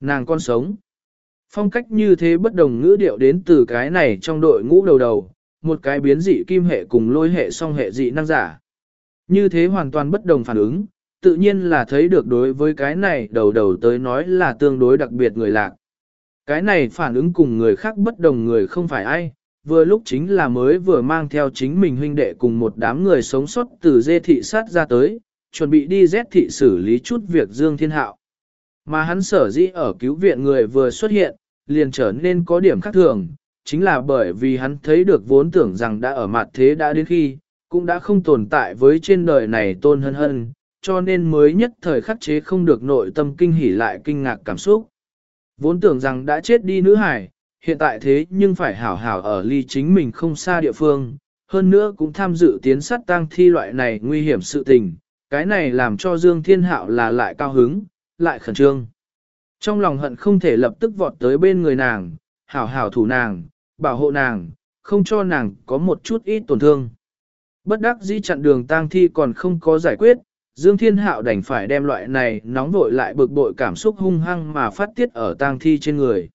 Nàng con sống. Phong cách như thế bất đồng ngữ điệu đến từ cái này trong đội ngũ đầu đầu, một cái biến dị kim hệ cùng lôi hệ song hệ dị năng giả. Như thế hoàn toàn bất đồng phản ứng, tự nhiên là thấy được đối với cái này đầu đầu tới nói là tương đối đặc biệt người lạc. Cái này phản ứng cùng người khác bất đồng người không phải ai, vừa lúc chính là mới vừa mang theo chính mình huynh đệ cùng một đám người sống sót từ dê thị sát ra tới, chuẩn bị đi rét thị xử lý chút việc Dương Thiên Hạo. Mà hắn sở dĩ ở cứu viện người vừa xuất hiện, liền trở nên có điểm khác thường, chính là bởi vì hắn thấy được vốn tưởng rằng đã ở mặt thế đã đến khi, cũng đã không tồn tại với trên đời này tôn hân hân, cho nên mới nhất thời khắc chế không được nội tâm kinh hỉ lại kinh ngạc cảm xúc. Vốn tưởng rằng đã chết đi nữ hải, hiện tại thế nhưng phải hảo hảo ở ly chính mình không xa địa phương, hơn nữa cũng tham dự tiến sát tang thi loại này nguy hiểm sự tình, cái này làm cho Dương Thiên Hạo là lại cao hứng, lại khẩn trương. Trong lòng hận không thể lập tức vọt tới bên người nàng, hảo hảo thủ nàng, bảo hộ nàng, không cho nàng có một chút ít tổn thương. Bất đắc dĩ chặn đường tang thi còn không có giải quyết, Dương Thiên Hạo đành phải đem loại này nóng vội lại bực bội cảm xúc hung hăng mà phát tiết ở tang thi trên người.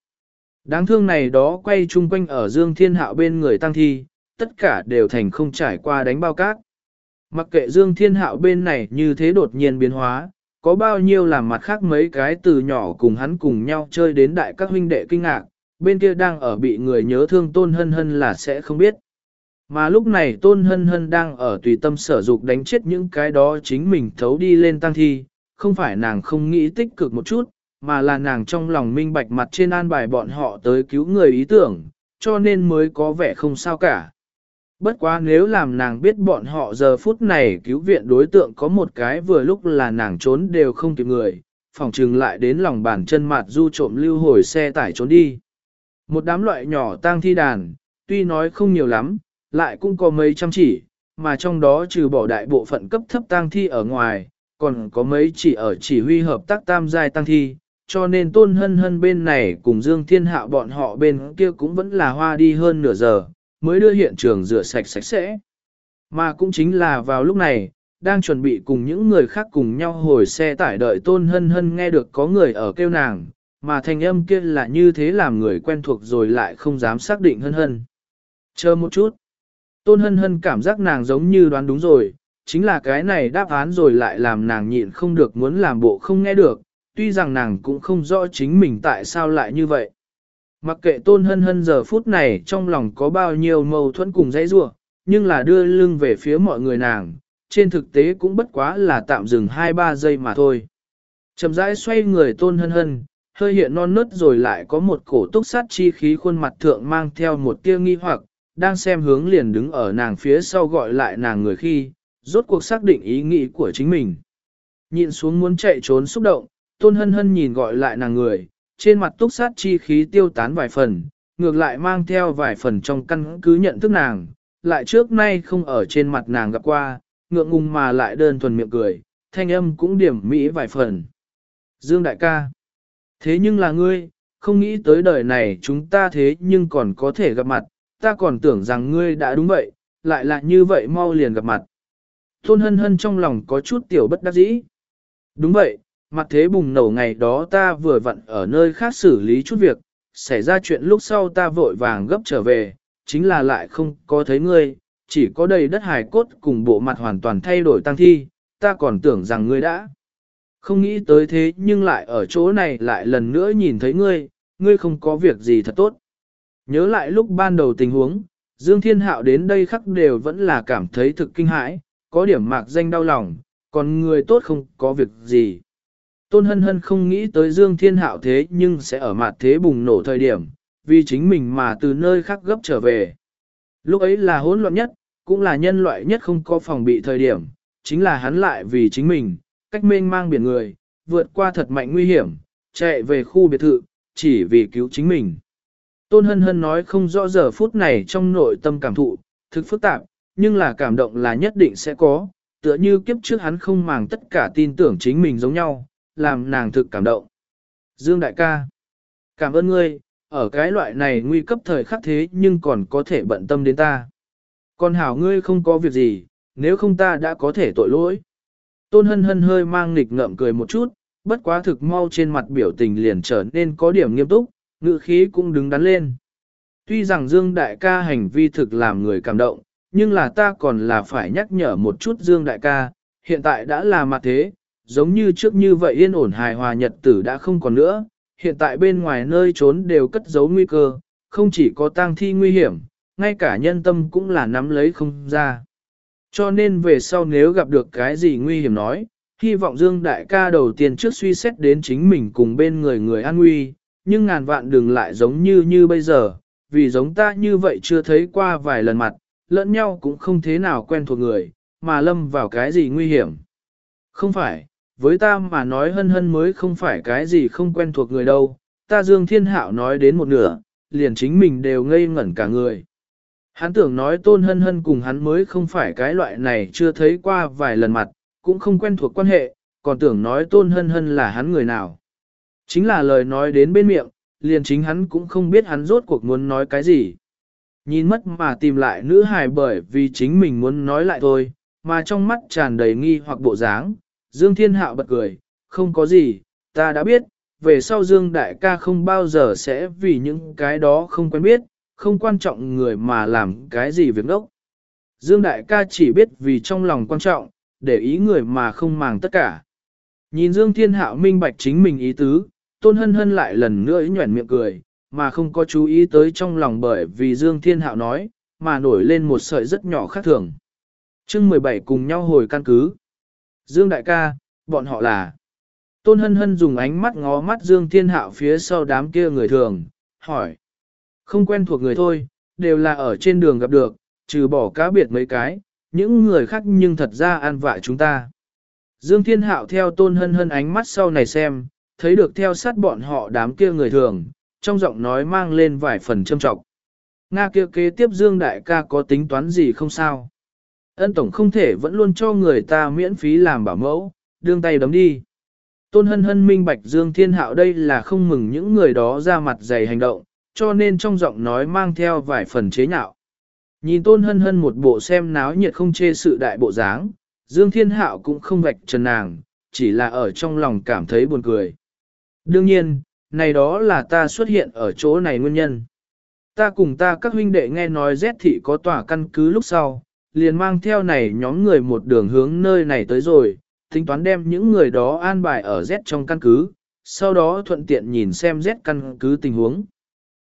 Đáng thương này đó quay chung quanh ở Dương Thiên Hạo bên người tang thi, tất cả đều thành không trải qua đánh bao cát. Mặc kệ Dương Thiên Hạo bên này như thế đột nhiên biến hóa, có bao nhiêu làm mặt khác mấy cái từ nhỏ cùng hắn cùng nhau chơi đến đại các huynh đệ kinh ngạc, bên kia đang ở bị người nhớ thương tôn hân hân là sẽ không biết. Mà lúc này tôn hân hân đang ở tùy tâm sở dục đánh chết những cái đó chính mình thấu đi lên tăng thi, không phải nàng không nghĩ tích cực một chút, mà là nàng trong lòng minh bạch mặt trên an bài bọn họ tới cứu người ý tưởng, cho nên mới có vẻ không sao cả. Bất quá nếu làm nàng biết bọn họ giờ phút này cứu viện đối tượng có một cái vừa lúc là nàng trốn đều không kịp người, phòng trừng lại đến lòng bàn chân mặt du trộm lưu hồi xe tải trốn đi. Một đám loại nhỏ tang thi đàn, tuy nói không nhiều lắm, lại cũng có mấy trăm chỉ, mà trong đó trừ bỏ đại bộ phận cấp thấp tang thi ở ngoài, còn có mấy chỉ ở chỉ huy hợp tác tam giai tang thi, cho nên tôn hân hân bên này cùng Dương Thiên Hạo bọn họ bên kia cũng vẫn là hoa đi hơn nửa giờ, mới đưa hiện trường rửa sạch sạch sẽ. Mà cũng chính là vào lúc này, đang chuẩn bị cùng những người khác cùng nhau hồi xe tải đợi tôn hân hân nghe được có người ở kêu nàng, mà thanh âm kia là như thế làm người quen thuộc rồi lại không dám xác định hân hân. Chờ một chút. Tôn hân hân cảm giác nàng giống như đoán đúng rồi, chính là cái này đáp án rồi lại làm nàng nhịn không được muốn làm bộ không nghe được, tuy rằng nàng cũng không rõ chính mình tại sao lại như vậy. Mặc kệ tôn hân hân giờ phút này trong lòng có bao nhiêu mâu thuẫn cùng dãy rua, nhưng là đưa lưng về phía mọi người nàng, trên thực tế cũng bất quá là tạm dừng 2-3 giây mà thôi. Chầm rãi xoay người tôn hân hân, hơi hiện non nớt rồi lại có một cổ túc sát chi khí khuôn mặt thượng mang theo một tia nghi hoặc, đang xem hướng liền đứng ở nàng phía sau gọi lại nàng người khi, rốt cuộc xác định ý nghĩ của chính mình. Nhìn xuống muốn chạy trốn xúc động, tôn hân hân nhìn gọi lại nàng người, trên mặt túc sát chi khí tiêu tán vài phần, ngược lại mang theo vài phần trong căn cứ nhận thức nàng, lại trước nay không ở trên mặt nàng gặp qua, ngượng ngùng mà lại đơn thuần miệng cười, thanh âm cũng điểm mỹ vài phần. Dương đại ca, thế nhưng là ngươi, không nghĩ tới đời này chúng ta thế nhưng còn có thể gặp mặt, ta còn tưởng rằng ngươi đã đúng vậy, lại là như vậy mau liền gặp mặt. Tôn hân hân trong lòng có chút tiểu bất đắc dĩ. Đúng vậy, mặt thế bùng nổ ngày đó ta vừa vặn ở nơi khác xử lý chút việc, xảy ra chuyện lúc sau ta vội vàng gấp trở về, chính là lại không có thấy ngươi, chỉ có đầy đất hài cốt cùng bộ mặt hoàn toàn thay đổi tăng thi, ta còn tưởng rằng ngươi đã. Không nghĩ tới thế nhưng lại ở chỗ này lại lần nữa nhìn thấy ngươi, ngươi không có việc gì thật tốt. Nhớ lại lúc ban đầu tình huống, Dương Thiên Hạo đến đây khắc đều vẫn là cảm thấy thực kinh hãi, có điểm mạc danh đau lòng, còn người tốt không có việc gì. Tôn hân hân không nghĩ tới Dương Thiên Hạo thế nhưng sẽ ở mặt thế bùng nổ thời điểm, vì chính mình mà từ nơi khác gấp trở về. Lúc ấy là hỗn loạn nhất, cũng là nhân loại nhất không có phòng bị thời điểm, chính là hắn lại vì chính mình, cách mênh mang biển người, vượt qua thật mạnh nguy hiểm, chạy về khu biệt thự, chỉ vì cứu chính mình. Tôn hân hân nói không rõ giờ phút này trong nội tâm cảm thụ, thực phức tạp, nhưng là cảm động là nhất định sẽ có, tựa như kiếp trước hắn không màng tất cả tin tưởng chính mình giống nhau, làm nàng thực cảm động. Dương đại ca, cảm ơn ngươi, ở cái loại này nguy cấp thời khắc thế nhưng còn có thể bận tâm đến ta. Còn hảo ngươi không có việc gì, nếu không ta đã có thể tội lỗi. Tôn hân hân hơi mang nghịch ngợm cười một chút, bất quá thực mau trên mặt biểu tình liền trở nên có điểm nghiêm túc, ngự khí cũng đứng đắn lên. Tuy rằng Dương Đại ca hành vi thực làm người cảm động, nhưng là ta còn là phải nhắc nhở một chút Dương Đại ca, hiện tại đã là mặt thế, giống như trước như vậy yên ổn hài hòa nhật tử đã không còn nữa, hiện tại bên ngoài nơi trốn đều cất giấu nguy cơ, không chỉ có tang thi nguy hiểm, ngay cả nhân tâm cũng là nắm lấy không ra. Cho nên về sau nếu gặp được cái gì nguy hiểm nói, hy vọng Dương Đại ca đầu tiên trước suy xét đến chính mình cùng bên người người an nguy, nhưng ngàn vạn đừng lại giống như như bây giờ, vì giống ta như vậy chưa thấy qua vài lần mặt, lẫn nhau cũng không thế nào quen thuộc người, mà lâm vào cái gì nguy hiểm. Không phải, với ta mà nói hân hân mới không phải cái gì không quen thuộc người đâu, ta Dương Thiên Hạo nói đến một nửa, liền chính mình đều ngây ngẩn cả người. Hắn tưởng nói tôn hân hân cùng hắn mới không phải cái loại này chưa thấy qua vài lần mặt, cũng không quen thuộc quan hệ, còn tưởng nói tôn hân hân là hắn người nào. Chính là lời nói đến bên miệng, liền chính hắn cũng không biết hắn rốt cuộc muốn nói cái gì. Nhìn mất mà tìm lại nữ hài bởi vì chính mình muốn nói lại thôi, mà trong mắt tràn đầy nghi hoặc bộ dáng. Dương Thiên Hạo bật cười, không có gì, ta đã biết, về sau Dương Đại ca không bao giờ sẽ vì những cái đó không quen biết, không quan trọng người mà làm cái gì việc đốc. Dương Đại ca chỉ biết vì trong lòng quan trọng, để ý người mà không màng tất cả. Nhìn Dương Thiên Hạo minh bạch chính mình ý tứ, Tôn Hân Hân lại lần nữa nhuẩn miệng cười, mà không có chú ý tới trong lòng bởi vì Dương Thiên Hạo nói, mà nổi lên một sợi rất nhỏ khác thường. chương 17 cùng nhau hồi căn cứ. Dương Đại ca, bọn họ là... Tôn Hân Hân dùng ánh mắt ngó mắt Dương Thiên Hạo phía sau đám kia người thường, hỏi. Không quen thuộc người thôi, đều là ở trên đường gặp được, trừ bỏ cá biệt mấy cái, những người khác nhưng thật ra an vạ chúng ta. Dương Thiên Hạo theo Tôn Hân Hân ánh mắt sau này xem, thấy được theo sát bọn họ đám kia người thường, trong giọng nói mang lên vài phần châm trọng. Nga kia kế tiếp Dương Đại ca có tính toán gì không sao? Ân Tổng không thể vẫn luôn cho người ta miễn phí làm bảo mẫu, đương tay đấm đi. Tôn hân hân minh bạch Dương Thiên Hạo đây là không mừng những người đó ra mặt dày hành động, cho nên trong giọng nói mang theo vài phần chế nhạo. Nhìn Tôn hân hân một bộ xem náo nhiệt không chê sự đại bộ dáng, Dương Thiên Hạo cũng không vạch trần nàng, chỉ là ở trong lòng cảm thấy buồn cười. Đương nhiên, này đó là ta xuất hiện ở chỗ này nguyên nhân. Ta cùng ta các huynh đệ nghe nói Z thị có tòa căn cứ lúc sau, liền mang theo này nhóm người một đường hướng nơi này tới rồi, tính toán đem những người đó an bài ở Z trong căn cứ, sau đó thuận tiện nhìn xem Z căn cứ tình huống.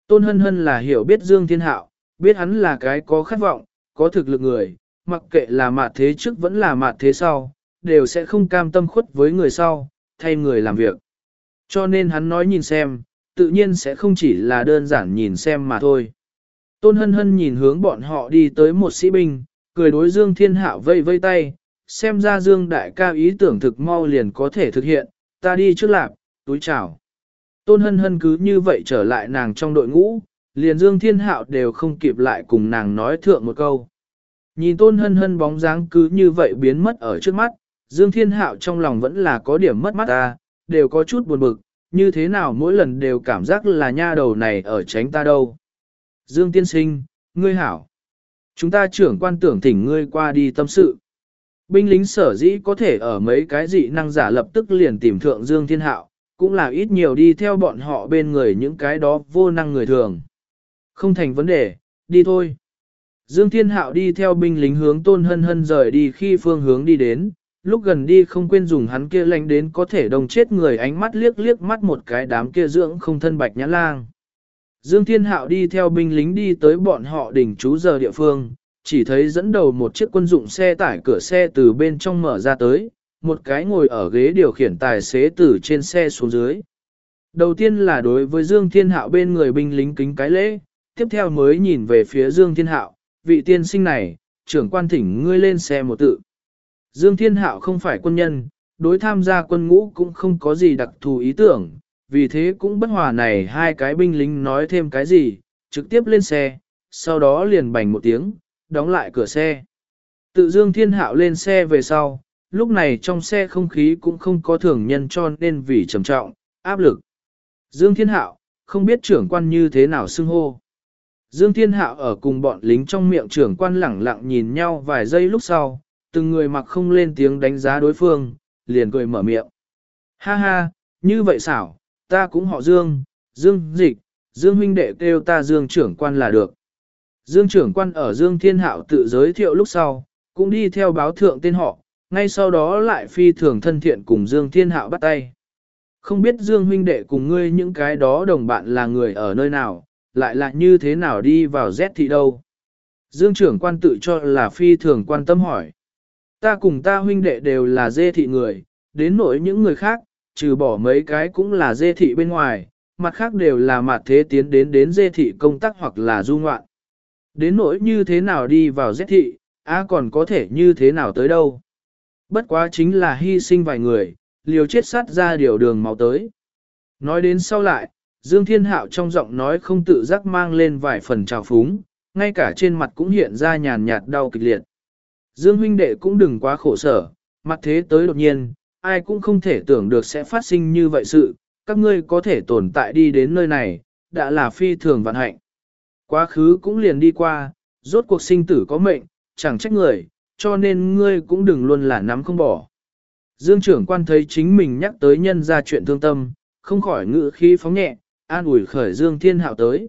Tôn Hân Hân là hiểu biết Dương Thiên Hạo, biết hắn là cái có khát vọng, có thực lực người, mặc kệ là mạt thế trước vẫn là mạt thế sau, đều sẽ không cam tâm khuất với người sau, thay người làm việc. Cho nên hắn nói nhìn xem, tự nhiên sẽ không chỉ là đơn giản nhìn xem mà thôi. Tôn hân hân nhìn hướng bọn họ đi tới một sĩ binh, cười đối Dương Thiên Hạo vây vây tay, xem ra Dương Đại ca ý tưởng thực mau liền có thể thực hiện, ta đi trước lạc, túi chào. Tôn hân hân cứ như vậy trở lại nàng trong đội ngũ, liền Dương Thiên Hạo đều không kịp lại cùng nàng nói thượng một câu. Nhìn tôn hân hân bóng dáng cứ như vậy biến mất ở trước mắt, Dương Thiên Hạo trong lòng vẫn là có điểm mất mắt ta, đều có chút buồn bực, như thế nào mỗi lần đều cảm giác là nha đầu này ở tránh ta đâu. Dương Tiên Sinh, ngươi hảo. Chúng ta trưởng quan tưởng thỉnh ngươi qua đi tâm sự. Binh lính sở dĩ có thể ở mấy cái dị năng giả lập tức liền tìm thượng Dương Thiên Hạo, cũng là ít nhiều đi theo bọn họ bên người những cái đó vô năng người thường. Không thành vấn đề, đi thôi. Dương Thiên Hạo đi theo binh lính hướng Tôn Hân Hân rời đi khi phương hướng đi đến, lúc gần đi không quên dùng hắn kia lánh đến có thể đồng chết người ánh mắt liếc liếc mắt một cái đám kia dưỡng không thân bạch nhã lang. Dương Thiên Hạo đi theo binh lính đi tới bọn họ đỉnh trú giờ địa phương, chỉ thấy dẫn đầu một chiếc quân dụng xe tải cửa xe từ bên trong mở ra tới, một cái ngồi ở ghế điều khiển tài xế từ trên xe xuống dưới. Đầu tiên là đối với Dương Thiên Hạo bên người binh lính kính cái lễ, tiếp theo mới nhìn về phía Dương Thiên Hạo, vị tiên sinh này, trưởng quan thỉnh ngươi lên xe một tự. Dương Thiên Hạo không phải quân nhân, đối tham gia quân ngũ cũng không có gì đặc thù ý tưởng, vì thế cũng bất hòa này hai cái binh lính nói thêm cái gì, trực tiếp lên xe, sau đó liền bành một tiếng, đóng lại cửa xe. Tự Dương Thiên Hạo lên xe về sau, lúc này trong xe không khí cũng không có thường nhân cho nên vì trầm trọng, áp lực. Dương Thiên Hạo, không biết trưởng quan như thế nào xưng hô. Dương Thiên Hạo ở cùng bọn lính trong miệng trưởng quan lẳng lặng nhìn nhau vài giây lúc sau, từng người mặc không lên tiếng đánh giá đối phương, liền cười mở miệng. Ha ha, như vậy xảo, ta cũng họ Dương, Dương Dịch, Dương huynh đệ kêu ta Dương trưởng quan là được. Dương trưởng quan ở Dương Thiên Hạo tự giới thiệu lúc sau, cũng đi theo báo thượng tên họ, ngay sau đó lại phi thường thân thiện cùng Dương Thiên Hạo bắt tay. Không biết Dương huynh đệ cùng ngươi những cái đó đồng bạn là người ở nơi nào, lại là như thế nào đi vào Z thị đâu. Dương trưởng quan tự cho là phi thường quan tâm hỏi. Ta cùng ta huynh đệ đều là dê thị người, đến nỗi những người khác, trừ bỏ mấy cái cũng là dê thị bên ngoài, mặt khác đều là mặt thế tiến đến đến dê thị công tác hoặc là du ngoạn. Đến nỗi như thế nào đi vào dê thị, á còn có thể như thế nào tới đâu. Bất quá chính là hy sinh vài người, liều chết sát ra điều đường máu tới. Nói đến sau lại, Dương Thiên Hạo trong giọng nói không tự giác mang lên vài phần trào phúng, ngay cả trên mặt cũng hiện ra nhàn nhạt đau kịch liệt. Dương huynh đệ cũng đừng quá khổ sở, mặt thế tới đột nhiên, ai cũng không thể tưởng được sẽ phát sinh như vậy sự, các ngươi có thể tồn tại đi đến nơi này, đã là phi thường vạn hạnh. Quá khứ cũng liền đi qua, rốt cuộc sinh tử có mệnh, chẳng trách người, cho nên ngươi cũng đừng luôn là nắm không bỏ. Dương trưởng quan thấy chính mình nhắc tới nhân ra chuyện thương tâm, không khỏi ngự khí phóng nhẹ, an ủi khởi Dương Thiên Hạo tới.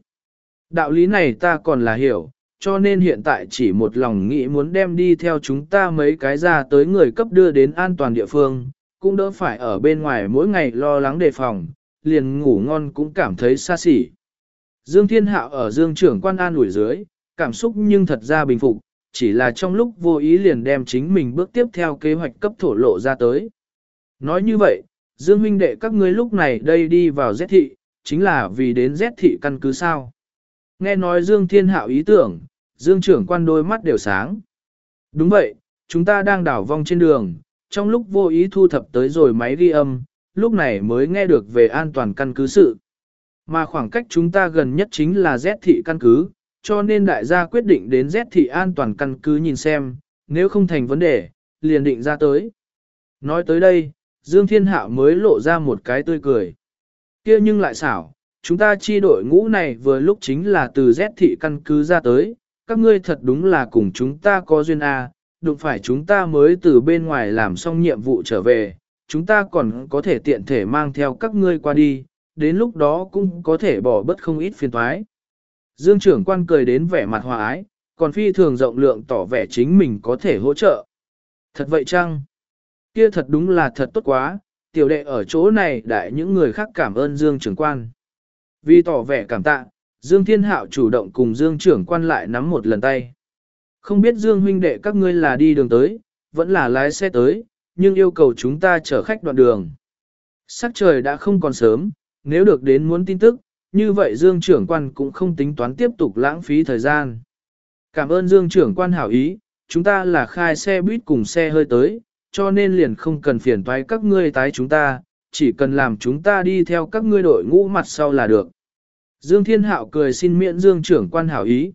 Đạo lý này ta còn là hiểu, cho nên hiện tại chỉ một lòng nghĩ muốn đem đi theo chúng ta mấy cái ra tới người cấp đưa đến an toàn địa phương, cũng đỡ phải ở bên ngoài mỗi ngày lo lắng đề phòng, liền ngủ ngon cũng cảm thấy xa xỉ. Dương Thiên Hạo ở Dương trưởng quan an ủi dưới, cảm xúc nhưng thật ra bình phục, chỉ là trong lúc vô ý liền đem chính mình bước tiếp theo kế hoạch cấp thổ lộ ra tới. Nói như vậy, Dương huynh đệ các ngươi lúc này đây đi vào Z thị, chính là vì đến Z thị căn cứ sao. Nghe nói Dương Thiên Hạo ý tưởng, Dương trưởng quan đôi mắt đều sáng. Đúng vậy, chúng ta đang đảo vong trên đường, trong lúc vô ý thu thập tới rồi máy ghi âm, lúc này mới nghe được về an toàn căn cứ sự. Mà khoảng cách chúng ta gần nhất chính là Z thị căn cứ, cho nên đại gia quyết định đến Z thị an toàn căn cứ nhìn xem, nếu không thành vấn đề, liền định ra tới. Nói tới đây, Dương Thiên Hạo mới lộ ra một cái tươi cười. kia nhưng lại xảo, chúng ta chi đội ngũ này vừa lúc chính là từ Z thị căn cứ ra tới, các ngươi thật đúng là cùng chúng ta có duyên A, à, đụng phải chúng ta mới từ bên ngoài làm xong nhiệm vụ trở về, chúng ta còn có thể tiện thể mang theo các ngươi qua đi, đến lúc đó cũng có thể bỏ bất không ít phiền toái. Dương trưởng quan cười đến vẻ mặt hòa ái, còn phi thường rộng lượng tỏ vẻ chính mình có thể hỗ trợ. Thật vậy chăng? Kia thật đúng là thật tốt quá, tiểu đệ ở chỗ này đại những người khác cảm ơn Dương trưởng quan. Vì tỏ vẻ cảm tạ, Dương Thiên Hạo chủ động cùng Dương trưởng quan lại nắm một lần tay. Không biết Dương huynh đệ các ngươi là đi đường tới, vẫn là lái xe tới, nhưng yêu cầu chúng ta chở khách đoạn đường. Sắc trời đã không còn sớm, nếu được đến muốn tin tức, như vậy Dương trưởng quan cũng không tính toán tiếp tục lãng phí thời gian. Cảm ơn Dương trưởng quan hảo ý, chúng ta là khai xe buýt cùng xe hơi tới, cho nên liền không cần phiền toái các ngươi tái chúng ta, chỉ cần làm chúng ta đi theo các ngươi đội ngũ mặt sau là được. Dương Thiên Hạo cười xin miễn Dương trưởng quan hảo ý.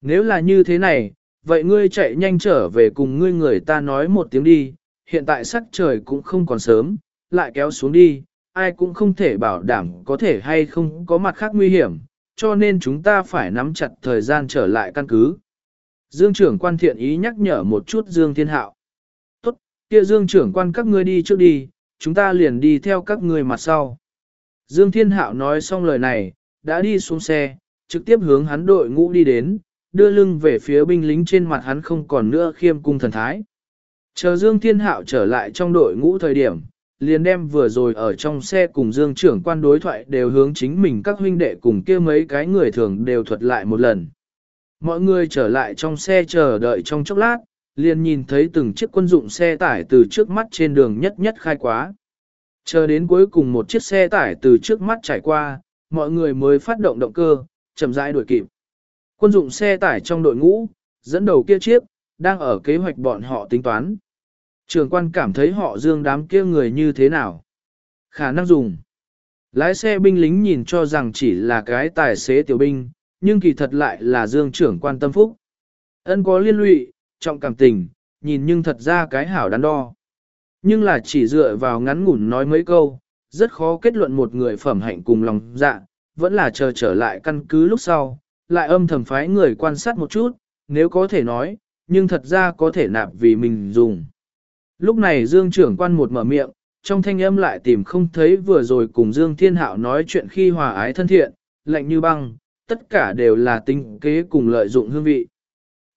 Nếu là như thế này, vậy ngươi chạy nhanh trở về cùng ngươi người ta nói một tiếng đi, hiện tại sắc trời cũng không còn sớm, lại kéo xuống đi, ai cũng không thể bảo đảm có thể hay không có mặt khác nguy hiểm, cho nên chúng ta phải nắm chặt thời gian trở lại căn cứ. Dương trưởng quan thiện ý nhắc nhở một chút Dương Thiên Hạo. Tốt, kia Dương trưởng quan các ngươi đi trước đi, chúng ta liền đi theo các ngươi mặt sau. Dương Thiên Hạo nói xong lời này, đã đi xuống xe, trực tiếp hướng hắn đội ngũ đi đến, đưa lưng về phía binh lính trên mặt hắn không còn nữa khiêm cung thần thái. Chờ Dương Thiên Hạo trở lại trong đội ngũ thời điểm, liền đem vừa rồi ở trong xe cùng Dương trưởng quan đối thoại đều hướng chính mình các huynh đệ cùng kia mấy cái người thường đều thuật lại một lần. Mọi người trở lại trong xe chờ đợi trong chốc lát, liền nhìn thấy từng chiếc quân dụng xe tải từ trước mắt trên đường nhất nhất khai quá. Chờ đến cuối cùng một chiếc xe tải từ trước mắt trải qua, mọi người mới phát động động cơ, chậm rãi đuổi kịp. Quân dụng xe tải trong đội ngũ, dẫn đầu kia chiếc, đang ở kế hoạch bọn họ tính toán. Trường quan cảm thấy họ dương đám kia người như thế nào? Khả năng dùng. Lái xe binh lính nhìn cho rằng chỉ là cái tài xế tiểu binh, nhưng kỳ thật lại là dương trưởng quan tâm phúc. Ân có liên lụy, trọng cảm tình, nhìn nhưng thật ra cái hảo đắn đo. Nhưng là chỉ dựa vào ngắn ngủn nói mấy câu, rất khó kết luận một người phẩm hạnh cùng lòng dạ, vẫn là chờ trở lại căn cứ lúc sau, lại âm thầm phái người quan sát một chút, nếu có thể nói, nhưng thật ra có thể nạp vì mình dùng. Lúc này Dương trưởng quan một mở miệng, trong thanh âm lại tìm không thấy vừa rồi cùng Dương Thiên Hạo nói chuyện khi hòa ái thân thiện, lạnh như băng, tất cả đều là tinh kế cùng lợi dụng hương vị.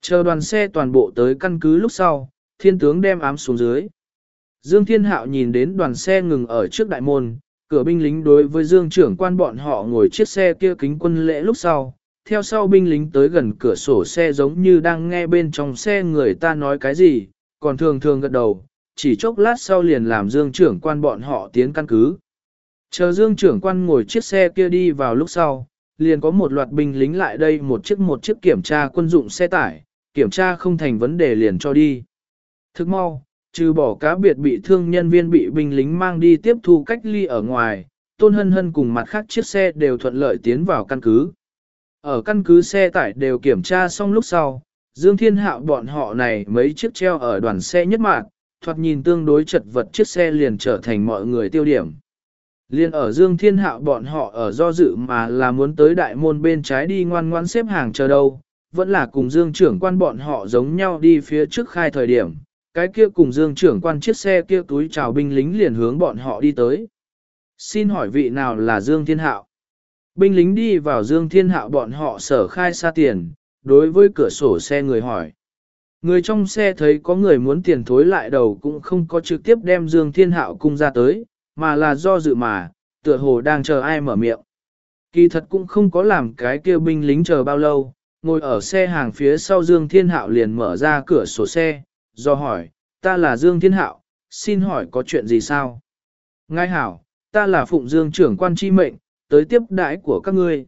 Chờ đoàn xe toàn bộ tới căn cứ lúc sau, thiên tướng đem ám xuống dưới. Dương Thiên Hạo nhìn đến đoàn xe ngừng ở trước đại môn, cửa binh lính đối với Dương trưởng quan bọn họ ngồi chiếc xe kia kính quân lễ lúc sau. Theo sau binh lính tới gần cửa sổ xe giống như đang nghe bên trong xe người ta nói cái gì, còn thường thường gật đầu, chỉ chốc lát sau liền làm Dương trưởng quan bọn họ tiến căn cứ. Chờ Dương trưởng quan ngồi chiếc xe kia đi vào lúc sau, liền có một loạt binh lính lại đây một chiếc một chiếc kiểm tra quân dụng xe tải, kiểm tra không thành vấn đề liền cho đi. Thức mau, trừ bỏ cá biệt bị thương nhân viên bị binh lính mang đi tiếp thu cách ly ở ngoài, Tôn Hân Hân cùng mặt khác chiếc xe đều thuận lợi tiến vào căn cứ. Ở căn cứ xe tải đều kiểm tra xong lúc sau, Dương Thiên Hạo bọn họ này mấy chiếc treo ở đoàn xe nhất mạng, thoạt nhìn tương đối chật vật chiếc xe liền trở thành mọi người tiêu điểm. Liên ở Dương Thiên Hạo bọn họ ở do dự mà là muốn tới đại môn bên trái đi ngoan ngoan xếp hàng chờ đâu, vẫn là cùng Dương trưởng quan bọn họ giống nhau đi phía trước khai thời điểm, cái kia cùng Dương trưởng quan chiếc xe kia túi chào binh lính liền hướng bọn họ đi tới. Xin hỏi vị nào là Dương Thiên Hạo? Binh lính đi vào Dương Thiên Hạo bọn họ sở khai xa tiền, đối với cửa sổ xe người hỏi. Người trong xe thấy có người muốn tiền thối lại đầu cũng không có trực tiếp đem Dương Thiên Hạo cung ra tới, mà là do dự mà, tựa hồ đang chờ ai mở miệng. Kỳ thật cũng không có làm cái kia binh lính chờ bao lâu, ngồi ở xe hàng phía sau Dương Thiên Hạo liền mở ra cửa sổ xe, do hỏi, ta là Dương Thiên Hạo, xin hỏi có chuyện gì sao? Ngài hảo, ta là Phụng Dương trưởng quan chi mệnh, tới tiếp đãi của các ngươi.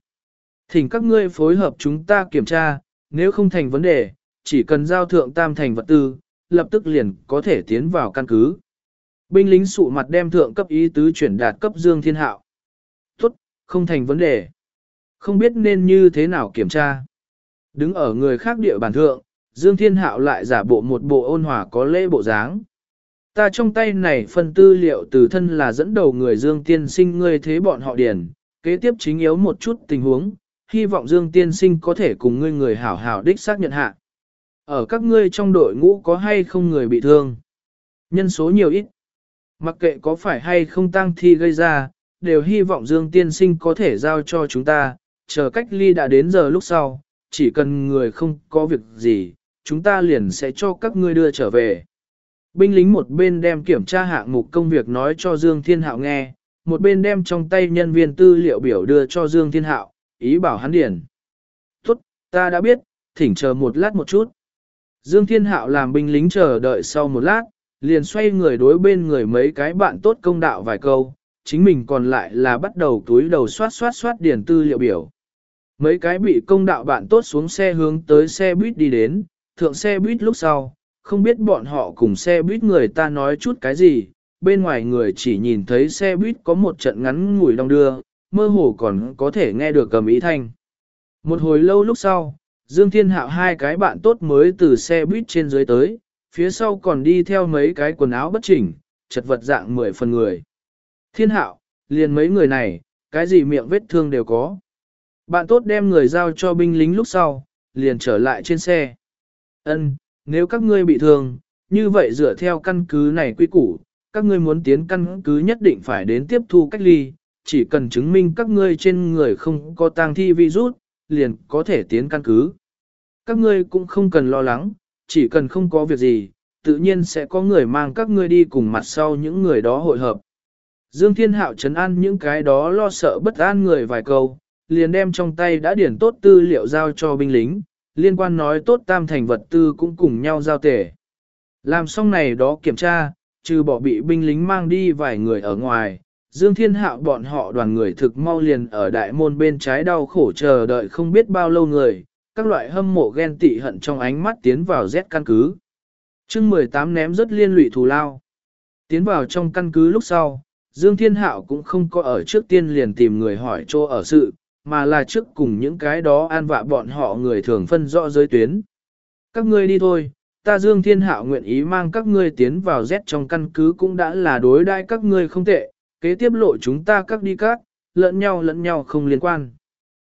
Thỉnh các ngươi phối hợp chúng ta kiểm tra, nếu không thành vấn đề, chỉ cần giao thượng tam thành vật tư, lập tức liền có thể tiến vào căn cứ. Binh lính sụ mặt đem thượng cấp ý tứ chuyển đạt cấp Dương Thiên Hạo. Tốt, không thành vấn đề. Không biết nên như thế nào kiểm tra. Đứng ở người khác địa bàn thượng, Dương Thiên Hạo lại giả bộ một bộ ôn hòa có lễ bộ dáng. Ta trong tay này phân tư liệu từ thân là dẫn đầu người Dương Tiên Sinh ngươi thế bọn họ điền, kế tiếp chính yếu một chút tình huống, hy vọng Dương Tiên Sinh có thể cùng ngươi người hảo hảo đích xác nhận hạ. Ở các ngươi trong đội ngũ có hay không người bị thương? Nhân số nhiều ít. Mặc kệ có phải hay không tăng thi gây ra, đều hy vọng Dương Tiên Sinh có thể giao cho chúng ta, chờ cách ly đã đến giờ lúc sau, chỉ cần người không có việc gì, chúng ta liền sẽ cho các ngươi đưa trở về. Binh lính một bên đem kiểm tra hạng mục công việc nói cho Dương Thiên Hạo nghe, một bên đem trong tay nhân viên tư liệu biểu đưa cho Dương Thiên Hạo, ý bảo hắn điền. Tốt, ta đã biết, thỉnh chờ một lát một chút. Dương Thiên Hạo làm binh lính chờ đợi sau một lát, liền xoay người đối bên người mấy cái bạn tốt công đạo vài câu, chính mình còn lại là bắt đầu túi đầu xoát xoát xoát điền tư liệu biểu. Mấy cái bị công đạo bạn tốt xuống xe hướng tới xe buýt đi đến, thượng xe buýt lúc sau, không biết bọn họ cùng xe buýt người ta nói chút cái gì, bên ngoài người chỉ nhìn thấy xe buýt có một trận ngắn ngủi đong đưa, mơ hồ còn có thể nghe được cầm ý thanh. Một hồi lâu lúc sau, Dương Thiên Hạo hai cái bạn tốt mới từ xe buýt trên dưới tới, phía sau còn đi theo mấy cái quần áo bất chỉnh, chật vật dạng mười phần người. Thiên Hạo, liền mấy người này, cái gì miệng vết thương đều có. Bạn tốt đem người giao cho binh lính lúc sau, liền trở lại trên xe. Ân, nếu các ngươi bị thương, như vậy dựa theo căn cứ này quy củ, các ngươi muốn tiến căn cứ nhất định phải đến tiếp thu cách ly, chỉ cần chứng minh các ngươi trên người không có tang thi virus, liền có thể tiến căn cứ. Các ngươi cũng không cần lo lắng, chỉ cần không có việc gì, tự nhiên sẽ có người mang các ngươi đi cùng mặt sau những người đó hội hợp. Dương Thiên Hạo trấn an những cái đó lo sợ bất an người vài câu, liền đem trong tay đã điển tốt tư liệu giao cho binh lính, liên quan nói tốt tam thành vật tư cũng cùng nhau giao tể. Làm xong này đó kiểm tra, trừ bỏ bị binh lính mang đi vài người ở ngoài, Dương Thiên Hạo bọn họ đoàn người thực mau liền ở đại môn bên trái đau khổ chờ đợi không biết bao lâu người, các loại hâm mộ ghen tị hận trong ánh mắt tiến vào Z căn cứ. chương 18 ném rất liên lụy thù lao. Tiến vào trong căn cứ lúc sau, Dương Thiên Hạo cũng không có ở trước tiên liền tìm người hỏi chỗ ở sự, mà là trước cùng những cái đó an vạ bọn họ người thường phân rõ giới tuyến. Các ngươi đi thôi, ta Dương Thiên Hạo nguyện ý mang các ngươi tiến vào Z trong căn cứ cũng đã là đối đãi các ngươi không tệ, kế tiếp lộ chúng ta các đi các, lẫn nhau lẫn nhau không liên quan.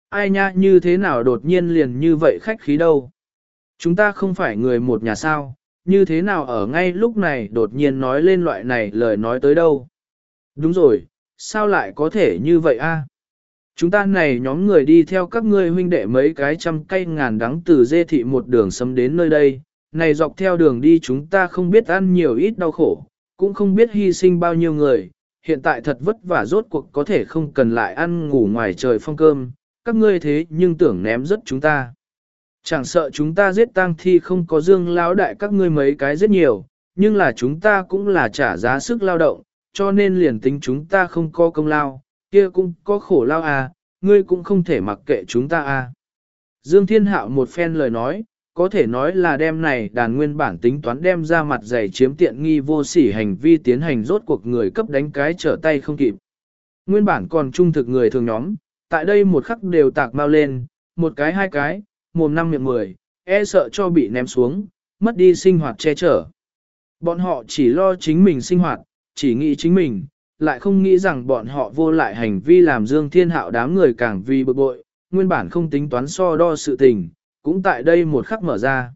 Ai nha như thế nào đột nhiên liền như vậy khách khí đâu. Chúng ta không phải người một nhà sao, như thế nào ở ngay lúc này đột nhiên nói lên loại này lời nói tới đâu. Đúng rồi, sao lại có thể như vậy a? Chúng ta này nhóm người đi theo các ngươi huynh đệ mấy cái trăm cây ngàn đắng từ dê thị một đường xâm đến nơi đây, này dọc theo đường đi chúng ta không biết ăn nhiều ít đau khổ, cũng không biết hy sinh bao nhiêu người, hiện tại thật vất vả rốt cuộc có thể không cần lại ăn ngủ ngoài trời phong cơm, các ngươi thế nhưng tưởng ném rất chúng ta. Chẳng sợ chúng ta giết tang thi không có dương lão đại các ngươi mấy cái rất nhiều, nhưng là chúng ta cũng là trả giá sức lao động, cho nên liền tính chúng ta không có công lao, kia cũng có khổ lao à, ngươi cũng không thể mặc kệ chúng ta à. Dương Thiên Hạo một phen lời nói, có thể nói là đem này đàn nguyên bản tính toán đem ra mặt dày chiếm tiện nghi vô sỉ hành vi tiến hành rốt cuộc người cấp đánh cái trở tay không kịp. Nguyên bản còn trung thực người thường nhóm, tại đây một khắc đều tạc mau lên, một cái hai cái, mồm năm miệng mười, e sợ cho bị ném xuống, mất đi sinh hoạt che chở. Bọn họ chỉ lo chính mình sinh hoạt, chỉ nghĩ chính mình, lại không nghĩ rằng bọn họ vô lại hành vi làm Dương Thiên Hạo đám người càng vì bực bội, nguyên bản không tính toán so đo sự tình, cũng tại đây một khắc mở ra.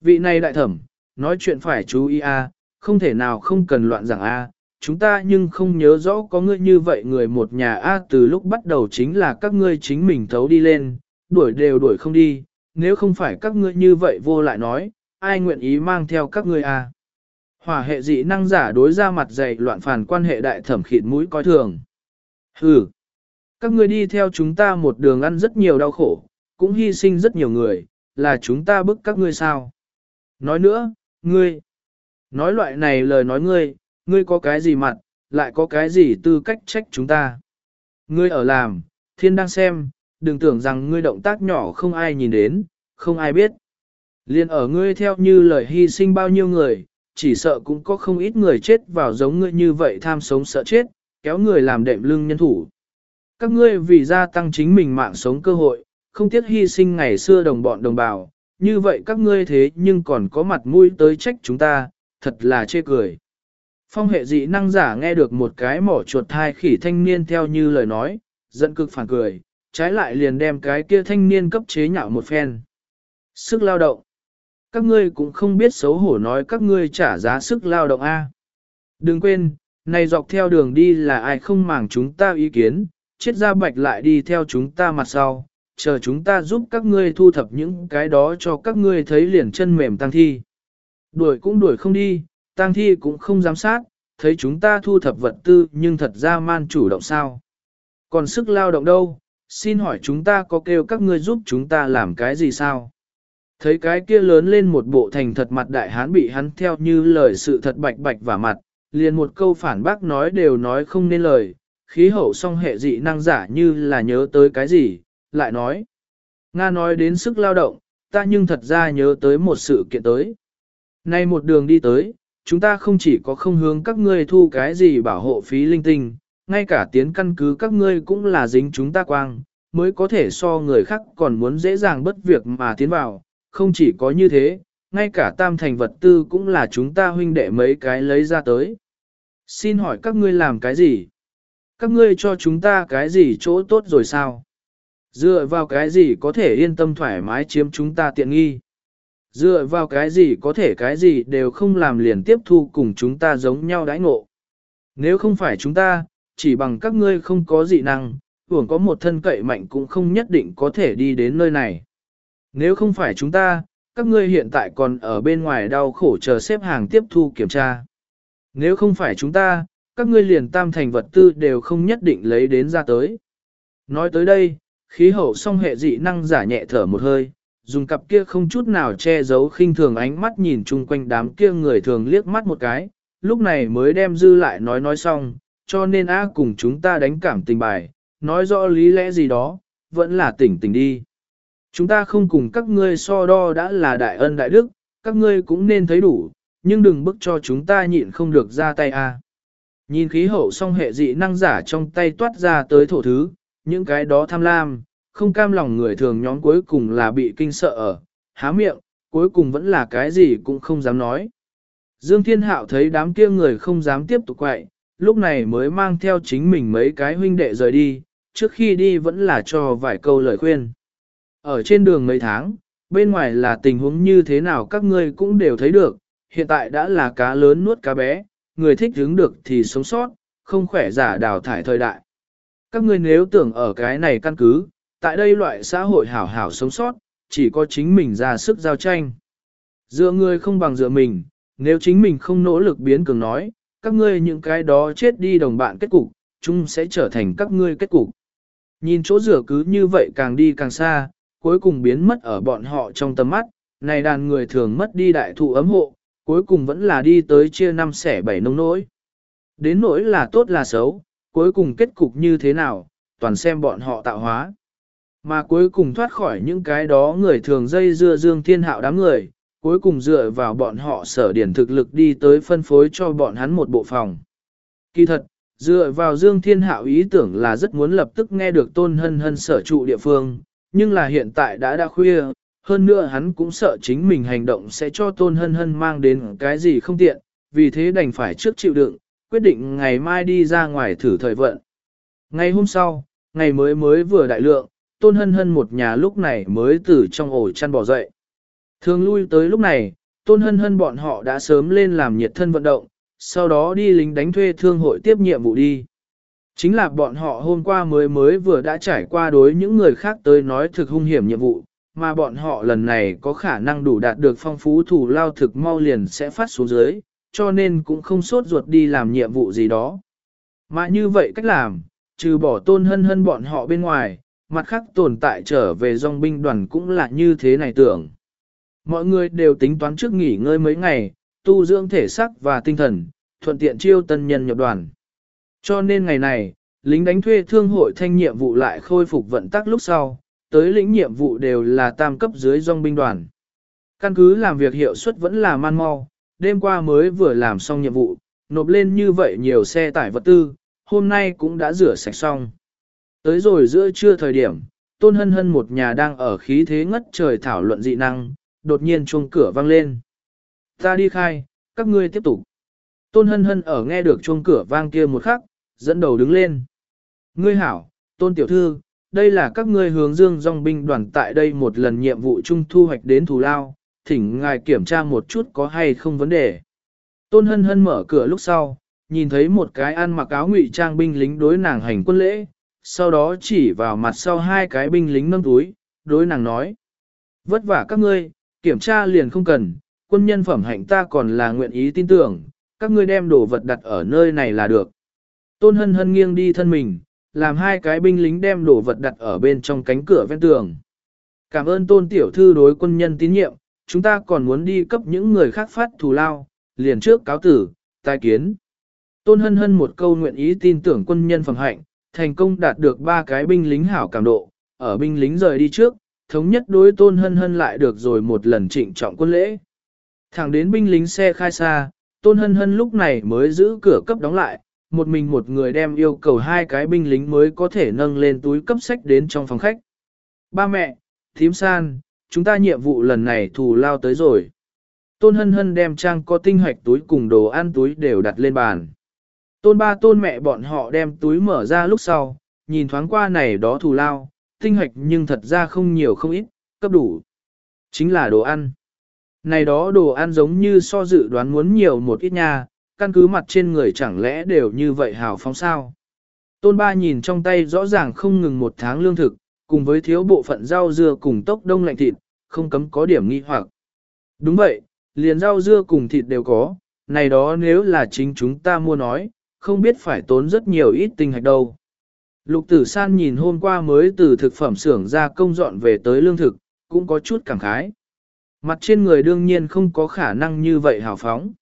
Vị này đại thẩm, nói chuyện phải chú ý a, không thể nào không cần loạn rằng a, chúng ta nhưng không nhớ rõ có ngươi như vậy người một nhà a từ lúc bắt đầu chính là các ngươi chính mình thấu đi lên, đuổi đều đuổi không đi, nếu không phải các ngươi như vậy vô lại nói, ai nguyện ý mang theo các ngươi a. Hỏa hệ dị năng giả đối ra mặt dày loạn phản quan hệ đại thẩm khịt mũi coi thường. Hừ, các ngươi đi theo chúng ta một đường ăn rất nhiều đau khổ, cũng hy sinh rất nhiều người, là chúng ta bức các ngươi sao. Nói nữa, ngươi, nói loại này lời nói ngươi, ngươi có cái gì mặt, lại có cái gì tư cách trách chúng ta. Ngươi ở làm, thiên đang xem, đừng tưởng rằng ngươi động tác nhỏ không ai nhìn đến, không ai biết. Liên ở ngươi theo như lời hy sinh bao nhiêu người, chỉ sợ cũng có không ít người chết vào giống ngươi như vậy tham sống sợ chết, kéo người làm đệm lưng nhân thủ. Các ngươi vì gia tăng chính mình mạng sống cơ hội, không tiếc hy sinh ngày xưa đồng bọn đồng bào, như vậy các ngươi thế nhưng còn có mặt mũi tới trách chúng ta, thật là chê cười. Phong hệ dị năng giả nghe được một cái mỏ chuột thai khỉ thanh niên theo như lời nói, giận cực phản cười, trái lại liền đem cái kia thanh niên cấp chế nhạo một phen. Sức lao động. Các ngươi cũng không biết xấu hổ nói các ngươi trả giá sức lao động A. Đừng quên, này dọc theo đường đi là ai không màng chúng ta ý kiến, chết ra bạch lại đi theo chúng ta mặt sau, chờ chúng ta giúp các ngươi thu thập những cái đó cho các ngươi thấy liền chân mềm tăng thi. Đuổi cũng đuổi không đi, tăng thi cũng không giám sát, thấy chúng ta thu thập vật tư nhưng thật ra man chủ động sao. Còn sức lao động đâu, xin hỏi chúng ta có kêu các ngươi giúp chúng ta làm cái gì sao? Thấy cái kia lớn lên một bộ thành thật mặt đại hán bị hắn theo như lời sự thật bạch bạch và mặt, liền một câu phản bác nói đều nói không nên lời, khí hậu song hệ dị năng giả như là nhớ tới cái gì, lại nói. Nga nói đến sức lao động, ta nhưng thật ra nhớ tới một sự kiện tới. Nay một đường đi tới, chúng ta không chỉ có không hướng các ngươi thu cái gì bảo hộ phí linh tinh, ngay cả tiến căn cứ các ngươi cũng là dính chúng ta quang, mới có thể so người khác còn muốn dễ dàng bất việc mà tiến vào, không chỉ có như thế, ngay cả tam thành vật tư cũng là chúng ta huynh đệ mấy cái lấy ra tới. Xin hỏi các ngươi làm cái gì? Các ngươi cho chúng ta cái gì chỗ tốt rồi sao? Dựa vào cái gì có thể yên tâm thoải mái chiếm chúng ta tiện nghi? Dựa vào cái gì có thể cái gì đều không làm liền tiếp thu cùng chúng ta giống nhau đãi ngộ? Nếu không phải chúng ta, chỉ bằng các ngươi không có dị năng, hưởng có một thân cậy mạnh cũng không nhất định có thể đi đến nơi này. Nếu không phải chúng ta, các ngươi hiện tại còn ở bên ngoài đau khổ chờ xếp hàng tiếp thu kiểm tra. Nếu không phải chúng ta, các ngươi liền tam thành vật tư đều không nhất định lấy đến ra tới. Nói tới đây, khí hậu song hệ dị năng giả nhẹ thở một hơi, dùng cặp kia không chút nào che giấu khinh thường ánh mắt nhìn chung quanh đám kia người thường liếc mắt một cái, lúc này mới đem dư lại nói nói xong, cho nên A cùng chúng ta đánh cảm tình bài, nói rõ lý lẽ gì đó, vẫn là tỉnh tỉnh đi. Chúng ta không cùng các ngươi so đo đã là đại ân đại đức, các ngươi cũng nên thấy đủ, nhưng đừng bức cho chúng ta nhịn không được ra tay a. Nhìn khí hậu song hệ dị năng giả trong tay toát ra tới thổ thứ, những cái đó tham lam, không cam lòng người thường nhóm cuối cùng là bị kinh sợ ở, há miệng, cuối cùng vẫn là cái gì cũng không dám nói. Dương Thiên Hạo thấy đám kia người không dám tiếp tục quậy, lúc này mới mang theo chính mình mấy cái huynh đệ rời đi, trước khi đi vẫn là cho vài câu lời khuyên. Ở trên đường mấy tháng, bên ngoài là tình huống như thế nào các ngươi cũng đều thấy được, hiện tại đã là cá lớn nuốt cá bé, người thích hứng được thì sống sót, không khỏe giả đào thải thời đại. Các ngươi nếu tưởng ở cái này căn cứ, tại đây loại xã hội hảo hảo sống sót, chỉ có chính mình ra sức giao tranh. Dựa người không bằng dựa mình, nếu chính mình không nỗ lực biến cường nói, các ngươi những cái đó chết đi đồng bạn kết cục, chúng sẽ trở thành các ngươi kết cục. Nhìn chỗ rửa cứ như vậy càng đi càng xa, cuối cùng biến mất ở bọn họ trong tầm mắt, này đàn người thường mất đi đại thụ ấm hộ, cuối cùng vẫn là đi tới chia năm xẻ bảy nông nỗi. Đến nỗi là tốt là xấu, cuối cùng kết cục như thế nào, toàn xem bọn họ tạo hóa. Mà cuối cùng thoát khỏi những cái đó người thường dây dưa dương thiên hạo đám người, cuối cùng dựa vào bọn họ sở điển thực lực đi tới phân phối cho bọn hắn một bộ phòng. Kỳ thật, dựa vào Dương Thiên Hạo ý tưởng là rất muốn lập tức nghe được tôn hân hân sở trụ địa phương, nhưng là hiện tại đã đã khuya, hơn nữa hắn cũng sợ chính mình hành động sẽ cho tôn hân hân mang đến cái gì không tiện, vì thế đành phải trước chịu đựng, quyết định ngày mai đi ra ngoài thử thời vận. Ngày hôm sau, ngày mới mới vừa đại lượng, tôn hân hân một nhà lúc này mới từ trong ổ chăn bỏ dậy. Thường lui tới lúc này, tôn hân hân bọn họ đã sớm lên làm nhiệt thân vận động, sau đó đi lính đánh thuê thương hội tiếp nhiệm vụ đi. Chính là bọn họ hôm qua mới mới vừa đã trải qua đối những người khác tới nói thực hung hiểm nhiệm vụ, mà bọn họ lần này có khả năng đủ đạt được phong phú thủ lao thực mau liền sẽ phát xuống dưới, cho nên cũng không sốt ruột đi làm nhiệm vụ gì đó. Mà như vậy cách làm, trừ bỏ tôn hân hân bọn họ bên ngoài, mặt khác tồn tại trở về dòng binh đoàn cũng là như thế này tưởng. Mọi người đều tính toán trước nghỉ ngơi mấy ngày, tu dưỡng thể sắc và tinh thần, thuận tiện chiêu tân nhân nhập đoàn. Cho nên ngày này, lính đánh thuê thương hội thanh nhiệm vụ lại khôi phục vận tắc lúc sau, tới lĩnh nhiệm vụ đều là tam cấp dưới dòng binh đoàn. Căn cứ làm việc hiệu suất vẫn là man mau, đêm qua mới vừa làm xong nhiệm vụ, nộp lên như vậy nhiều xe tải vật tư, hôm nay cũng đã rửa sạch xong. Tới rồi giữa trưa thời điểm, Tôn Hân Hân một nhà đang ở khí thế ngất trời thảo luận dị năng, đột nhiên chuông cửa vang lên. Ta đi khai, các ngươi tiếp tục. Tôn Hân Hân ở nghe được chuông cửa vang kia một khắc, dẫn đầu đứng lên. Ngươi hảo, Tôn Tiểu Thư, đây là các ngươi hướng dương dòng binh đoàn tại đây một lần nhiệm vụ chung thu hoạch đến thù lao, thỉnh ngài kiểm tra một chút có hay không vấn đề. Tôn Hân Hân mở cửa lúc sau, nhìn thấy một cái ăn mặc áo ngụy trang binh lính đối nàng hành quân lễ, sau đó chỉ vào mặt sau hai cái binh lính nâng túi, đối nàng nói. Vất vả các ngươi, kiểm tra liền không cần, quân nhân phẩm hạnh ta còn là nguyện ý tin tưởng, các ngươi đem đồ vật đặt ở nơi này là được. Tôn hân hân nghiêng đi thân mình, làm hai cái binh lính đem đồ vật đặt ở bên trong cánh cửa ven tường. Cảm ơn tôn tiểu thư đối quân nhân tín nhiệm, chúng ta còn muốn đi cấp những người khác phát thù lao, liền trước cáo tử, tai kiến. Tôn hân hân một câu nguyện ý tin tưởng quân nhân phẩm hạnh, thành công đạt được ba cái binh lính hảo cảm độ, ở binh lính rời đi trước, thống nhất đối tôn hân hân lại được rồi một lần trịnh trọng quân lễ. Thẳng đến binh lính xe khai xa, tôn hân hân lúc này mới giữ cửa cấp đóng lại, một mình một người đem yêu cầu hai cái binh lính mới có thể nâng lên túi cấp sách đến trong phòng khách. Ba mẹ, thím san, chúng ta nhiệm vụ lần này thù lao tới rồi. Tôn hân hân đem trang có tinh hoạch túi cùng đồ ăn túi đều đặt lên bàn. Tôn ba tôn mẹ bọn họ đem túi mở ra lúc sau, nhìn thoáng qua này đó thù lao, tinh hoạch nhưng thật ra không nhiều không ít, cấp đủ. Chính là đồ ăn. Này đó đồ ăn giống như so dự đoán muốn nhiều một ít nha, căn cứ mặt trên người chẳng lẽ đều như vậy hào phóng sao. Tôn ba nhìn trong tay rõ ràng không ngừng một tháng lương thực, cùng với thiếu bộ phận rau dưa cùng tốc đông lạnh thịt, không cấm có điểm nghi hoặc. Đúng vậy, liền rau dưa cùng thịt đều có, này đó nếu là chính chúng ta mua nói, không biết phải tốn rất nhiều ít tinh hạch đâu. Lục tử san nhìn hôm qua mới từ thực phẩm xưởng ra công dọn về tới lương thực, cũng có chút cảm khái. Mặt trên người đương nhiên không có khả năng như vậy hào phóng.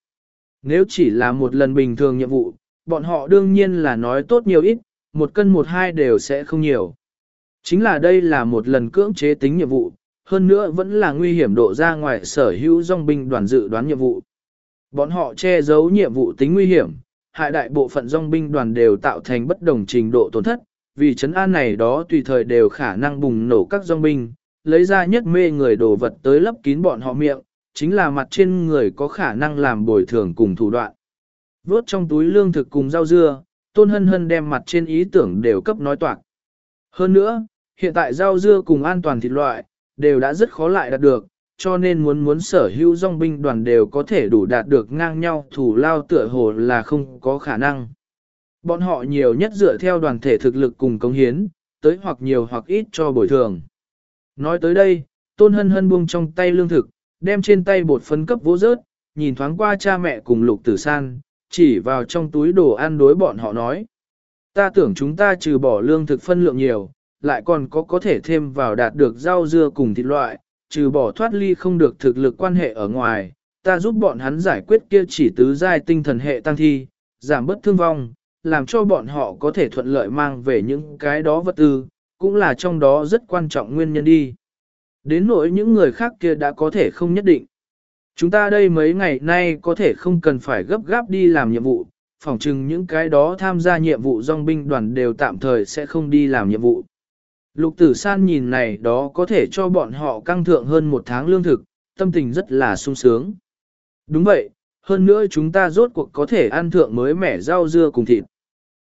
Nếu chỉ là một lần bình thường nhiệm vụ, bọn họ đương nhiên là nói tốt nhiều ít, một cân một hai đều sẽ không nhiều. Chính là đây là một lần cưỡng chế tính nhiệm vụ, hơn nữa vẫn là nguy hiểm độ ra ngoài sở hữu dòng binh đoàn dự đoán nhiệm vụ. Bọn họ che giấu nhiệm vụ tính nguy hiểm, hại đại bộ phận dòng binh đoàn đều tạo thành bất đồng trình độ tổn thất, vì chấn an này đó tùy thời đều khả năng bùng nổ các dòng binh, lấy ra nhất mê người đồ vật tới lấp kín bọn họ miệng, chính là mặt trên người có khả năng làm bồi thường cùng thủ đoạn. Vốt trong túi lương thực cùng rau dưa, tôn hân hân đem mặt trên ý tưởng đều cấp nói toạc. Hơn nữa, hiện tại rau dưa cùng an toàn thịt loại, đều đã rất khó lại đạt được, cho nên muốn muốn sở hữu dòng binh đoàn đều có thể đủ đạt được ngang nhau thủ lao tựa hồ là không có khả năng. Bọn họ nhiều nhất dựa theo đoàn thể thực lực cùng cống hiến, tới hoặc nhiều hoặc ít cho bồi thường. Nói tới đây, tôn hân hân buông trong tay lương thực, đem trên tay bột phấn cấp vỗ rớt, nhìn thoáng qua cha mẹ cùng lục tử san, chỉ vào trong túi đồ ăn đối bọn họ nói. Ta tưởng chúng ta trừ bỏ lương thực phân lượng nhiều, lại còn có có thể thêm vào đạt được rau dưa cùng thịt loại, trừ bỏ thoát ly không được thực lực quan hệ ở ngoài, ta giúp bọn hắn giải quyết kia chỉ tứ giai tinh thần hệ tăng thi, giảm bất thương vong, làm cho bọn họ có thể thuận lợi mang về những cái đó vật tư, cũng là trong đó rất quan trọng nguyên nhân đi. Đến nỗi những người khác kia đã có thể không nhất định. Chúng ta đây mấy ngày nay có thể không cần phải gấp gáp đi làm nhiệm vụ, phỏng chừng những cái đó tham gia nhiệm vụ dòng binh đoàn đều tạm thời sẽ không đi làm nhiệm vụ. Lục tử san nhìn này đó có thể cho bọn họ căng thượng hơn một tháng lương thực, tâm tình rất là sung sướng. Đúng vậy, hơn nữa chúng ta rốt cuộc có thể ăn thượng mới mẻ rau dưa cùng thịt.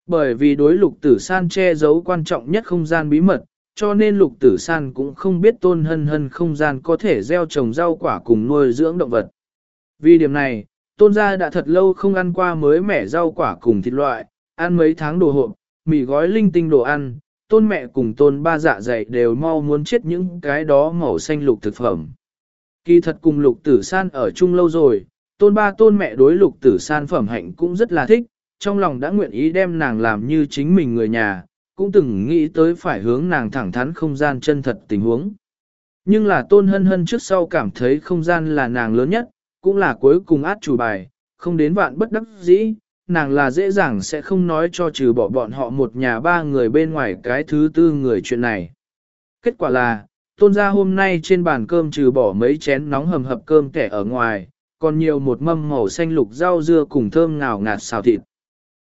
Bởi vì đối lục tử san che giấu quan trọng nhất không gian bí mật, cho nên lục tử san cũng không biết tôn hân hân không gian có thể gieo trồng rau quả cùng nuôi dưỡng động vật. Vì điểm này, tôn gia đã thật lâu không ăn qua mới mẻ rau quả cùng thịt loại, ăn mấy tháng đồ hộp, mì gói linh tinh đồ ăn, tôn mẹ cùng tôn ba dạ dày đều mau muốn chết những cái đó màu xanh lục thực phẩm. Kỳ thật cùng lục tử san ở chung lâu rồi, tôn ba tôn mẹ đối lục tử san phẩm hạnh cũng rất là thích, trong lòng đã nguyện ý đem nàng làm như chính mình người nhà, cũng từng nghĩ tới phải hướng nàng thẳng thắn không gian chân thật tình huống. Nhưng là tôn hân hân trước sau cảm thấy không gian là nàng lớn nhất, cũng là cuối cùng át chủ bài, không đến vạn bất đắc dĩ, nàng là dễ dàng sẽ không nói cho trừ bỏ bọn họ một nhà ba người bên ngoài cái thứ tư người chuyện này. Kết quả là, tôn gia hôm nay trên bàn cơm trừ bỏ mấy chén nóng hầm hập cơm kẻ ở ngoài, còn nhiều một mâm màu xanh lục rau dưa cùng thơm ngào ngạt xào thịt.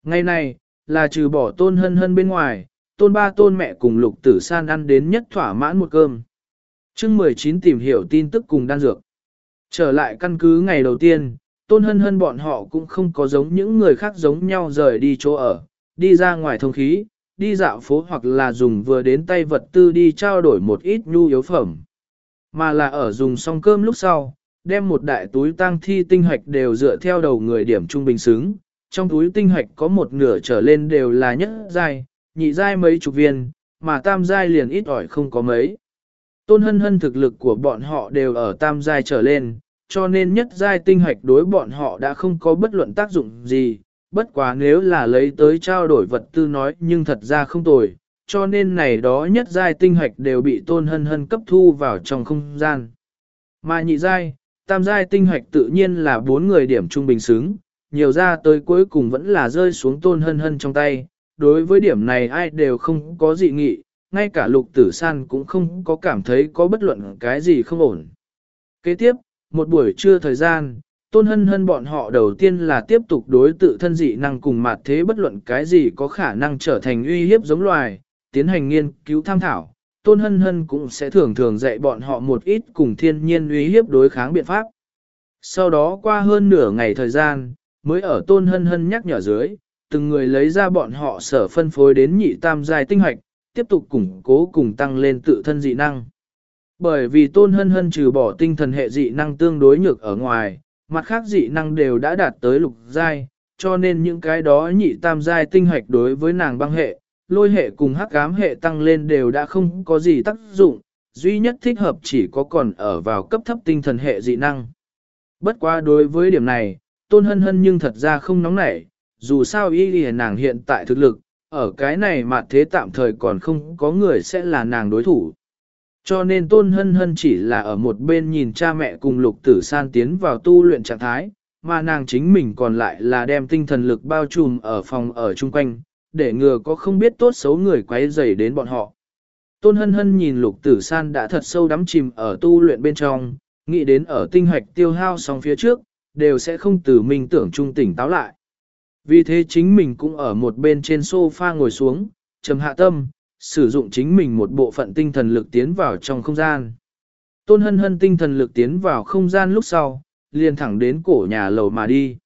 Ngày này, là trừ bỏ tôn hân hân bên ngoài, tôn ba tôn mẹ cùng lục tử san ăn đến nhất thỏa mãn một cơm. chương 19 tìm hiểu tin tức cùng đan dược. Trở lại căn cứ ngày đầu tiên, tôn hân hân bọn họ cũng không có giống những người khác giống nhau rời đi chỗ ở, đi ra ngoài thông khí, đi dạo phố hoặc là dùng vừa đến tay vật tư đi trao đổi một ít nhu yếu phẩm. Mà là ở dùng xong cơm lúc sau, đem một đại túi tang thi tinh hoạch đều dựa theo đầu người điểm trung bình xứng, trong túi tinh hoạch có một nửa trở lên đều là nhất dài nhị giai mấy chục viên, mà tam giai liền ít ỏi không có mấy. Tôn hân hân thực lực của bọn họ đều ở tam giai trở lên, cho nên nhất giai tinh hạch đối bọn họ đã không có bất luận tác dụng gì, bất quá nếu là lấy tới trao đổi vật tư nói nhưng thật ra không tồi, cho nên này đó nhất giai tinh hạch đều bị tôn hân hân cấp thu vào trong không gian. Mà nhị giai, tam giai tinh hạch tự nhiên là bốn người điểm trung bình xứng, nhiều ra tới cuối cùng vẫn là rơi xuống tôn hân hân trong tay. Đối với điểm này ai đều không có dị nghị, ngay cả lục tử san cũng không có cảm thấy có bất luận cái gì không ổn. Kế tiếp, một buổi trưa thời gian, tôn hân hân bọn họ đầu tiên là tiếp tục đối tự thân dị năng cùng mặt thế bất luận cái gì có khả năng trở thành uy hiếp giống loài, tiến hành nghiên cứu tham thảo. Tôn hân hân cũng sẽ thường thường dạy bọn họ một ít cùng thiên nhiên uy hiếp đối kháng biện pháp. Sau đó qua hơn nửa ngày thời gian, mới ở tôn hân hân nhắc nhở dưới, từng người lấy ra bọn họ sở phân phối đến nhị tam giai tinh hoạch, tiếp tục củng cố cùng tăng lên tự thân dị năng. Bởi vì tôn hân hân trừ bỏ tinh thần hệ dị năng tương đối nhược ở ngoài, mặt khác dị năng đều đã đạt tới lục giai, cho nên những cái đó nhị tam giai tinh hoạch đối với nàng băng hệ, lôi hệ cùng hắc ám hệ tăng lên đều đã không có gì tác dụng, duy nhất thích hợp chỉ có còn ở vào cấp thấp tinh thần hệ dị năng. Bất quá đối với điểm này, tôn hân hân nhưng thật ra không nóng nảy, dù sao y lìa nàng hiện tại thực lực, ở cái này mà thế tạm thời còn không có người sẽ là nàng đối thủ. Cho nên tôn hân hân chỉ là ở một bên nhìn cha mẹ cùng lục tử san tiến vào tu luyện trạng thái, mà nàng chính mình còn lại là đem tinh thần lực bao trùm ở phòng ở chung quanh, để ngừa có không biết tốt xấu người quấy rầy đến bọn họ. Tôn hân hân nhìn lục tử san đã thật sâu đắm chìm ở tu luyện bên trong, nghĩ đến ở tinh hoạch tiêu hao xong phía trước, đều sẽ không từ mình tưởng trung tỉnh táo lại. Vì thế chính mình cũng ở một bên trên sofa ngồi xuống, trầm hạ tâm, sử dụng chính mình một bộ phận tinh thần lực tiến vào trong không gian. Tôn hân hân tinh thần lực tiến vào không gian lúc sau, liền thẳng đến cổ nhà lầu mà đi.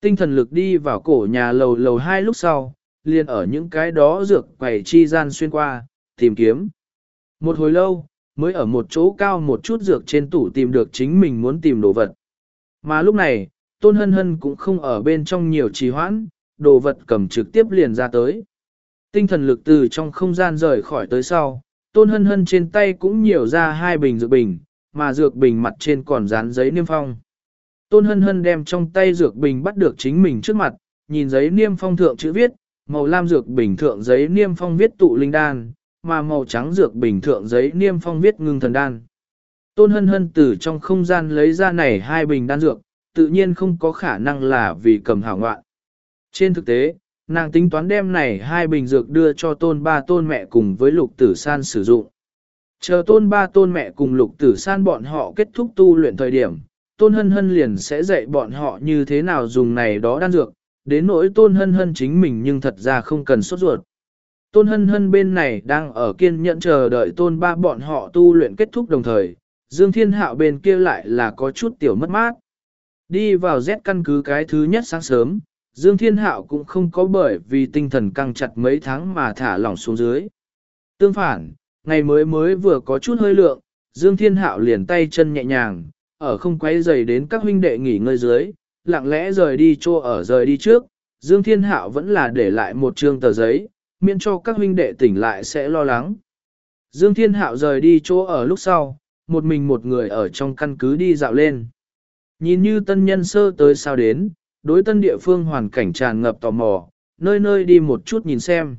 Tinh thần lực đi vào cổ nhà lầu lầu hai lúc sau, liền ở những cái đó dược quầy chi gian xuyên qua, tìm kiếm. Một hồi lâu, mới ở một chỗ cao một chút dược trên tủ tìm được chính mình muốn tìm đồ vật. Mà lúc này, Tôn Hân Hân cũng không ở bên trong nhiều trì hoãn, đồ vật cầm trực tiếp liền ra tới. Tinh thần lực từ trong không gian rời khỏi tới sau, Tôn Hân Hân trên tay cũng nhiều ra hai bình dược bình, mà dược bình mặt trên còn dán giấy niêm phong. Tôn Hân Hân đem trong tay dược bình bắt được chính mình trước mặt, nhìn giấy niêm phong thượng chữ viết, màu lam dược bình thượng giấy niêm phong viết tụ linh đan, mà màu trắng dược bình thượng giấy niêm phong viết ngưng thần đan. Tôn hân hân từ trong không gian lấy ra này hai bình đan dược, tự nhiên không có khả năng là vì cầm hảo ngoạn. Trên thực tế, nàng tính toán đem này hai bình dược đưa cho tôn ba tôn mẹ cùng với lục tử san sử dụng. Chờ tôn ba tôn mẹ cùng lục tử san bọn họ kết thúc tu luyện thời điểm, tôn hân hân liền sẽ dạy bọn họ như thế nào dùng này đó đan dược, đến nỗi tôn hân hân chính mình nhưng thật ra không cần sốt ruột. Tôn hân hân bên này đang ở kiên nhẫn chờ đợi tôn ba bọn họ tu luyện kết thúc đồng thời, Dương Thiên Hạo bên kia lại là có chút tiểu mất mát. Đi vào Z căn cứ cái thứ nhất sáng sớm, Dương Thiên Hạo cũng không có bởi vì tinh thần căng chặt mấy tháng mà thả lỏng xuống dưới. Tương phản, ngày mới mới vừa có chút hơi lượng, Dương Thiên Hạo liền tay chân nhẹ nhàng, ở không quay dày đến các huynh đệ nghỉ ngơi dưới, lặng lẽ rời đi chỗ ở rời đi trước, Dương Thiên Hạo vẫn là để lại một trương tờ giấy, miễn cho các huynh đệ tỉnh lại sẽ lo lắng. Dương Thiên Hạo rời đi chỗ ở lúc sau, một mình một người ở trong căn cứ đi dạo lên. Nhìn như tân nhân sơ tới sao đến, đối tân địa phương hoàn cảnh tràn ngập tò mò, nơi nơi đi một chút nhìn xem.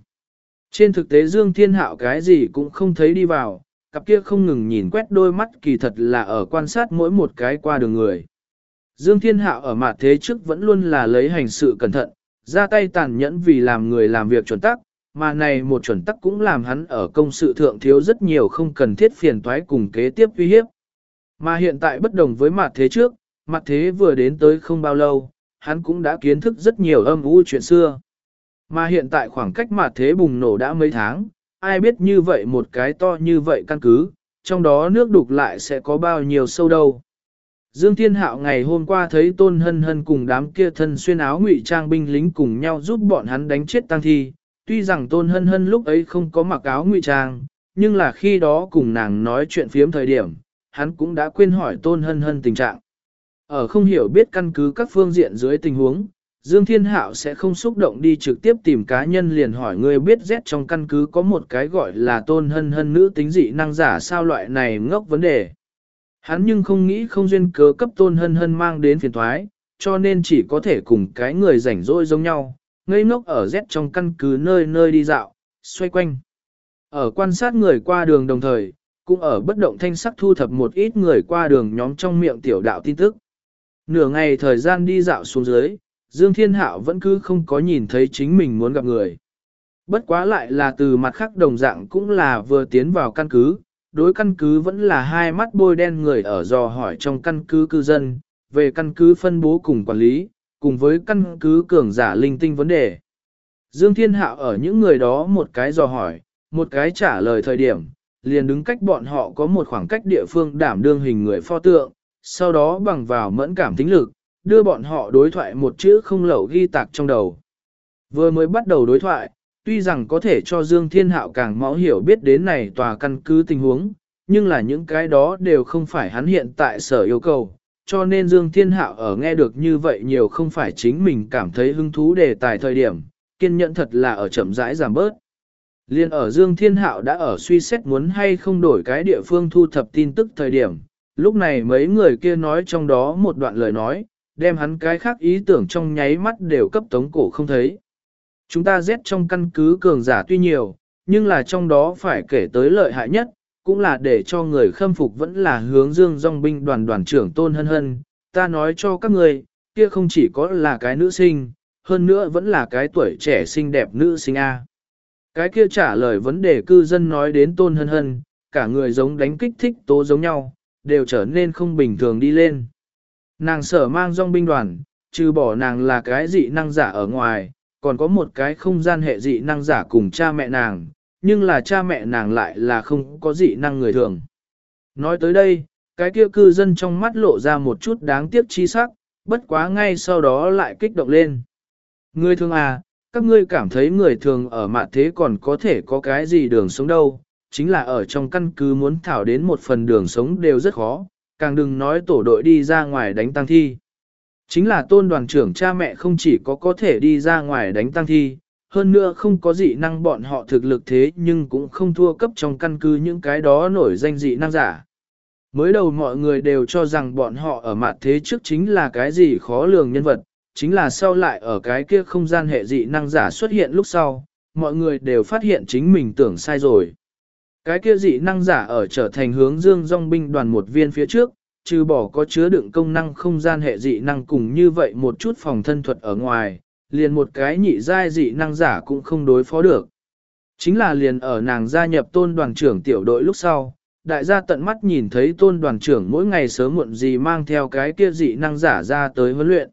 Trên thực tế Dương Thiên Hạo cái gì cũng không thấy đi vào, cặp kia không ngừng nhìn quét đôi mắt kỳ thật là ở quan sát mỗi một cái qua đường người. Dương Thiên Hạo ở mặt thế trước vẫn luôn là lấy hành sự cẩn thận, ra tay tàn nhẫn vì làm người làm việc chuẩn tắc, mà này một chuẩn tắc cũng làm hắn ở công sự thượng thiếu rất nhiều không cần thiết phiền toái cùng kế tiếp uy hiếp. Mà hiện tại bất đồng với mặt thế trước, mặt thế vừa đến tới không bao lâu, hắn cũng đã kiến thức rất nhiều âm u chuyện xưa. Mà hiện tại khoảng cách mặt thế bùng nổ đã mấy tháng, ai biết như vậy một cái to như vậy căn cứ, trong đó nước đục lại sẽ có bao nhiêu sâu đâu. Dương Thiên Hạo ngày hôm qua thấy Tôn Hân Hân cùng đám kia thân xuyên áo ngụy trang binh lính cùng nhau giúp bọn hắn đánh chết tăng thi, Tuy rằng tôn hân hân lúc ấy không có mặc áo ngụy trang, nhưng là khi đó cùng nàng nói chuyện phiếm thời điểm, hắn cũng đã quên hỏi tôn hân hân tình trạng. Ở không hiểu biết căn cứ các phương diện dưới tình huống, Dương Thiên Hạo sẽ không xúc động đi trực tiếp tìm cá nhân liền hỏi người biết Z trong căn cứ có một cái gọi là tôn hân hân nữ tính dị năng giả sao loại này ngốc vấn đề. Hắn nhưng không nghĩ không duyên cớ cấp tôn hân hân mang đến phiền thoái, cho nên chỉ có thể cùng cái người rảnh rỗi giống nhau, ngây ngốc ở Z trong căn cứ nơi nơi đi dạo, xoay quanh. Ở quan sát người qua đường đồng thời, cũng ở bất động thanh sắc thu thập một ít người qua đường nhóm trong miệng tiểu đạo tin tức. Nửa ngày thời gian đi dạo xuống dưới, Dương Thiên Hạo vẫn cứ không có nhìn thấy chính mình muốn gặp người. Bất quá lại là từ mặt khác đồng dạng cũng là vừa tiến vào căn cứ, đối căn cứ vẫn là hai mắt bôi đen người ở dò hỏi trong căn cứ cư dân, về căn cứ phân bố cùng quản lý, cùng với căn cứ cường giả linh tinh vấn đề. Dương Thiên Hạo ở những người đó một cái dò hỏi, một cái trả lời thời điểm, liền đứng cách bọn họ có một khoảng cách địa phương đảm đương hình người pho tượng, sau đó bằng vào mẫn cảm tính lực, đưa bọn họ đối thoại một chữ không lậu ghi tạc trong đầu. Vừa mới bắt đầu đối thoại, tuy rằng có thể cho Dương Thiên Hạo càng máu hiểu biết đến này tòa căn cứ tình huống, nhưng là những cái đó đều không phải hắn hiện tại sở yêu cầu, cho nên Dương Thiên Hạo ở nghe được như vậy nhiều không phải chính mình cảm thấy hứng thú đề tài thời điểm, kiên nhẫn thật là ở chậm rãi giảm bớt. Liên ở Dương Thiên Hạo đã ở suy xét muốn hay không đổi cái địa phương thu thập tin tức thời điểm, lúc này mấy người kia nói trong đó một đoạn lời nói, đem hắn cái khác ý tưởng trong nháy mắt đều cấp tống cổ không thấy. Chúng ta giết trong căn cứ cường giả tuy nhiều, nhưng là trong đó phải kể tới lợi hại nhất, cũng là để cho người khâm phục vẫn là hướng dương dòng binh đoàn đoàn trưởng tôn hân hân. Ta nói cho các người, kia không chỉ có là cái nữ sinh, hơn nữa vẫn là cái tuổi trẻ xinh đẹp nữ sinh A. Cái kia trả lời vấn đề cư dân nói đến tôn hân hân, cả người giống đánh kích thích tố giống nhau, đều trở nên không bình thường đi lên. Nàng sở mang dòng binh đoàn, trừ bỏ nàng là cái dị năng giả ở ngoài, còn có một cái không gian hệ dị năng giả cùng cha mẹ nàng, nhưng là cha mẹ nàng lại là không có dị năng người thường. Nói tới đây, cái kia cư dân trong mắt lộ ra một chút đáng tiếc chi sắc, bất quá ngay sau đó lại kích động lên. Người thường à, các ngươi cảm thấy người thường ở mạn thế còn có thể có cái gì đường sống đâu, chính là ở trong căn cứ muốn thảo đến một phần đường sống đều rất khó, càng đừng nói tổ đội đi ra ngoài đánh tăng thi. Chính là tôn đoàn trưởng cha mẹ không chỉ có có thể đi ra ngoài đánh tăng thi, hơn nữa không có dị năng bọn họ thực lực thế nhưng cũng không thua cấp trong căn cứ những cái đó nổi danh dị năng giả. Mới đầu mọi người đều cho rằng bọn họ ở mặt thế trước chính là cái gì khó lường nhân vật, chính là sau lại ở cái kia không gian hệ dị năng giả xuất hiện lúc sau, mọi người đều phát hiện chính mình tưởng sai rồi. Cái kia dị năng giả ở trở thành hướng dương dòng binh đoàn một viên phía trước, trừ bỏ có chứa đựng công năng không gian hệ dị năng cùng như vậy một chút phòng thân thuật ở ngoài, liền một cái nhị giai dị năng giả cũng không đối phó được. Chính là liền ở nàng gia nhập tôn đoàn trưởng tiểu đội lúc sau, đại gia tận mắt nhìn thấy tôn đoàn trưởng mỗi ngày sớm muộn gì mang theo cái kia dị năng giả ra tới huấn luyện.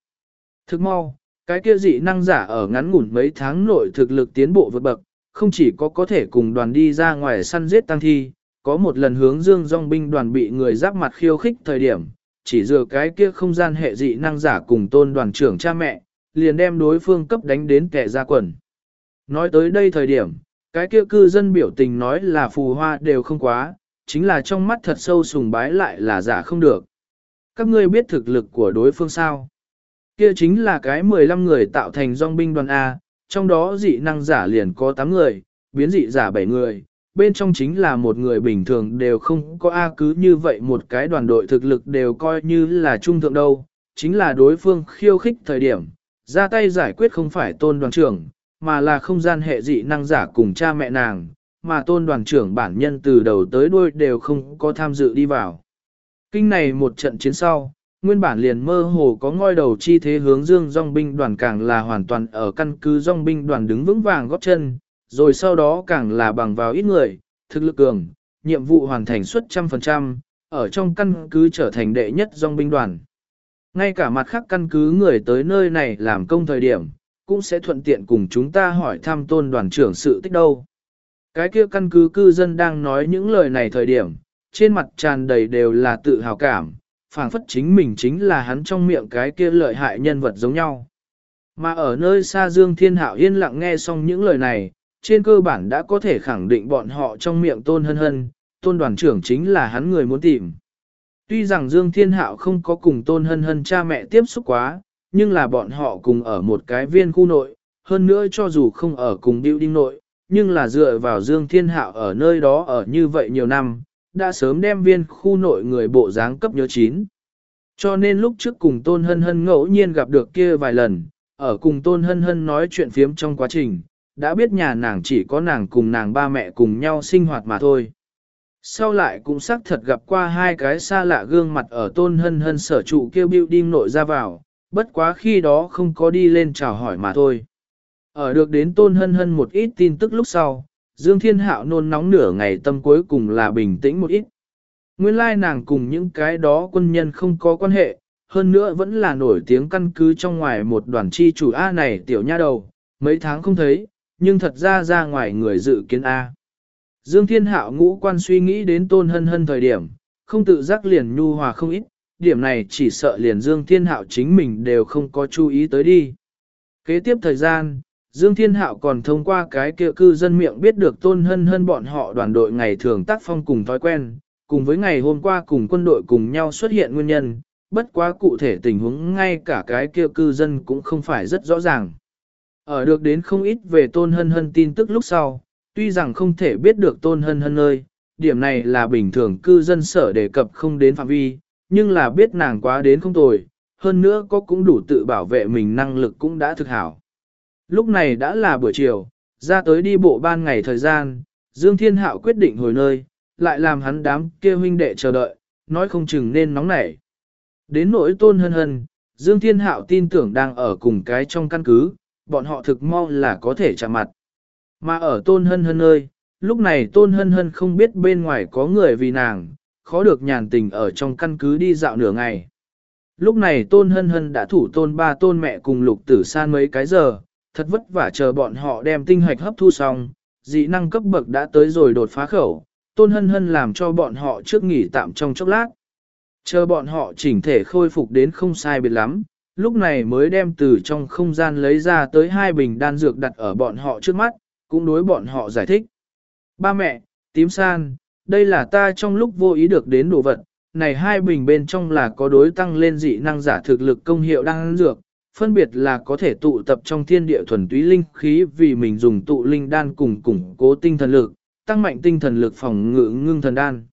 Thức mau, cái kia dị năng giả ở ngắn ngủn mấy tháng nội thực lực tiến bộ vượt bậc, không chỉ có có thể cùng đoàn đi ra ngoài săn giết tăng thi, có một lần hướng dương dòng binh đoàn bị người giáp mặt khiêu khích thời điểm, chỉ dựa cái kia không gian hệ dị năng giả cùng tôn đoàn trưởng cha mẹ, liền đem đối phương cấp đánh đến kẻ ra quần. Nói tới đây thời điểm, cái kia cư dân biểu tình nói là phù hoa đều không quá, chính là trong mắt thật sâu sùng bái lại là giả không được. Các ngươi biết thực lực của đối phương sao? Kia chính là cái 15 người tạo thành dòng binh đoàn A, trong đó dị năng giả liền có 8 người, biến dị giả 7 người, bên trong chính là một người bình thường đều không có A cứ như vậy một cái đoàn đội thực lực đều coi như là trung thượng đâu, chính là đối phương khiêu khích thời điểm, ra tay giải quyết không phải tôn đoàn trưởng, mà là không gian hệ dị năng giả cùng cha mẹ nàng, mà tôn đoàn trưởng bản nhân từ đầu tới đuôi đều không có tham dự đi vào. Kinh này một trận chiến sau, nguyên bản liền mơ hồ có ngôi đầu chi thế hướng dương dòng binh đoàn càng là hoàn toàn ở căn cứ dòng binh đoàn đứng vững vàng góp chân, rồi sau đó càng là bằng vào ít người, thực lực cường, nhiệm vụ hoàn thành suất trăm phần trăm, ở trong căn cứ trở thành đệ nhất dòng binh đoàn. Ngay cả mặt khác căn cứ người tới nơi này làm công thời điểm, cũng sẽ thuận tiện cùng chúng ta hỏi thăm tôn đoàn trưởng sự tích đâu. Cái kia căn cứ cư dân đang nói những lời này thời điểm, trên mặt tràn đầy đều là tự hào cảm, phảng phất chính mình chính là hắn trong miệng cái kia lợi hại nhân vật giống nhau. Mà ở nơi xa Dương Thiên Hạo yên lặng nghe xong những lời này, trên cơ bản đã có thể khẳng định bọn họ trong miệng tôn hân hân, tôn đoàn trưởng chính là hắn người muốn tìm. Tuy rằng Dương Thiên Hạo không có cùng tôn hân hân cha mẹ tiếp xúc quá, nhưng là bọn họ cùng ở một cái viên khu nội, hơn nữa cho dù không ở cùng building nội, nhưng là dựa vào Dương Thiên Hạo ở nơi đó ở như vậy nhiều năm, đã sớm đem viên khu nội người bộ dáng cấp nhớ chín. Cho nên lúc trước cùng Tôn Hân Hân ngẫu nhiên gặp được kia vài lần, ở cùng Tôn Hân Hân nói chuyện phiếm trong quá trình, đã biết nhà nàng chỉ có nàng cùng nàng ba mẹ cùng nhau sinh hoạt mà thôi. Sau lại cũng xác thật gặp qua hai cái xa lạ gương mặt ở Tôn Hân Hân sở trụ kêu building nội ra vào, bất quá khi đó không có đi lên chào hỏi mà thôi. Ở được đến tôn hân hân một ít tin tức lúc sau, Dương Thiên Hạo nôn nóng nửa ngày tâm cuối cùng là bình tĩnh một ít. Nguyên lai nàng cùng những cái đó quân nhân không có quan hệ, hơn nữa vẫn là nổi tiếng căn cứ trong ngoài một đoàn chi chủ A này tiểu nha đầu, mấy tháng không thấy, nhưng thật ra ra ngoài người dự kiến A. Dương Thiên Hạo ngũ quan suy nghĩ đến tôn hân hân thời điểm, không tự giác liền nhu hòa không ít, điểm này chỉ sợ liền Dương Thiên Hạo chính mình đều không có chú ý tới đi. Kế tiếp thời gian, Dương Thiên Hạo còn thông qua cái kia cư dân miệng biết được tôn hân hân bọn họ đoàn đội ngày thường tác phong cùng thói quen, cùng với ngày hôm qua cùng quân đội cùng nhau xuất hiện nguyên nhân, bất quá cụ thể tình huống ngay cả cái kia cư dân cũng không phải rất rõ ràng. Ở được đến không ít về tôn hân hân tin tức lúc sau, tuy rằng không thể biết được tôn hân hân ơi, điểm này là bình thường cư dân sở đề cập không đến phạm vi, nhưng là biết nàng quá đến không tồi, hơn nữa có cũng đủ tự bảo vệ mình năng lực cũng đã thực hảo. Lúc này đã là buổi chiều, ra tới đi bộ ban ngày thời gian, Dương Thiên Hạo quyết định hồi nơi, lại làm hắn đám kia huynh đệ chờ đợi, nói không chừng nên nóng nảy. Đến nỗi tôn hân hân, Dương Thiên Hạo tin tưởng đang ở cùng cái trong căn cứ, bọn họ thực mau là có thể chạm mặt. Mà ở tôn hân hân nơi, lúc này tôn hân hân không biết bên ngoài có người vì nàng, khó được nhàn tình ở trong căn cứ đi dạo nửa ngày. Lúc này tôn hân hân đã thủ tôn ba tôn mẹ cùng lục tử san mấy cái giờ, thật vất vả chờ bọn họ đem tinh hạch hấp thu xong, dị năng cấp bậc đã tới rồi đột phá khẩu, tôn hân hân làm cho bọn họ trước nghỉ tạm trong chốc lát. Chờ bọn họ chỉnh thể khôi phục đến không sai biệt lắm, lúc này mới đem từ trong không gian lấy ra tới hai bình đan dược đặt ở bọn họ trước mắt, cũng đối bọn họ giải thích. Ba mẹ, tím san, đây là ta trong lúc vô ý được đến đồ vật, này hai bình bên trong là có đối tăng lên dị năng giả thực lực công hiệu đan dược, phân biệt là có thể tụ tập trong thiên địa thuần túy linh khí vì mình dùng tụ linh đan cùng củng cố tinh thần lực, tăng mạnh tinh thần lực phòng ngự ngưng thần đan.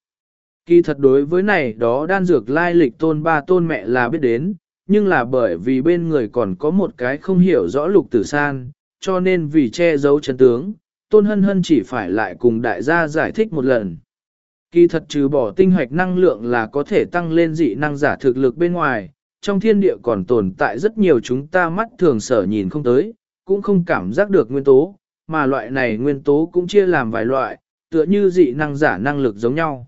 Kỳ thật đối với này đó đan dược lai lịch tôn ba tôn mẹ là biết đến, nhưng là bởi vì bên người còn có một cái không hiểu rõ lục tử san, cho nên vì che giấu chân tướng, tôn hân hân chỉ phải lại cùng đại gia giải thích một lần. Kỳ thật trừ bỏ tinh hoạch năng lượng là có thể tăng lên dị năng giả thực lực bên ngoài, trong thiên địa còn tồn tại rất nhiều chúng ta mắt thường sở nhìn không tới, cũng không cảm giác được nguyên tố, mà loại này nguyên tố cũng chia làm vài loại, tựa như dị năng giả năng lực giống nhau.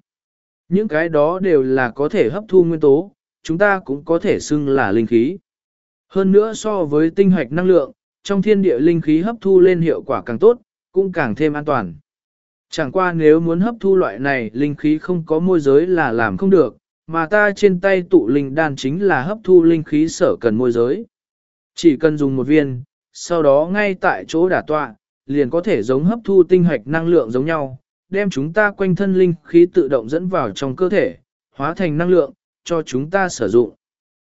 Những cái đó đều là có thể hấp thu nguyên tố, chúng ta cũng có thể xưng là linh khí. Hơn nữa so với tinh hoạch năng lượng, trong thiên địa linh khí hấp thu lên hiệu quả càng tốt, cũng càng thêm an toàn. Chẳng qua nếu muốn hấp thu loại này linh khí không có môi giới là làm không được, mà ta trên tay tụ linh đan chính là hấp thu linh khí sở cần môi giới. Chỉ cần dùng một viên, sau đó ngay tại chỗ đả tọa, liền có thể giống hấp thu tinh hạch năng lượng giống nhau, đem chúng ta quanh thân linh khí tự động dẫn vào trong cơ thể, hóa thành năng lượng, cho chúng ta sử dụng.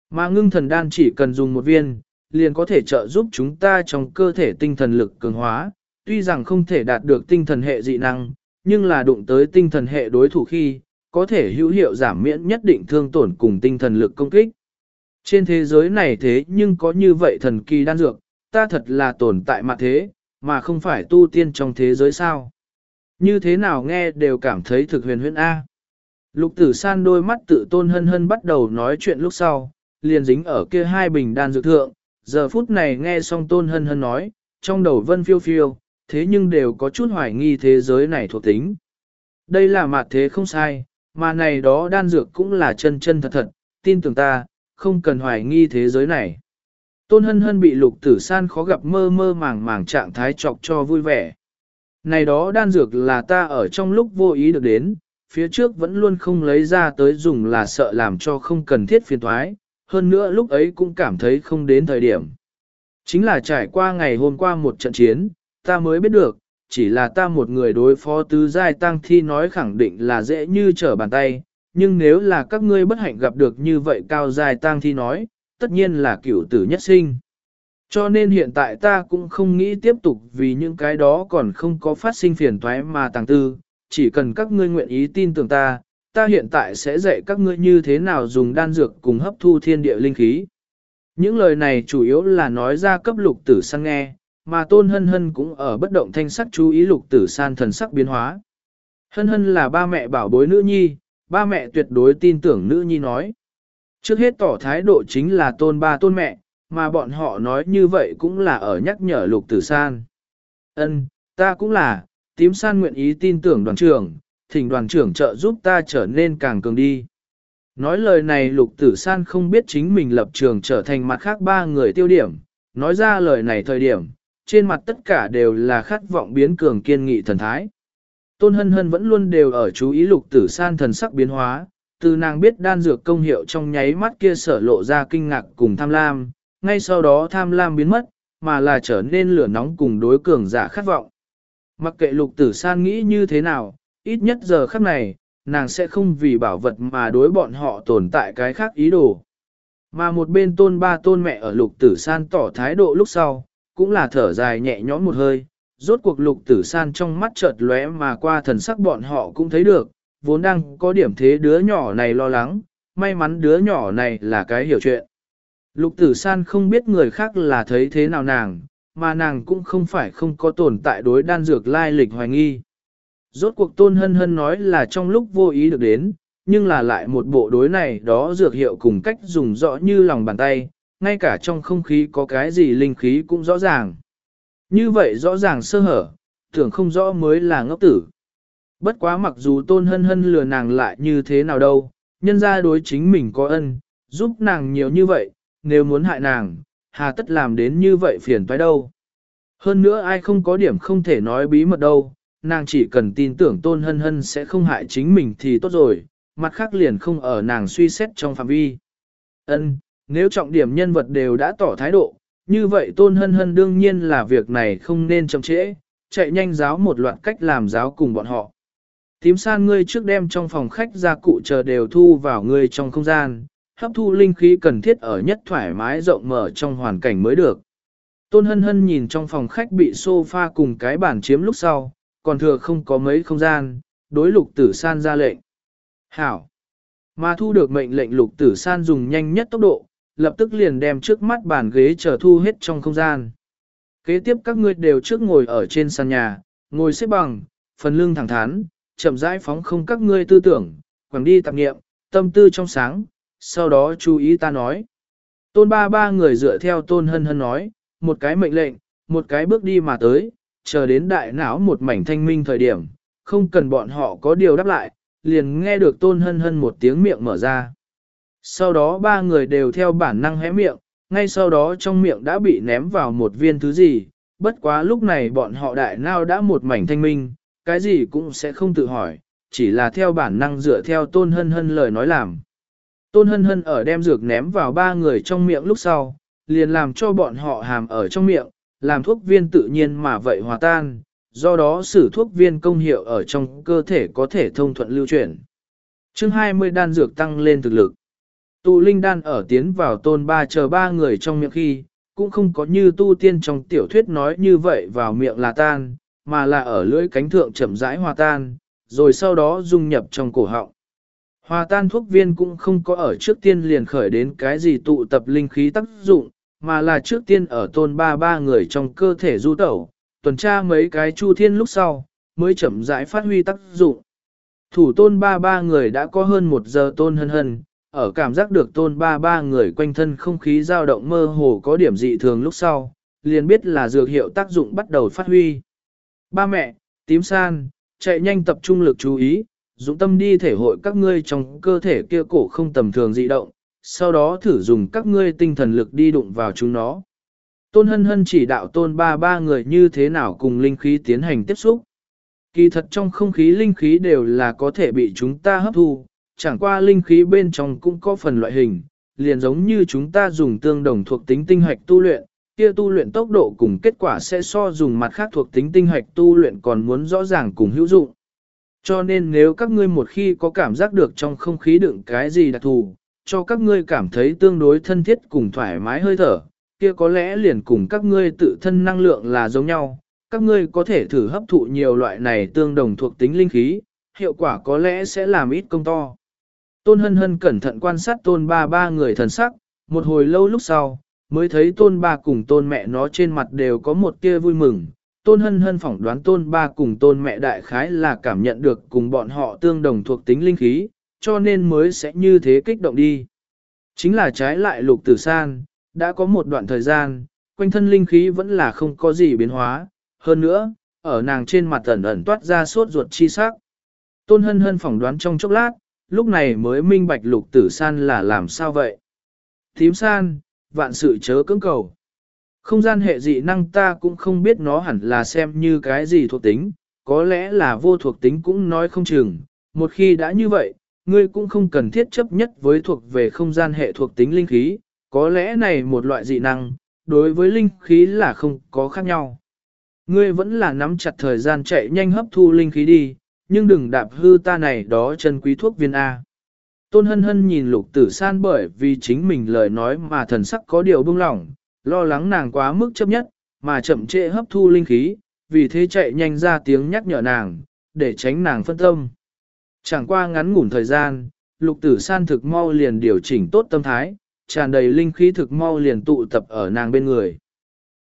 Mà ngưng thần đan chỉ cần dùng một viên, liền có thể trợ giúp chúng ta trong cơ thể tinh thần lực cường hóa, tuy rằng không thể đạt được tinh thần hệ dị năng, nhưng là đụng tới tinh thần hệ đối thủ khi, có thể hữu hiệu giảm miễn nhất định thương tổn cùng tinh thần lực công kích. Trên thế giới này thế nhưng có như vậy thần kỳ đan dược, ta thật là tồn tại mặt thế, mà không phải tu tiên trong thế giới sao. Như thế nào nghe đều cảm thấy thực huyền huyễn A. Lục tử san đôi mắt tự tôn hân hân bắt đầu nói chuyện lúc sau, liền dính ở kia hai bình đan dược thượng, giờ phút này nghe xong tôn hân hân nói, trong đầu vân phiêu phiêu, thế nhưng đều có chút hoài nghi thế giới này thuộc tính. Đây là mặt thế không sai, mà này đó đan dược cũng là chân chân thật thật, tin tưởng ta, không cần hoài nghi thế giới này. Tôn hân hân bị lục tử san khó gặp mơ mơ màng màng trạng thái chọc cho vui vẻ. Này đó đan dược là ta ở trong lúc vô ý được đến, phía trước vẫn luôn không lấy ra tới dùng là sợ làm cho không cần thiết phiền thoái, hơn nữa lúc ấy cũng cảm thấy không đến thời điểm. Chính là trải qua ngày hôm qua một trận chiến, ta mới biết được, chỉ là ta một người đối phó tứ giai tăng thi nói khẳng định là dễ như trở bàn tay, nhưng nếu là các ngươi bất hạnh gặp được như vậy cao giai tăng thi nói, tất nhiên là cửu tử nhất sinh. Cho nên hiện tại ta cũng không nghĩ tiếp tục vì những cái đó còn không có phát sinh phiền toái mà tàng tư, chỉ cần các ngươi nguyện ý tin tưởng ta, ta hiện tại sẽ dạy các ngươi như thế nào dùng đan dược cùng hấp thu thiên địa linh khí. Những lời này chủ yếu là nói ra cấp lục tử săn nghe, mà tôn hân hân cũng ở bất động thanh sắc chú ý lục tử san thần sắc biến hóa. Hân hân là ba mẹ bảo bối nữ nhi, ba mẹ tuyệt đối tin tưởng nữ nhi nói. Trước hết tỏ thái độ chính là tôn ba tôn mẹ, mà bọn họ nói như vậy cũng là ở nhắc nhở lục tử san. Ân, ta cũng là, tím san nguyện ý tin tưởng đoàn trưởng, thỉnh đoàn trưởng trợ giúp ta trở nên càng cường đi. Nói lời này lục tử san không biết chính mình lập trường trở thành mặt khác ba người tiêu điểm, nói ra lời này thời điểm, trên mặt tất cả đều là khát vọng biến cường kiên nghị thần thái. Tôn hân hân vẫn luôn đều ở chú ý lục tử san thần sắc biến hóa, từ nàng biết đan dược công hiệu trong nháy mắt kia sở lộ ra kinh ngạc cùng tham lam, ngay sau đó tham lam biến mất, mà là trở nên lửa nóng cùng đối cường giả khát vọng. Mặc kệ lục tử san nghĩ như thế nào, ít nhất giờ khắc này, nàng sẽ không vì bảo vật mà đối bọn họ tồn tại cái khác ý đồ. Mà một bên tôn ba tôn mẹ ở lục tử san tỏ thái độ lúc sau, cũng là thở dài nhẹ nhõm một hơi, rốt cuộc lục tử san trong mắt chợt lóe mà qua thần sắc bọn họ cũng thấy được, vốn đang có điểm thế đứa nhỏ này lo lắng, may mắn đứa nhỏ này là cái hiểu chuyện. Lục tử san không biết người khác là thấy thế nào nàng, mà nàng cũng không phải không có tồn tại đối đan dược lai lịch hoài nghi. Rốt cuộc tôn hân hân nói là trong lúc vô ý được đến, nhưng là lại một bộ đối này đó dược hiệu cùng cách dùng rõ như lòng bàn tay, ngay cả trong không khí có cái gì linh khí cũng rõ ràng. Như vậy rõ ràng sơ hở, tưởng không rõ mới là ngốc tử. Bất quá mặc dù tôn hân hân lừa nàng lại như thế nào đâu, nhân ra đối chính mình có ân, giúp nàng nhiều như vậy, nếu muốn hại nàng, hà tất làm đến như vậy phiền toái đâu. Hơn nữa ai không có điểm không thể nói bí mật đâu, nàng chỉ cần tin tưởng tôn hân hân sẽ không hại chính mình thì tốt rồi, mặt khác liền không ở nàng suy xét trong phạm vi. Ân, nếu trọng điểm nhân vật đều đã tỏ thái độ, như vậy tôn hân hân đương nhiên là việc này không nên chậm trễ, chạy nhanh giáo một loạt cách làm giáo cùng bọn họ. Tím san ngươi trước đem trong phòng khách ra cụ chờ đều thu vào ngươi trong không gian, hấp thu linh khí cần thiết ở nhất thoải mái rộng mở trong hoàn cảnh mới được. Tôn hân hân nhìn trong phòng khách bị sofa cùng cái bàn chiếm lúc sau, còn thừa không có mấy không gian, đối lục tử san ra lệnh. Hảo! Mà thu được mệnh lệnh lục tử san dùng nhanh nhất tốc độ, lập tức liền đem trước mắt bàn ghế trở thu hết trong không gian. Kế tiếp các ngươi đều trước ngồi ở trên sàn nhà, ngồi xếp bằng, phần lưng thẳng thắn, chậm rãi phóng không các ngươi tư tưởng, quẳng đi tạp nghiệm, tâm tư trong sáng, sau đó chú ý ta nói. Tôn ba ba người dựa theo tôn hân hân nói, một cái mệnh lệnh, một cái bước đi mà tới, chờ đến đại não một mảnh thanh minh thời điểm, không cần bọn họ có điều đáp lại, liền nghe được tôn hân hân một tiếng miệng mở ra. Sau đó ba người đều theo bản năng hé miệng, ngay sau đó trong miệng đã bị ném vào một viên thứ gì, bất quá lúc này bọn họ đại nao đã một mảnh thanh minh, cái gì cũng sẽ không tự hỏi, chỉ là theo bản năng dựa theo tôn hân hân lời nói làm. Tôn hân hân ở đem dược ném vào ba người trong miệng lúc sau, liền làm cho bọn họ hàm ở trong miệng, làm thuốc viên tự nhiên mà vậy hòa tan, do đó sử thuốc viên công hiệu ở trong cơ thể có thể thông thuận lưu chuyển. chương 20 đan dược tăng lên thực lực. Tụ linh đan ở tiến vào tôn ba chờ ba người trong miệng khi, cũng không có như tu tiên trong tiểu thuyết nói như vậy vào miệng là tan, mà là ở lưỡi cánh thượng chậm rãi hòa tan, rồi sau đó dung nhập trong cổ họng. Hòa tan thuốc viên cũng không có ở trước tiên liền khởi đến cái gì tụ tập linh khí tác dụng, mà là trước tiên ở tôn ba ba người trong cơ thể du tẩu, tuần tra mấy cái chu thiên lúc sau, mới chậm rãi phát huy tác dụng. Thủ tôn ba ba người đã có hơn một giờ tôn hân hân, ở cảm giác được tôn ba ba người quanh thân không khí dao động mơ hồ có điểm dị thường lúc sau, liền biết là dược hiệu tác dụng bắt đầu phát huy. Ba mẹ, tím san, chạy nhanh tập trung lực chú ý, dũng tâm đi thể hội các ngươi trong cơ thể kia cổ không tầm thường dị động, sau đó thử dùng các ngươi tinh thần lực đi đụng vào chúng nó. Tôn hân hân chỉ đạo tôn ba ba người như thế nào cùng linh khí tiến hành tiếp xúc. Kỳ thật trong không khí linh khí đều là có thể bị chúng ta hấp thu, chẳng qua linh khí bên trong cũng có phần loại hình, liền giống như chúng ta dùng tương đồng thuộc tính tinh hạch tu luyện, kia tu luyện tốc độ cùng kết quả sẽ so dùng mặt khác thuộc tính tinh hạch tu luyện còn muốn rõ ràng cùng hữu dụng. Cho nên nếu các ngươi một khi có cảm giác được trong không khí đựng cái gì đặc thù, cho các ngươi cảm thấy tương đối thân thiết cùng thoải mái hơi thở, kia có lẽ liền cùng các ngươi tự thân năng lượng là giống nhau, các ngươi có thể thử hấp thụ nhiều loại này tương đồng thuộc tính linh khí, hiệu quả có lẽ sẽ làm ít công to. Tôn hân hân cẩn thận quan sát tôn ba ba người thần sắc, một hồi lâu lúc sau, mới thấy tôn ba cùng tôn mẹ nó trên mặt đều có một tia vui mừng. Tôn hân hân phỏng đoán tôn ba cùng tôn mẹ đại khái là cảm nhận được cùng bọn họ tương đồng thuộc tính linh khí, cho nên mới sẽ như thế kích động đi. Chính là trái lại lục tử san, đã có một đoạn thời gian, quanh thân linh khí vẫn là không có gì biến hóa, hơn nữa, ở nàng trên mặt ẩn ẩn toát ra sốt ruột chi sắc. Tôn hân hân phỏng đoán trong chốc lát, lúc này mới minh bạch lục tử san là làm sao vậy. Thím san, vạn sự chớ cưỡng cầu. Không gian hệ dị năng ta cũng không biết nó hẳn là xem như cái gì thuộc tính, có lẽ là vô thuộc tính cũng nói không chừng. Một khi đã như vậy, ngươi cũng không cần thiết chấp nhất với thuộc về không gian hệ thuộc tính linh khí, có lẽ này một loại dị năng, đối với linh khí là không có khác nhau. Ngươi vẫn là nắm chặt thời gian chạy nhanh hấp thu linh khí đi, nhưng đừng đạp hư ta này đó chân quý thuốc viên A. Tôn hân hân nhìn lục tử san bởi vì chính mình lời nói mà thần sắc có điều bưng lỏng, lo lắng nàng quá mức chấp nhất, mà chậm trễ hấp thu linh khí, vì thế chạy nhanh ra tiếng nhắc nhở nàng, để tránh nàng phân tâm. Chẳng qua ngắn ngủn thời gian, lục tử san thực mau liền điều chỉnh tốt tâm thái, tràn đầy linh khí thực mau liền tụ tập ở nàng bên người.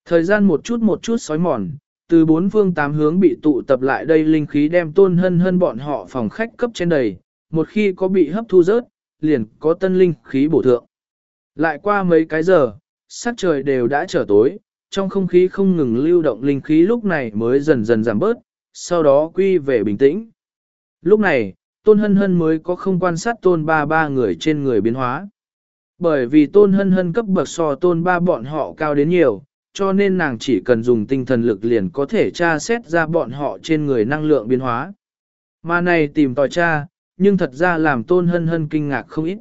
Thời gian một chút một chút sói mòn, từ bốn phương tám hướng bị tụ tập lại đây linh khí đem tôn hân hân bọn họ phòng khách cấp trên đầy, một khi có bị hấp thu rớt, liền có tân linh khí bổ thượng. Lại qua mấy cái giờ, sắc trời đều đã trở tối, trong không khí không ngừng lưu động linh khí lúc này mới dần dần giảm bớt, sau đó quy về bình tĩnh. Lúc này, tôn hân hân mới có không quan sát tôn ba ba người trên người biến hóa. Bởi vì tôn hân hân cấp bậc so tôn ba bọn họ cao đến nhiều, cho nên nàng chỉ cần dùng tinh thần lực liền có thể tra xét ra bọn họ trên người năng lượng biến hóa. Mà này tìm tòi tra, nhưng thật ra làm tôn hân hân kinh ngạc không ít.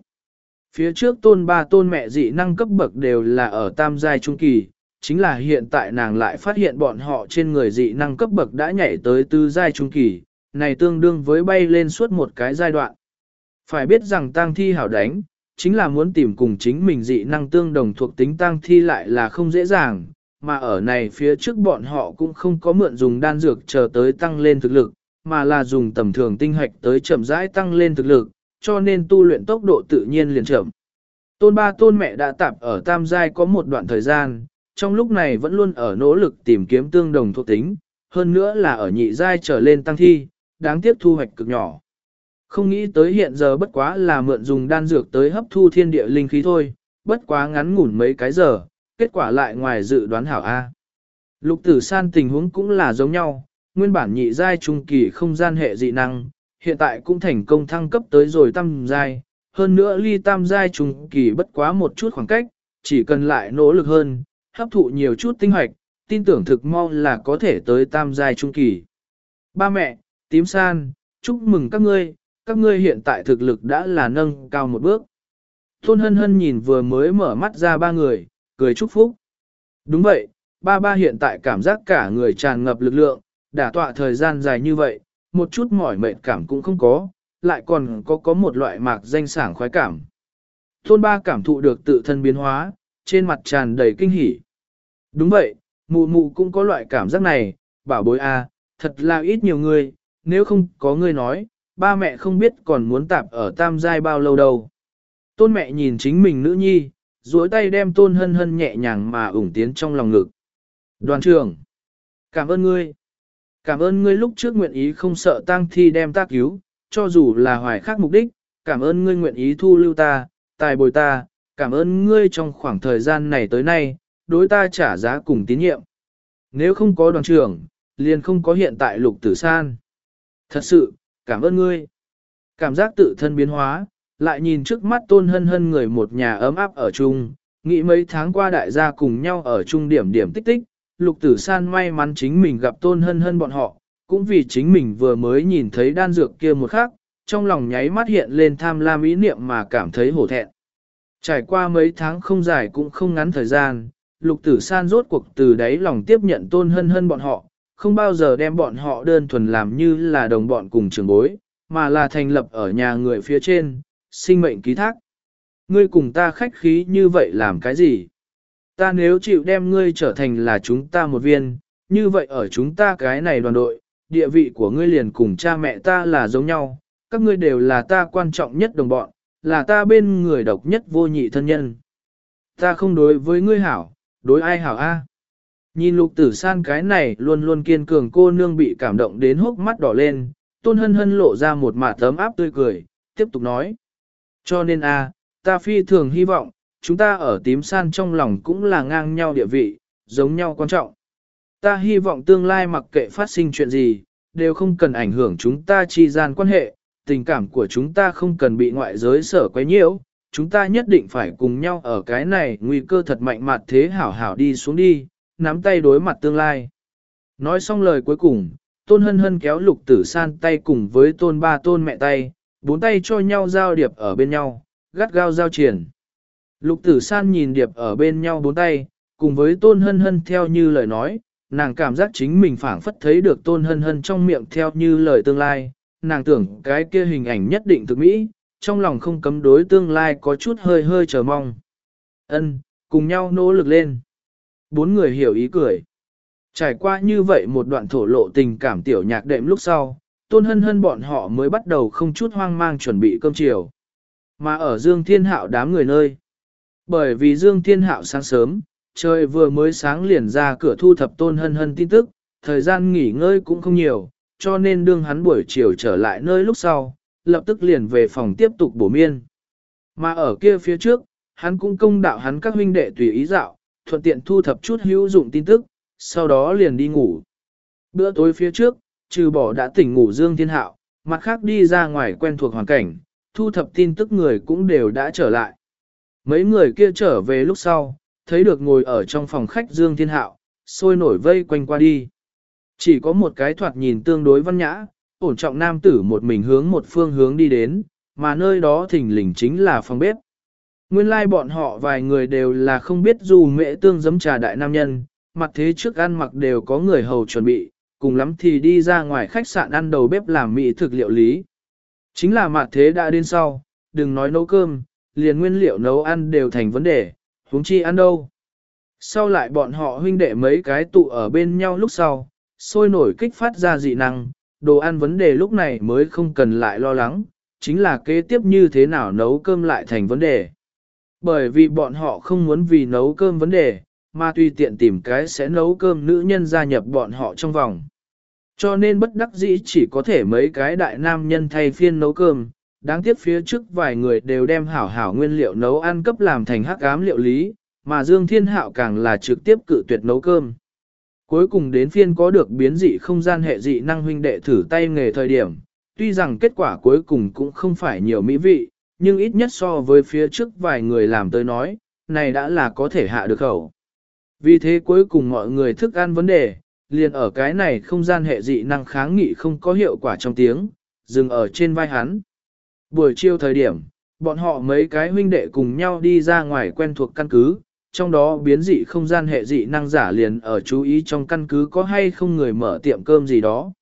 Phía trước tôn ba tôn mẹ dị năng cấp bậc đều là ở tam giai trung kỳ, chính là hiện tại nàng lại phát hiện bọn họ trên người dị năng cấp bậc đã nhảy tới tư giai trung kỳ, này tương đương với bay lên suốt một cái giai đoạn. Phải biết rằng tang thi hảo đánh, chính là muốn tìm cùng chính mình dị năng tương đồng thuộc tính tang thi lại là không dễ dàng, mà ở này phía trước bọn họ cũng không có mượn dùng đan dược chờ tới tăng lên thực lực, mà là dùng tầm thường tinh hạch tới chậm rãi tăng lên thực lực, cho nên tu luyện tốc độ tự nhiên liền chậm. Tôn ba tôn mẹ đã tạp ở tam giai có một đoạn thời gian, trong lúc này vẫn luôn ở nỗ lực tìm kiếm tương đồng thuộc tính, hơn nữa là ở nhị giai trở lên tăng thi, đáng tiếc thu hoạch cực nhỏ. Không nghĩ tới hiện giờ bất quá là mượn dùng đan dược tới hấp thu thiên địa linh khí thôi, bất quá ngắn ngủn mấy cái giờ, kết quả lại ngoài dự đoán hảo A. Lục tử san tình huống cũng là giống nhau, nguyên bản nhị giai trung kỳ không gian hệ dị năng, hiện tại cũng thành công thăng cấp tới rồi tam giai, hơn nữa ly tam giai trung kỳ bất quá một chút khoảng cách, chỉ cần lại nỗ lực hơn, hấp thụ nhiều chút tinh hoạch, tin tưởng thực mau là có thể tới tam giai trung kỳ. Ba mẹ, tím san, chúc mừng các ngươi, các ngươi hiện tại thực lực đã là nâng cao một bước. Tôn hân hân nhìn vừa mới mở mắt ra ba người, cười chúc phúc. Đúng vậy, ba ba hiện tại cảm giác cả người tràn ngập lực lượng, đã tọa thời gian dài như vậy, một chút mỏi mệt cảm cũng không có, lại còn có có một loại mạc danh sảng khoái cảm. Tôn ba cảm thụ được tự thân biến hóa, trên mặt tràn đầy kinh hỉ. Đúng vậy, mụ mụ cũng có loại cảm giác này, bảo bối a, à, thật là ít nhiều người, nếu không có người nói, ba mẹ không biết còn muốn tạp ở tam giai bao lâu đâu. Tôn mẹ nhìn chính mình nữ nhi, duỗi tay đem tôn hân hân nhẹ nhàng mà ủng tiến trong lòng ngực. Đoàn trưởng, cảm ơn ngươi. Cảm ơn ngươi lúc trước nguyện ý không sợ tang thi đem ta cứu, cho dù là hoài khác mục đích, cảm ơn ngươi nguyện ý thu lưu ta, tài bồi ta, cảm ơn ngươi trong khoảng thời gian này tới nay, đối ta trả giá cùng tín nhiệm. Nếu không có đoàn trưởng, liền không có hiện tại lục tử san. Thật sự, cảm ơn ngươi. Cảm giác tự thân biến hóa, lại nhìn trước mắt tôn hân hân người một nhà ấm áp ở chung, nghĩ mấy tháng qua đại gia cùng nhau ở chung điểm điểm tích tích, lục tử san may mắn chính mình gặp tôn hân hân bọn họ, cũng vì chính mình vừa mới nhìn thấy đan dược kia một khắc, trong lòng nháy mắt hiện lên tham lam ý niệm mà cảm thấy hổ thẹn. Trải qua mấy tháng không dài cũng không ngắn thời gian, lục tử san rốt cuộc từ đáy lòng tiếp nhận tôn hân hân bọn họ, không bao giờ đem bọn họ đơn thuần làm như là đồng bọn cùng trường bối, mà là thành lập ở nhà người phía trên, sinh mệnh ký thác. Ngươi cùng ta khách khí như vậy làm cái gì? Ta nếu chịu đem ngươi trở thành là chúng ta một viên, như vậy ở chúng ta cái này đoàn đội, địa vị của ngươi liền cùng cha mẹ ta là giống nhau, các ngươi đều là ta quan trọng nhất đồng bọn, là ta bên người độc nhất vô nhị thân nhân. Ta không đối với ngươi hảo, đối ai hảo a? Nhìn lục tử san cái này luôn luôn kiên cường cô nương bị cảm động đến hốc mắt đỏ lên, tôn hân hân lộ ra một mạ tấm áp tươi cười, tiếp tục nói. Cho nên a, ta phi thường hy vọng, chúng ta ở tím san trong lòng cũng là ngang nhau địa vị, giống nhau quan trọng. Ta hy vọng tương lai mặc kệ phát sinh chuyện gì, đều không cần ảnh hưởng chúng ta chi gian quan hệ, tình cảm của chúng ta không cần bị ngoại giới sở quấy nhiễu, chúng ta nhất định phải cùng nhau ở cái này nguy cơ thật mạnh mặt thế hảo hảo đi xuống đi, nắm tay đối mặt tương lai. Nói xong lời cuối cùng, tôn hân hân kéo lục tử san tay cùng với tôn ba tôn mẹ tay, bốn tay cho nhau giao điệp ở bên nhau, gắt gao giao triển. Lục tử san nhìn điệp ở bên nhau bốn tay, cùng với tôn hân hân theo như lời nói, nàng cảm giác chính mình phảng phất thấy được tôn hân hân trong miệng theo như lời tương lai, nàng tưởng cái kia hình ảnh nhất định thực mỹ, trong lòng không cấm đối tương lai có chút hơi hơi chờ mong. Ân, cùng nhau nỗ lực lên. Bốn người hiểu ý cười. Trải qua như vậy một đoạn thổ lộ tình cảm tiểu nhạc đệm lúc sau, tôn hân hân bọn họ mới bắt đầu không chút hoang mang chuẩn bị cơm chiều. Mà ở Dương Thiên Hạo đám người nơi. Bởi vì Dương Thiên Hạo sáng sớm, trời vừa mới sáng liền ra cửa thu thập tôn hân hân tin tức, thời gian nghỉ ngơi cũng không nhiều, cho nên đương hắn buổi chiều trở lại nơi lúc sau, lập tức liền về phòng tiếp tục bổ miên. Mà ở kia phía trước, hắn cũng công đạo hắn các huynh đệ tùy ý dạo, thuận tiện thu thập chút hữu dụng tin tức, sau đó liền đi ngủ. Bữa tối phía trước, trừ bỏ đã tỉnh ngủ Dương Thiên Hạo, mặt khác đi ra ngoài quen thuộc hoàn cảnh, thu thập tin tức người cũng đều đã trở lại. Mấy người kia trở về lúc sau, thấy được ngồi ở trong phòng khách Dương Thiên Hạo, sôi nổi vây quanh qua đi. Chỉ có một cái thoạt nhìn tương đối văn nhã, ổn trọng nam tử một mình hướng một phương hướng đi đến, mà nơi đó thỉnh lình chính là phòng bếp. Nguyên lai like bọn họ vài người đều là không biết dù mẹ tương giấm trà đại nam nhân, mặt thế trước ăn mặc đều có người hầu chuẩn bị, cùng lắm thì đi ra ngoài khách sạn ăn đầu bếp làm mỹ thực liệu lý. Chính là mặt thế đã đến sau, đừng nói nấu cơm, liền nguyên liệu nấu ăn đều thành vấn đề, huống chi ăn đâu. Sau lại bọn họ huynh đệ mấy cái tụ ở bên nhau lúc sau, sôi nổi kích phát ra dị năng, đồ ăn vấn đề lúc này mới không cần lại lo lắng, chính là kế tiếp như thế nào nấu cơm lại thành vấn đề. Bởi vì bọn họ không muốn vì nấu cơm vấn đề, mà tùy tiện tìm cái sẽ nấu cơm nữ nhân gia nhập bọn họ trong vòng. Cho nên bất đắc dĩ chỉ có thể mấy cái đại nam nhân thay phiên nấu cơm, đáng tiếc phía trước vài người đều đem hảo hảo nguyên liệu nấu ăn cấp làm thành hắc ám liệu lý, mà Dương Thiên Hạo càng là trực tiếp cự tuyệt nấu cơm. Cuối cùng đến phiên có được biến dị không gian hệ dị năng huynh đệ thử tay nghề thời điểm, tuy rằng kết quả cuối cùng cũng không phải nhiều mỹ vị, nhưng ít nhất so với phía trước vài người làm tới nói, này đã là có thể hạ được khẩu. Vì thế cuối cùng mọi người thức ăn vấn đề, liền ở cái này không gian hệ dị năng kháng nghị không có hiệu quả trong tiếng, dừng ở trên vai hắn. Buổi chiều thời điểm, bọn họ mấy cái huynh đệ cùng nhau đi ra ngoài quen thuộc căn cứ, trong đó biến dị không gian hệ dị năng giả liền ở chú ý trong căn cứ có hay không người mở tiệm cơm gì đó.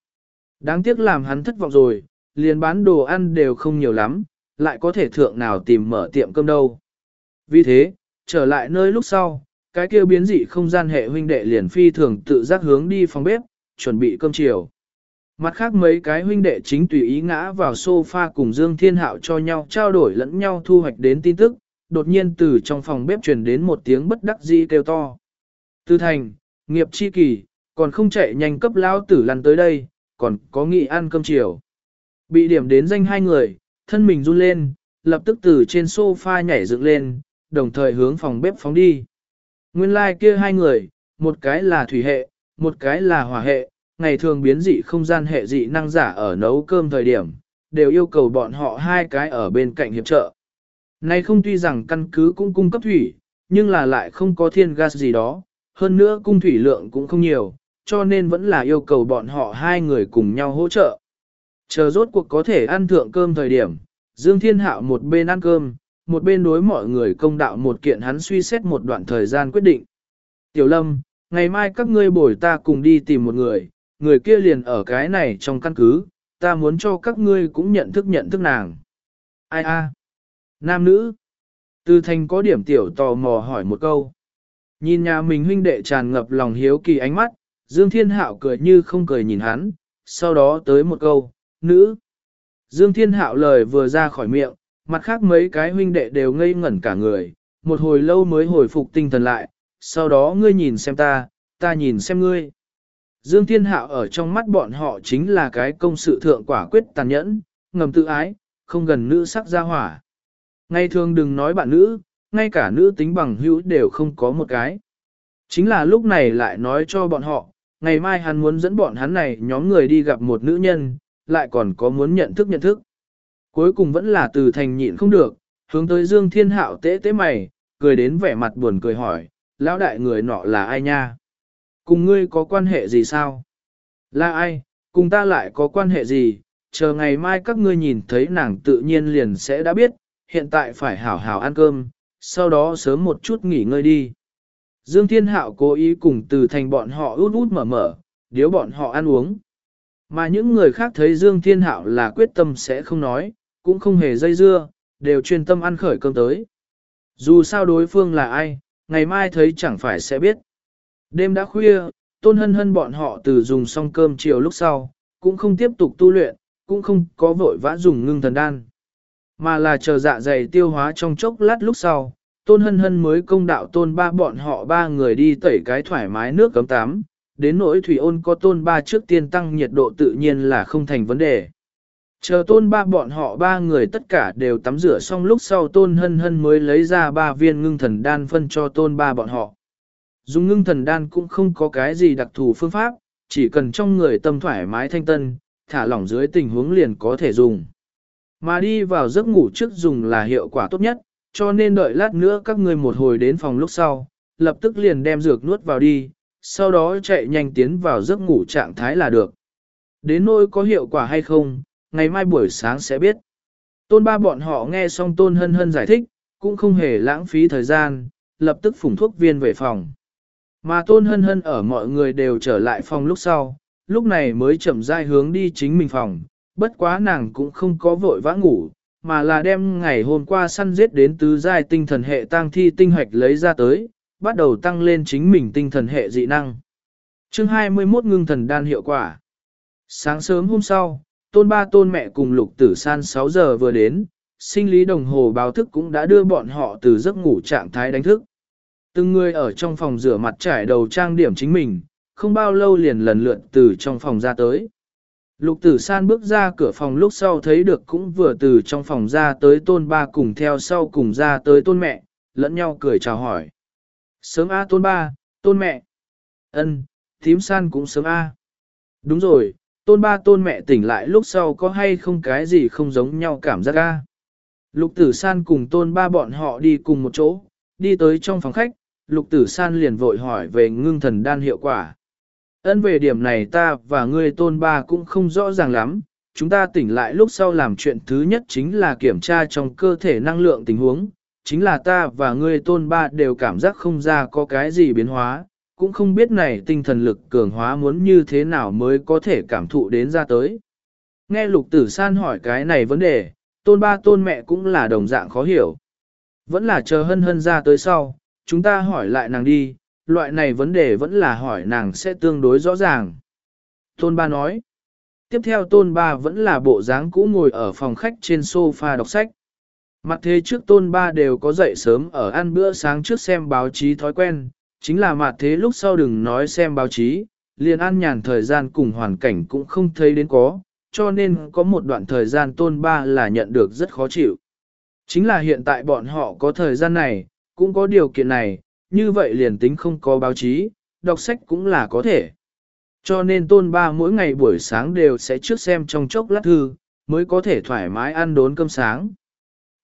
Đáng tiếc làm hắn thất vọng rồi, liền bán đồ ăn đều không nhiều lắm, lại có thể thượng nào tìm mở tiệm cơm đâu. Vì thế, trở lại nơi lúc sau, cái kia biến dị không gian hệ huynh đệ liền phi thường tự giác hướng đi phòng bếp, chuẩn bị cơm chiều. Mặt khác mấy cái huynh đệ chính tùy ý ngã vào sofa cùng Dương Thiên Hạo cho nhau trao đổi lẫn nhau thu hoạch đến tin tức, đột nhiên từ trong phòng bếp truyền đến một tiếng bất đắc dĩ kêu to. Tư thành, nghiệp chi kỳ, còn không chạy nhanh cấp lao tử lăn tới đây, còn có nghị ăn cơm chiều. Bị điểm đến danh hai người, thân mình run lên, lập tức từ trên sofa nhảy dựng lên, đồng thời hướng phòng bếp phóng đi. Nguyên lai like kia hai người, một cái là thủy hệ, một cái là hỏa hệ, ngày thường biến dị không gian hệ dị năng giả ở nấu cơm thời điểm, đều yêu cầu bọn họ hai cái ở bên cạnh hiệp trợ. Nay không tuy rằng căn cứ cũng cung cấp thủy, nhưng là lại không có thiên gas gì đó, hơn nữa cung thủy lượng cũng không nhiều, cho nên vẫn là yêu cầu bọn họ hai người cùng nhau hỗ trợ. Chờ rốt cuộc có thể ăn thượng cơm thời điểm, Dương Thiên Hạo một bên ăn cơm, một bên đối mọi người công đạo một kiện hắn suy xét một đoạn thời gian quyết định. Tiểu Lâm, ngày mai các ngươi bồi ta cùng đi tìm một người, người kia liền ở cái này trong căn cứ, ta muốn cho các ngươi cũng nhận thức nhận thức nàng. Ai a? Nam nữ. Từ thành có điểm tiểu tò mò hỏi một câu. Nhìn nhà mình huynh đệ tràn ngập lòng hiếu kỳ ánh mắt, Dương Thiên Hạo cười như không cười nhìn hắn, sau đó tới một câu, nữ. Dương Thiên Hạo lời vừa ra khỏi miệng, mặt khác mấy cái huynh đệ đều ngây ngẩn cả người, một hồi lâu mới hồi phục tinh thần lại, sau đó ngươi nhìn xem ta, ta nhìn xem ngươi. Dương Thiên Hạo ở trong mắt bọn họ chính là cái công sự thượng quả quyết tàn nhẫn, ngầm tự ái, không gần nữ sắc ra hỏa. Ngày thường đừng nói bạn nữ, ngay cả nữ tính bằng hữu đều không có một cái. Chính là lúc này lại nói cho bọn họ, ngày mai hắn muốn dẫn bọn hắn này nhóm người đi gặp một nữ nhân, lại còn có muốn nhận thức nhận thức. Cuối cùng vẫn là từ thành nhịn không được, hướng tới Dương Thiên Hạo tế tế mày, cười đến vẻ mặt buồn cười hỏi, lão đại người nọ là ai nha? Cùng ngươi có quan hệ gì sao? Là ai? Cùng ta lại có quan hệ gì? Chờ ngày mai các ngươi nhìn thấy nàng tự nhiên liền sẽ đã biết, hiện tại phải hảo hảo ăn cơm, sau đó sớm một chút nghỉ ngơi đi. Dương Thiên Hạo cố ý cùng từ thành bọn họ út út mở mở, điếu bọn họ ăn uống. Mà những người khác thấy Dương Thiên Hạo là quyết tâm sẽ không nói, cũng không hề dây dưa, đều chuyên tâm ăn khởi cơm tới. Dù sao đối phương là ai, ngày mai thấy chẳng phải sẽ biết. Đêm đã khuya, tôn hân hân bọn họ từ dùng xong cơm chiều lúc sau, cũng không tiếp tục tu luyện, cũng không có vội vã dùng ngưng thần đan. Mà là chờ dạ dày tiêu hóa trong chốc lát lúc sau, tôn hân hân mới công đạo tôn ba bọn họ ba người đi tẩy cái thoải mái nước cấm tắm, đến nỗi thủy ôn có tôn ba trước tiên tăng nhiệt độ tự nhiên là không thành vấn đề. Chờ tôn ba bọn họ ba người tất cả đều tắm rửa xong lúc sau tôn hân hân mới lấy ra ba viên ngưng thần đan phân cho tôn ba bọn họ. Dùng ngưng thần đan cũng không có cái gì đặc thù phương pháp, chỉ cần trong người tâm thoải mái thanh tân, thả lỏng dưới tình huống liền có thể dùng. Mà đi vào giấc ngủ trước dùng là hiệu quả tốt nhất, cho nên đợi lát nữa các người một hồi đến phòng lúc sau, lập tức liền đem dược nuốt vào đi, sau đó chạy nhanh tiến vào giấc ngủ trạng thái là được. Đến nỗi có hiệu quả hay không, ngày mai buổi sáng sẽ biết. Tôn ba bọn họ nghe xong tôn hân hân giải thích, cũng không hề lãng phí thời gian, lập tức phủng thuốc viên về phòng. Mà tôn hân hân ở mọi người đều trở lại phòng lúc sau, lúc này mới chậm rãi hướng đi chính mình phòng, bất quá nàng cũng không có vội vã ngủ, mà là đem ngày hôm qua săn giết đến tứ giai tinh thần hệ tang thi tinh hoạch lấy ra tới, bắt đầu tăng lên chính mình tinh thần hệ dị năng. Chương 21 ngưng thần đan hiệu quả. Sáng sớm hôm sau, tôn ba tôn mẹ cùng lục tử san 6 giờ vừa đến, sinh lý đồng hồ báo thức cũng đã đưa bọn họ từ giấc ngủ trạng thái đánh thức. Từng người ở trong phòng rửa mặt trải đầu trang điểm chính mình, không bao lâu liền lần lượt từ trong phòng ra tới. Lục tử san bước ra cửa phòng lúc sau thấy được cũng vừa từ trong phòng ra tới tôn ba cùng theo sau cùng ra tới tôn mẹ, lẫn nhau cười chào hỏi. Sớm A tôn ba, tôn mẹ. ân, thím san cũng sớm A. Đúng rồi, tôn ba tôn mẹ tỉnh lại lúc sau có hay không cái gì không giống nhau cảm giác ra. Lục tử san cùng tôn ba bọn họ đi cùng một chỗ, đi tới trong phòng khách, lục tử san liền vội hỏi về ngưng thần đan hiệu quả. ấn về điểm này ta và ngươi tôn ba cũng không rõ ràng lắm, chúng ta tỉnh lại lúc sau làm chuyện thứ nhất chính là kiểm tra trong cơ thể năng lượng tình huống, chính là ta và ngươi tôn ba đều cảm giác không ra có cái gì biến hóa, cũng không biết này tinh thần lực cường hóa muốn như thế nào mới có thể cảm thụ đến ra tới. Nghe lục tử san hỏi cái này vấn đề, tôn ba tôn mẹ cũng là đồng dạng khó hiểu. Vẫn là chờ hân hân ra tới sau, chúng ta hỏi lại nàng đi, loại này vấn đề vẫn là hỏi nàng sẽ tương đối rõ ràng. Tôn ba nói. Tiếp theo tôn ba vẫn là bộ dáng cũ ngồi ở phòng khách trên sofa đọc sách. Mặt thế trước tôn ba đều có dậy sớm ở ăn bữa sáng trước xem báo chí thói quen, chính là mặt thế lúc sau đừng nói xem báo chí, liền an nhàn thời gian cùng hoàn cảnh cũng không thấy đến có, cho nên có một đoạn thời gian tôn ba là nhận được rất khó chịu. Chính là hiện tại bọn họ có thời gian này, cũng có điều kiện này, như vậy liền tính không có báo chí, đọc sách cũng là có thể. Cho nên tôn ba mỗi ngày buổi sáng đều sẽ trước xem trong chốc lát thư, mới có thể thoải mái ăn đốn cơm sáng.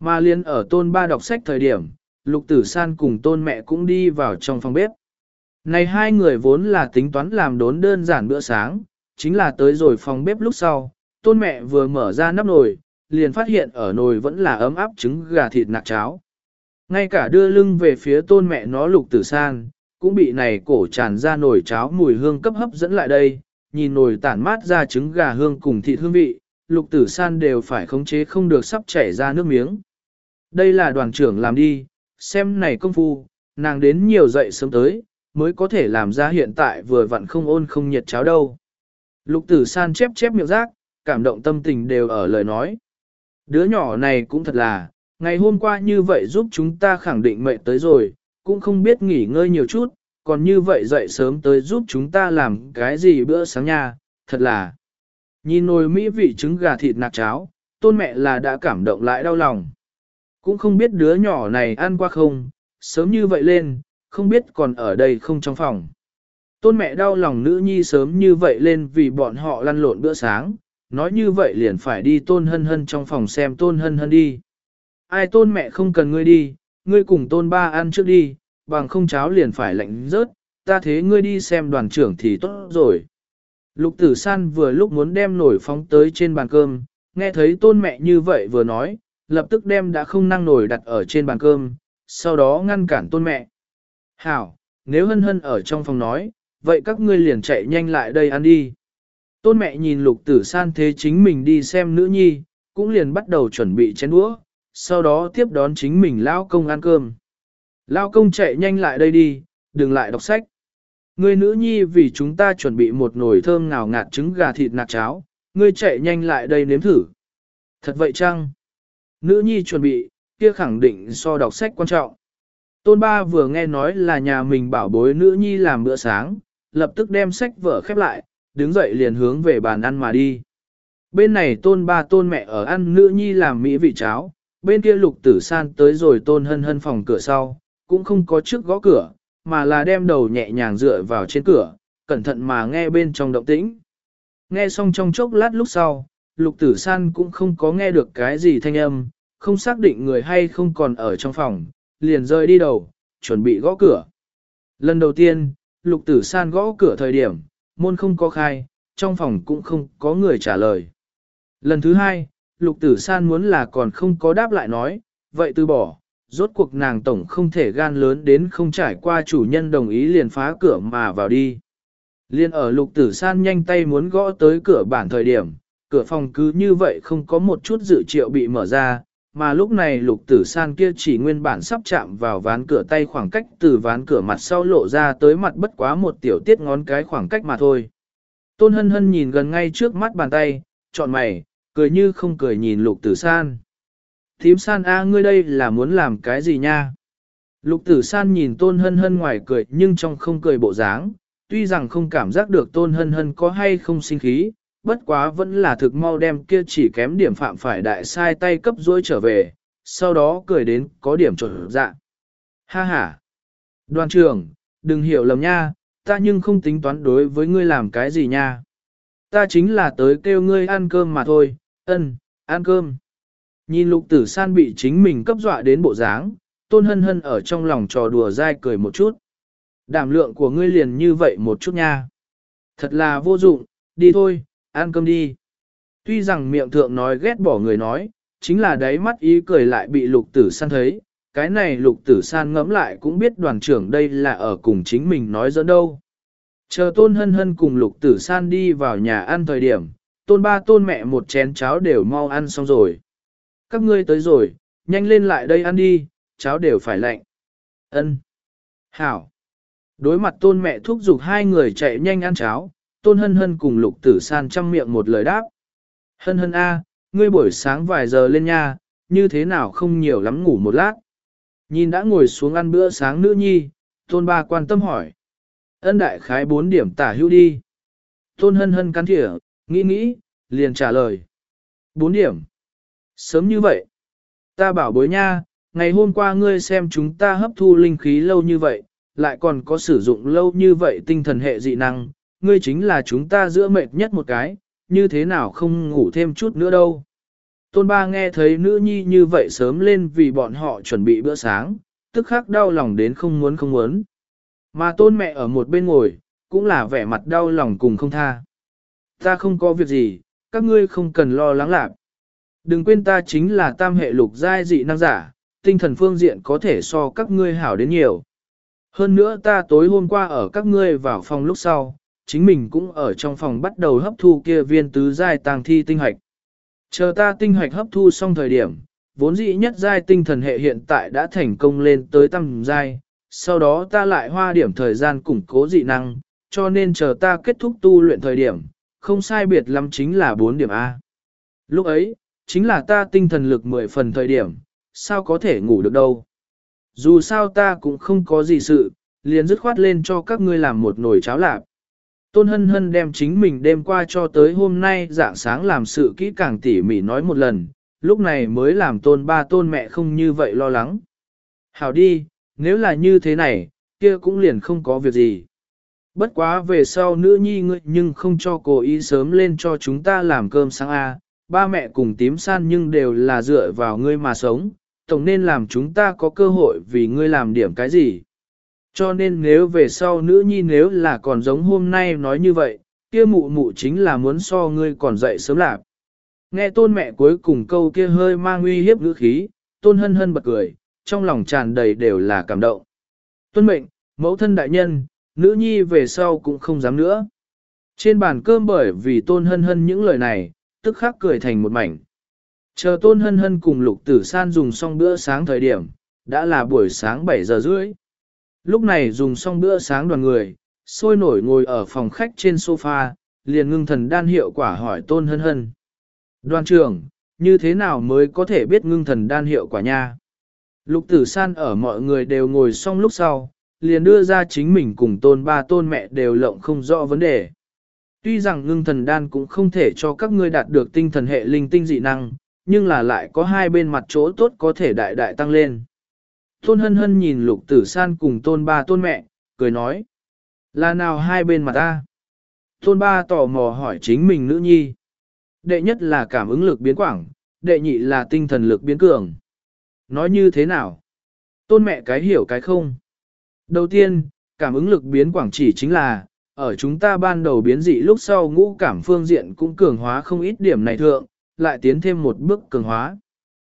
Mà liên ở tôn ba đọc sách thời điểm, lục tử san cùng tôn mẹ cũng đi vào trong phòng bếp. Này hai người vốn là tính toán làm đốn đơn giản bữa sáng, chính là tới rồi phòng bếp lúc sau, tôn mẹ vừa mở ra nắp nồi, liền phát hiện ở nồi vẫn là ấm áp trứng gà thịt nạc cháo. Ngay cả đưa lưng về phía tôn mẹ nó lục tử san, cũng bị này cổ tràn ra nồi cháo mùi hương cấp hấp dẫn lại đây, nhìn nồi tản mát ra trứng gà hương cùng thịt hương vị, lục tử san đều phải khống chế không được sắp chảy ra nước miếng. Đây là đoàn trưởng làm đi, xem này công phu, nàng đến nhiều dậy sớm tới, mới có thể làm ra hiện tại vừa vặn không ôn không nhiệt cháo đâu. Lục tử san chép chép miệng rác, cảm động tâm tình đều ở lời nói. Đứa nhỏ này cũng thật là, ngày hôm qua như vậy giúp chúng ta khẳng định mệnh tới rồi, cũng không biết nghỉ ngơi nhiều chút, còn như vậy dậy sớm tới giúp chúng ta làm cái gì bữa sáng nha, thật là. Nhìn nồi mỹ vị trứng gà thịt nạc cháo, tôn mẹ là đã cảm động lại đau lòng. Cũng không biết đứa nhỏ này ăn qua không, sớm như vậy lên, không biết còn ở đây không trong phòng. Tôn mẹ đau lòng nữ nhi sớm như vậy lên vì bọn họ lăn lộn bữa sáng, nói như vậy liền phải đi tôn hân hân trong phòng xem tôn hân hân đi. Ai tôn mẹ không cần ngươi đi, ngươi cùng tôn ba ăn trước đi, bằng không cháo liền phải lạnh rớt, ta thế ngươi đi xem đoàn trưởng thì tốt rồi. Lục tử san vừa lúc muốn đem nổi phóng tới trên bàn cơm, nghe thấy tôn mẹ như vậy vừa nói, lập tức đem đã không năng nổi đặt ở trên bàn cơm, sau đó ngăn cản tôn mẹ. Hảo, nếu hân hân ở trong phòng nói, vậy các ngươi liền chạy nhanh lại đây ăn đi. Tôn mẹ nhìn lục tử san thế chính mình đi xem nữ nhi, cũng liền bắt đầu chuẩn bị chén đũa, sau đó tiếp đón chính mình lao công ăn cơm. Lao công chạy nhanh lại đây đi, đừng lại đọc sách. Ngươi nữ nhi vì chúng ta chuẩn bị một nồi thơm ngào ngạt trứng gà thịt nạc cháo, ngươi chạy nhanh lại đây nếm thử. Thật vậy chăng? Nữ nhi chuẩn bị, kia khẳng định so đọc sách quan trọng. Tôn ba vừa nghe nói là nhà mình bảo bối nữ nhi làm bữa sáng, lập tức đem sách vở khép lại, đứng dậy liền hướng về bàn ăn mà đi. Bên này tôn ba tôn mẹ ở ăn nữ nhi làm mỹ vị cháo, bên kia lục tử san tới rồi tôn hân hân phòng cửa sau, cũng không có trước gõ cửa, mà là đem đầu nhẹ nhàng dựa vào trên cửa, cẩn thận mà nghe bên trong động tĩnh. Nghe xong trong chốc lát lúc sau, lục tử san cũng không có nghe được cái gì thanh âm, không xác định người hay không còn ở trong phòng, liền rơi đi đầu, chuẩn bị gõ cửa. Lần đầu tiên, lục tử san gõ cửa thời điểm, môn không có khai, trong phòng cũng không có người trả lời. Lần thứ hai, lục tử san muốn là còn không có đáp lại nói, vậy từ bỏ, rốt cuộc nàng tổng không thể gan lớn đến không trải qua chủ nhân đồng ý liền phá cửa mà vào đi. Liên ở lục tử san nhanh tay muốn gõ tới cửa bản thời điểm, cửa phòng cứ như vậy không có một chút dự triệu bị mở ra, mà lúc này lục tử san kia chỉ nguyên bản sắp chạm vào ván cửa tay khoảng cách từ ván cửa mặt sau lộ ra tới mặt bất quá một tiểu tiết ngón cái khoảng cách mà thôi. Tôn hân hân nhìn gần ngay trước mắt bàn tay, chọn mày, cười như không cười nhìn lục tử san. Thím san a ngươi đây là muốn làm cái gì nha? Lục tử san nhìn tôn hân hân ngoài cười nhưng trong không cười bộ dáng, tuy rằng không cảm giác được tôn hân hân có hay không sinh khí, bất quá vẫn là thực mau đem kia chỉ kém điểm phạm phải đại sai tay cấp dối trở về, sau đó cười đến có điểm trộn dạ. Ha ha! Đoàn trưởng, đừng hiểu lầm nha, ta nhưng không tính toán đối với ngươi làm cái gì nha. Ta chính là tới kêu ngươi ăn cơm mà thôi, ân, ăn cơm. Nhìn lục tử san bị chính mình cấp dọa đến bộ dáng, tôn hân hân ở trong lòng trò đùa dai cười một chút. Đảm lượng của ngươi liền như vậy một chút nha. Thật là vô dụng, đi thôi, ăn cơm đi. Tuy rằng miệng thượng nói ghét bỏ người nói, chính là đáy mắt ý cười lại bị lục tử san thấy, cái này lục tử san ngẫm lại cũng biết đoàn trưởng đây là ở cùng chính mình nói dẫn đâu. Chờ tôn hân hân cùng lục tử san đi vào nhà ăn thời điểm, tôn ba tôn mẹ một chén cháo đều mau ăn xong rồi. Các ngươi tới rồi, nhanh lên lại đây ăn đi, cháo đều phải lạnh. Ân. Hảo. Đối mặt tôn mẹ thúc giục hai người chạy nhanh ăn cháo, tôn hân hân cùng lục tử san chăm miệng một lời đáp. Hân hân a, ngươi buổi sáng vài giờ lên nha, như thế nào không nhiều lắm ngủ một lát. Nhìn đã ngồi xuống ăn bữa sáng nữ nhi, tôn ba quan tâm hỏi. Ân đại khái bốn điểm tả hữu đi. Tôn hân hân cắn thỉa, nghĩ nghĩ, liền trả lời. Bốn điểm. Sớm như vậy. Ta bảo bối nha, ngày hôm qua ngươi xem chúng ta hấp thu linh khí lâu như vậy, lại còn có sử dụng lâu như vậy tinh thần hệ dị năng, ngươi chính là chúng ta giữa mệt nhất một cái, như thế nào không ngủ thêm chút nữa đâu. Tôn ba nghe thấy nữ nhi như vậy sớm lên vì bọn họ chuẩn bị bữa sáng, tức khắc đau lòng đến không muốn không muốn. Mà tôn mẹ ở một bên ngồi, cũng là vẻ mặt đau lòng cùng không tha. Ta không có việc gì, các ngươi không cần lo lắng lạc. Đừng quên ta chính là tam hệ lục giai dị năng giả, tinh thần phương diện có thể so các ngươi hảo đến nhiều. Hơn nữa ta tối hôm qua ở các ngươi vào phòng lúc sau, chính mình cũng ở trong phòng bắt đầu hấp thu kia viên tứ giai tàng thi tinh hoạch. Chờ ta tinh hoạch hấp thu xong thời điểm, vốn dĩ nhất giai tinh thần hệ hiện tại đã thành công lên tới tam giai, sau đó ta lại hoa điểm thời gian củng cố dị năng, cho nên chờ ta kết thúc tu luyện thời điểm, không sai biệt lắm chính là 4 điểm A. Lúc ấy, chính là ta tinh thần lực 10 phần thời điểm, sao có thể ngủ được đâu. Dù sao ta cũng không có gì sự, liền dứt khoát lên cho các ngươi làm một nồi cháo lạp. Tôn hân hân đem chính mình đêm qua cho tới hôm nay dạng sáng làm sự kỹ càng tỉ mỉ nói một lần, lúc này mới làm tôn ba tôn mẹ không như vậy lo lắng. Hảo đi, nếu là như thế này, kia cũng liền không có việc gì. Bất quá về sau nữ nhi ngươi nhưng không cho cô ý sớm lên cho chúng ta làm cơm sáng A, ba mẹ cùng tím san nhưng đều là dựa vào ngươi mà sống, tổng nên làm chúng ta có cơ hội vì ngươi làm điểm cái gì. Cho nên nếu về sau nữ nhi nếu là còn giống hôm nay nói như vậy, kia mụ mụ chính là muốn so ngươi còn dậy sớm lạc. Nghe tôn mẹ cuối cùng câu kia hơi mang uy hiếp ngữ khí, tôn hân hân bật cười, trong lòng tràn đầy đều là cảm động. Tuân mệnh, mẫu thân đại nhân, nữ nhi về sau cũng không dám nữa. Trên bàn cơm bởi vì tôn hân hân những lời này, tức khắc cười thành một mảnh. Chờ tôn hân hân cùng lục tử san dùng xong bữa sáng thời điểm, đã là buổi sáng 7 giờ rưỡi. Lúc này dùng xong bữa sáng đoàn người, sôi nổi ngồi ở phòng khách trên sofa, liền ngưng thần đan hiệu quả hỏi tôn hân hân. Đoàn trưởng, như thế nào mới có thể biết ngưng thần đan hiệu quả nha? Lục tử san ở mọi người đều ngồi xong lúc sau, liền đưa ra chính mình cùng tôn ba tôn mẹ đều lộng không rõ vấn đề. Tuy rằng ngưng thần đan cũng không thể cho các ngươi đạt được tinh thần hệ linh tinh dị năng, nhưng là lại có hai bên mặt chỗ tốt có thể đại đại tăng lên. Tôn hân hân nhìn lục tử san cùng tôn ba tôn mẹ, cười nói. Là nào hai bên mặt ta? Tôn ba tò mò hỏi chính mình nữ nhi. Đệ nhất là cảm ứng lực biến quảng, đệ nhị là tinh thần lực biến cường. Nói như thế nào? Tôn mẹ cái hiểu cái không? Đầu tiên, cảm ứng lực biến quảng chỉ chính là, ở chúng ta ban đầu biến dị lúc sau ngũ cảm phương diện cũng cường hóa không ít điểm này thượng, lại tiến thêm một bước cường hóa.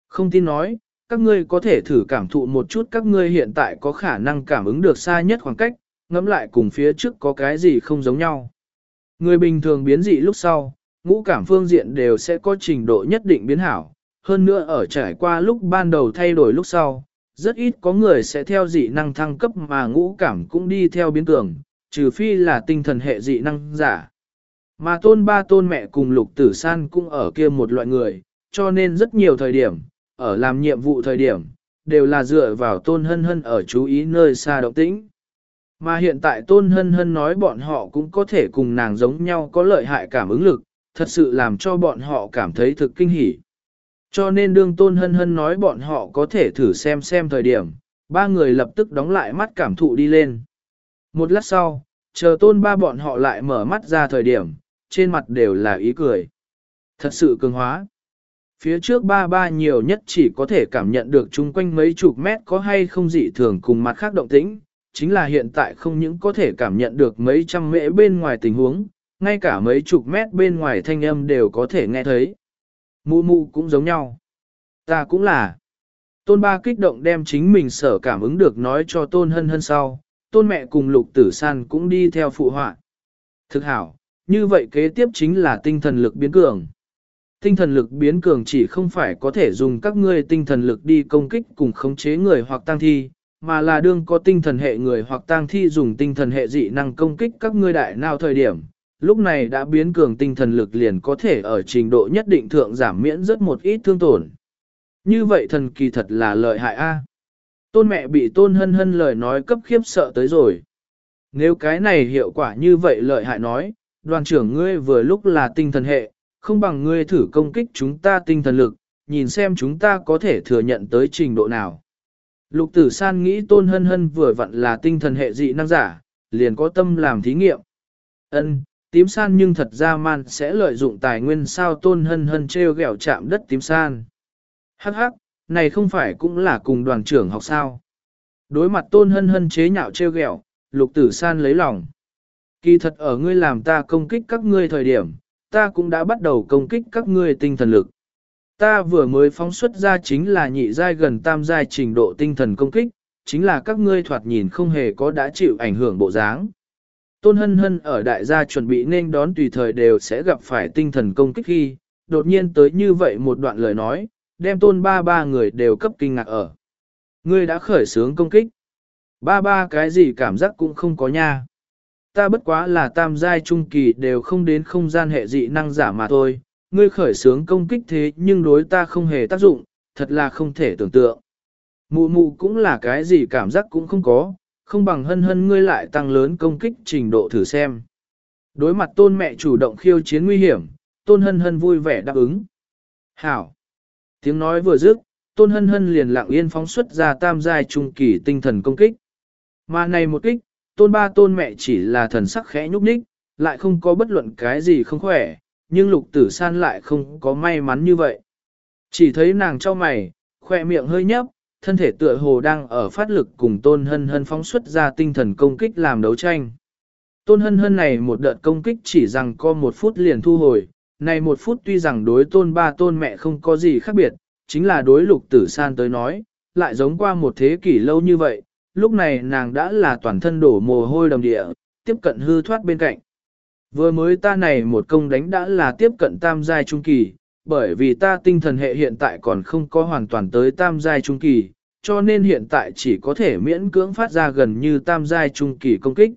Không tin nói, các ngươi có thể thử cảm thụ một chút các ngươi hiện tại có khả năng cảm ứng được xa nhất khoảng cách, ngẫm lại cùng phía trước có cái gì không giống nhau. Người bình thường biến dị lúc sau, ngũ cảm phương diện đều sẽ có trình độ nhất định biến hảo, hơn nữa ở trải qua lúc ban đầu thay đổi lúc sau, rất ít có người sẽ theo dị năng thăng cấp mà ngũ cảm cũng đi theo biến tưởng, trừ phi là tinh thần hệ dị năng giả. Mà tôn ba tôn mẹ cùng lục tử san cũng ở kia một loại người, cho nên rất nhiều thời điểm, ở làm nhiệm vụ thời điểm, đều là dựa vào tôn hân hân ở chú ý nơi xa động tĩnh. Mà hiện tại tôn hân hân nói bọn họ cũng có thể cùng nàng giống nhau có lợi hại cảm ứng lực, thật sự làm cho bọn họ cảm thấy thực kinh hỉ. Cho nên đương tôn hân hân nói bọn họ có thể thử xem xem thời điểm, ba người lập tức đóng lại mắt cảm thụ đi lên. Một lát sau, chờ tôn ba bọn họ lại mở mắt ra thời điểm, trên mặt đều là ý cười. Thật sự cường hóa. Phía trước ba ba nhiều nhất chỉ có thể cảm nhận được chung quanh mấy chục mét có hay không dị thường cùng mặt khác động tĩnh, chính là hiện tại không những có thể cảm nhận được mấy trăm mễ bên ngoài tình huống, ngay cả mấy chục mét bên ngoài thanh âm đều có thể nghe thấy. Mụ mụ cũng giống nhau. Ta cũng là. Tôn ba kích động đem chính mình sở cảm ứng được nói cho tôn hân hân sau, tôn mẹ cùng lục tử san cũng đi theo phụ họa. Thực hảo, như vậy kế tiếp chính là tinh thần lực biến cường. Tinh thần lực biến cường chỉ không phải có thể dùng các ngươi tinh thần lực đi công kích cùng khống chế người hoặc tăng thi, mà là đương có tinh thần hệ người hoặc tăng thi dùng tinh thần hệ dị năng công kích các ngươi đại nào thời điểm. Lúc này đã biến cường tinh thần lực liền có thể ở trình độ nhất định thượng giảm miễn rất một ít thương tổn. Như vậy thần kỳ thật là lợi hại a. Tôn mẹ bị tôn hân hân lời nói cấp khiếp sợ tới rồi. Nếu cái này hiệu quả như vậy lợi hại nói, đoàn trưởng ngươi vừa lúc là tinh thần hệ, không bằng ngươi thử công kích chúng ta tinh thần lực, nhìn xem chúng ta có thể thừa nhận tới trình độ nào. Lục tử san nghĩ tôn hân hân vừa vặn là tinh thần hệ dị năng giả, liền có tâm làm thí nghiệm. Ân, tím san nhưng thật ra man sẽ lợi dụng tài nguyên sao tôn hân hân treo gẹo chạm đất tím san. Hắc hắc, này không phải cũng là cùng đoàn trưởng học sao. Đối mặt tôn hân hân chế nhạo treo gẹo, lục tử san lấy lòng. Kỳ thật ở ngươi làm ta công kích các ngươi thời điểm, ta cũng đã bắt đầu công kích các ngươi tinh thần lực. Ta vừa mới phóng xuất ra chính là nhị giai gần tam giai trình độ tinh thần công kích, chính là các ngươi thoạt nhìn không hề có đã chịu ảnh hưởng bộ dáng. Tôn hân hân ở đại gia chuẩn bị nên đón tùy thời đều sẽ gặp phải tinh thần công kích khi, đột nhiên tới như vậy một đoạn lời nói, đem tôn ba ba người đều cấp kinh ngạc ở. Ngươi đã khởi sướng công kích. Ba ba cái gì cảm giác cũng không có nha. Ta bất quá là tam giai trung kỳ đều không đến không gian hệ dị năng giả mà thôi. Ngươi khởi sướng công kích thế nhưng đối ta không hề tác dụng, thật là không thể tưởng tượng. Mụ mụ cũng là cái gì cảm giác cũng không có, không bằng hân hân ngươi lại tăng lớn công kích trình độ thử xem. Đối mặt tôn mẹ chủ động khiêu chiến nguy hiểm, tôn hân hân vui vẻ đáp ứng. Hảo! Tiếng nói vừa dứt, tôn hân hân liền lặng yên phóng xuất ra tam giai trung kỳ tinh thần công kích. Mà này một kích, tôn ba tôn mẹ chỉ là thần sắc khẽ nhúc nhích, lại không có bất luận cái gì không khỏe, nhưng lục tử san lại không có may mắn như vậy. Chỉ thấy nàng cho mày, khỏe miệng hơi nhấp, thân thể tựa hồ đang ở phát lực cùng tôn hân hân phóng xuất ra tinh thần công kích làm đấu tranh. Tôn hân hân này một đợt công kích chỉ rằng có một phút liền thu hồi, này một phút tuy rằng đối tôn ba tôn mẹ không có gì khác biệt, chính là đối lục tử san tới nói, lại giống qua một thế kỷ lâu như vậy, lúc này nàng đã là toàn thân đổ mồ hôi đầm địa, tiếp cận hư thoát bên cạnh. Vừa mới ta này một công đánh đã là tiếp cận tam giai trung kỳ, bởi vì ta tinh thần hệ hiện tại còn không có hoàn toàn tới tam giai trung kỳ, cho nên hiện tại chỉ có thể miễn cưỡng phát ra gần như tam giai trung kỳ công kích.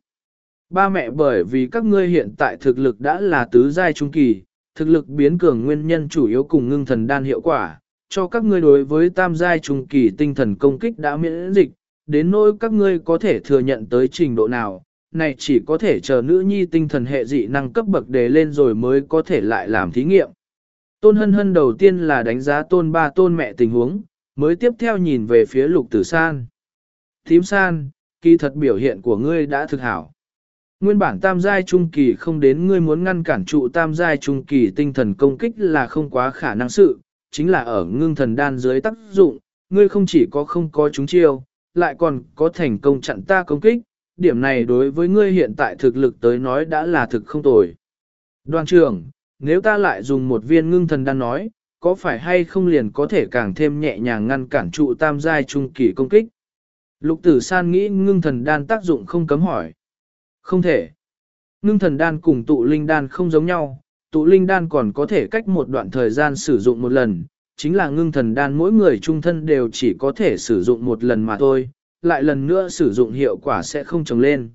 Ba mẹ bởi vì các ngươi hiện tại thực lực đã là tứ giai trung kỳ, thực lực biến cường nguyên nhân chủ yếu cùng ngưng thần đan hiệu quả, cho các ngươi đối với tam giai trung kỳ tinh thần công kích đã miễn dịch, đến nỗi các ngươi có thể thừa nhận tới trình độ nào, này chỉ có thể chờ nữ nhi tinh thần hệ dị năng cấp bậc đề lên rồi mới có thể lại làm thí nghiệm. Tôn hân hân đầu tiên là đánh giá tôn ba tôn mẹ tình huống, mới tiếp theo nhìn về phía lục tử san. Thím san, kỳ thật biểu hiện của ngươi đã thực hảo. Nguyên bản tam giai trung kỳ không đến ngươi muốn ngăn cản trụ tam giai trung kỳ tinh thần công kích là không quá khả năng sự, chính là ở ngưng thần đan dưới tác dụng, ngươi không chỉ có không có chúng chiêu, lại còn có thành công chặn ta công kích, điểm này đối với ngươi hiện tại thực lực tới nói đã là thực không tồi. Đoàn trưởng, nếu ta lại dùng một viên ngưng thần đan nói, có phải hay không liền có thể càng thêm nhẹ nhàng ngăn cản trụ tam giai trung kỳ công kích? Lục tử san nghĩ ngưng thần đan tác dụng không cấm hỏi. Không thể. Ngưng thần đan cùng tụ linh đan không giống nhau, tụ linh đan còn có thể cách một đoạn thời gian sử dụng một lần, chính là ngưng thần đan mỗi người trung thân đều chỉ có thể sử dụng một lần mà thôi, lại lần nữa sử dụng hiệu quả sẽ không trồng lên.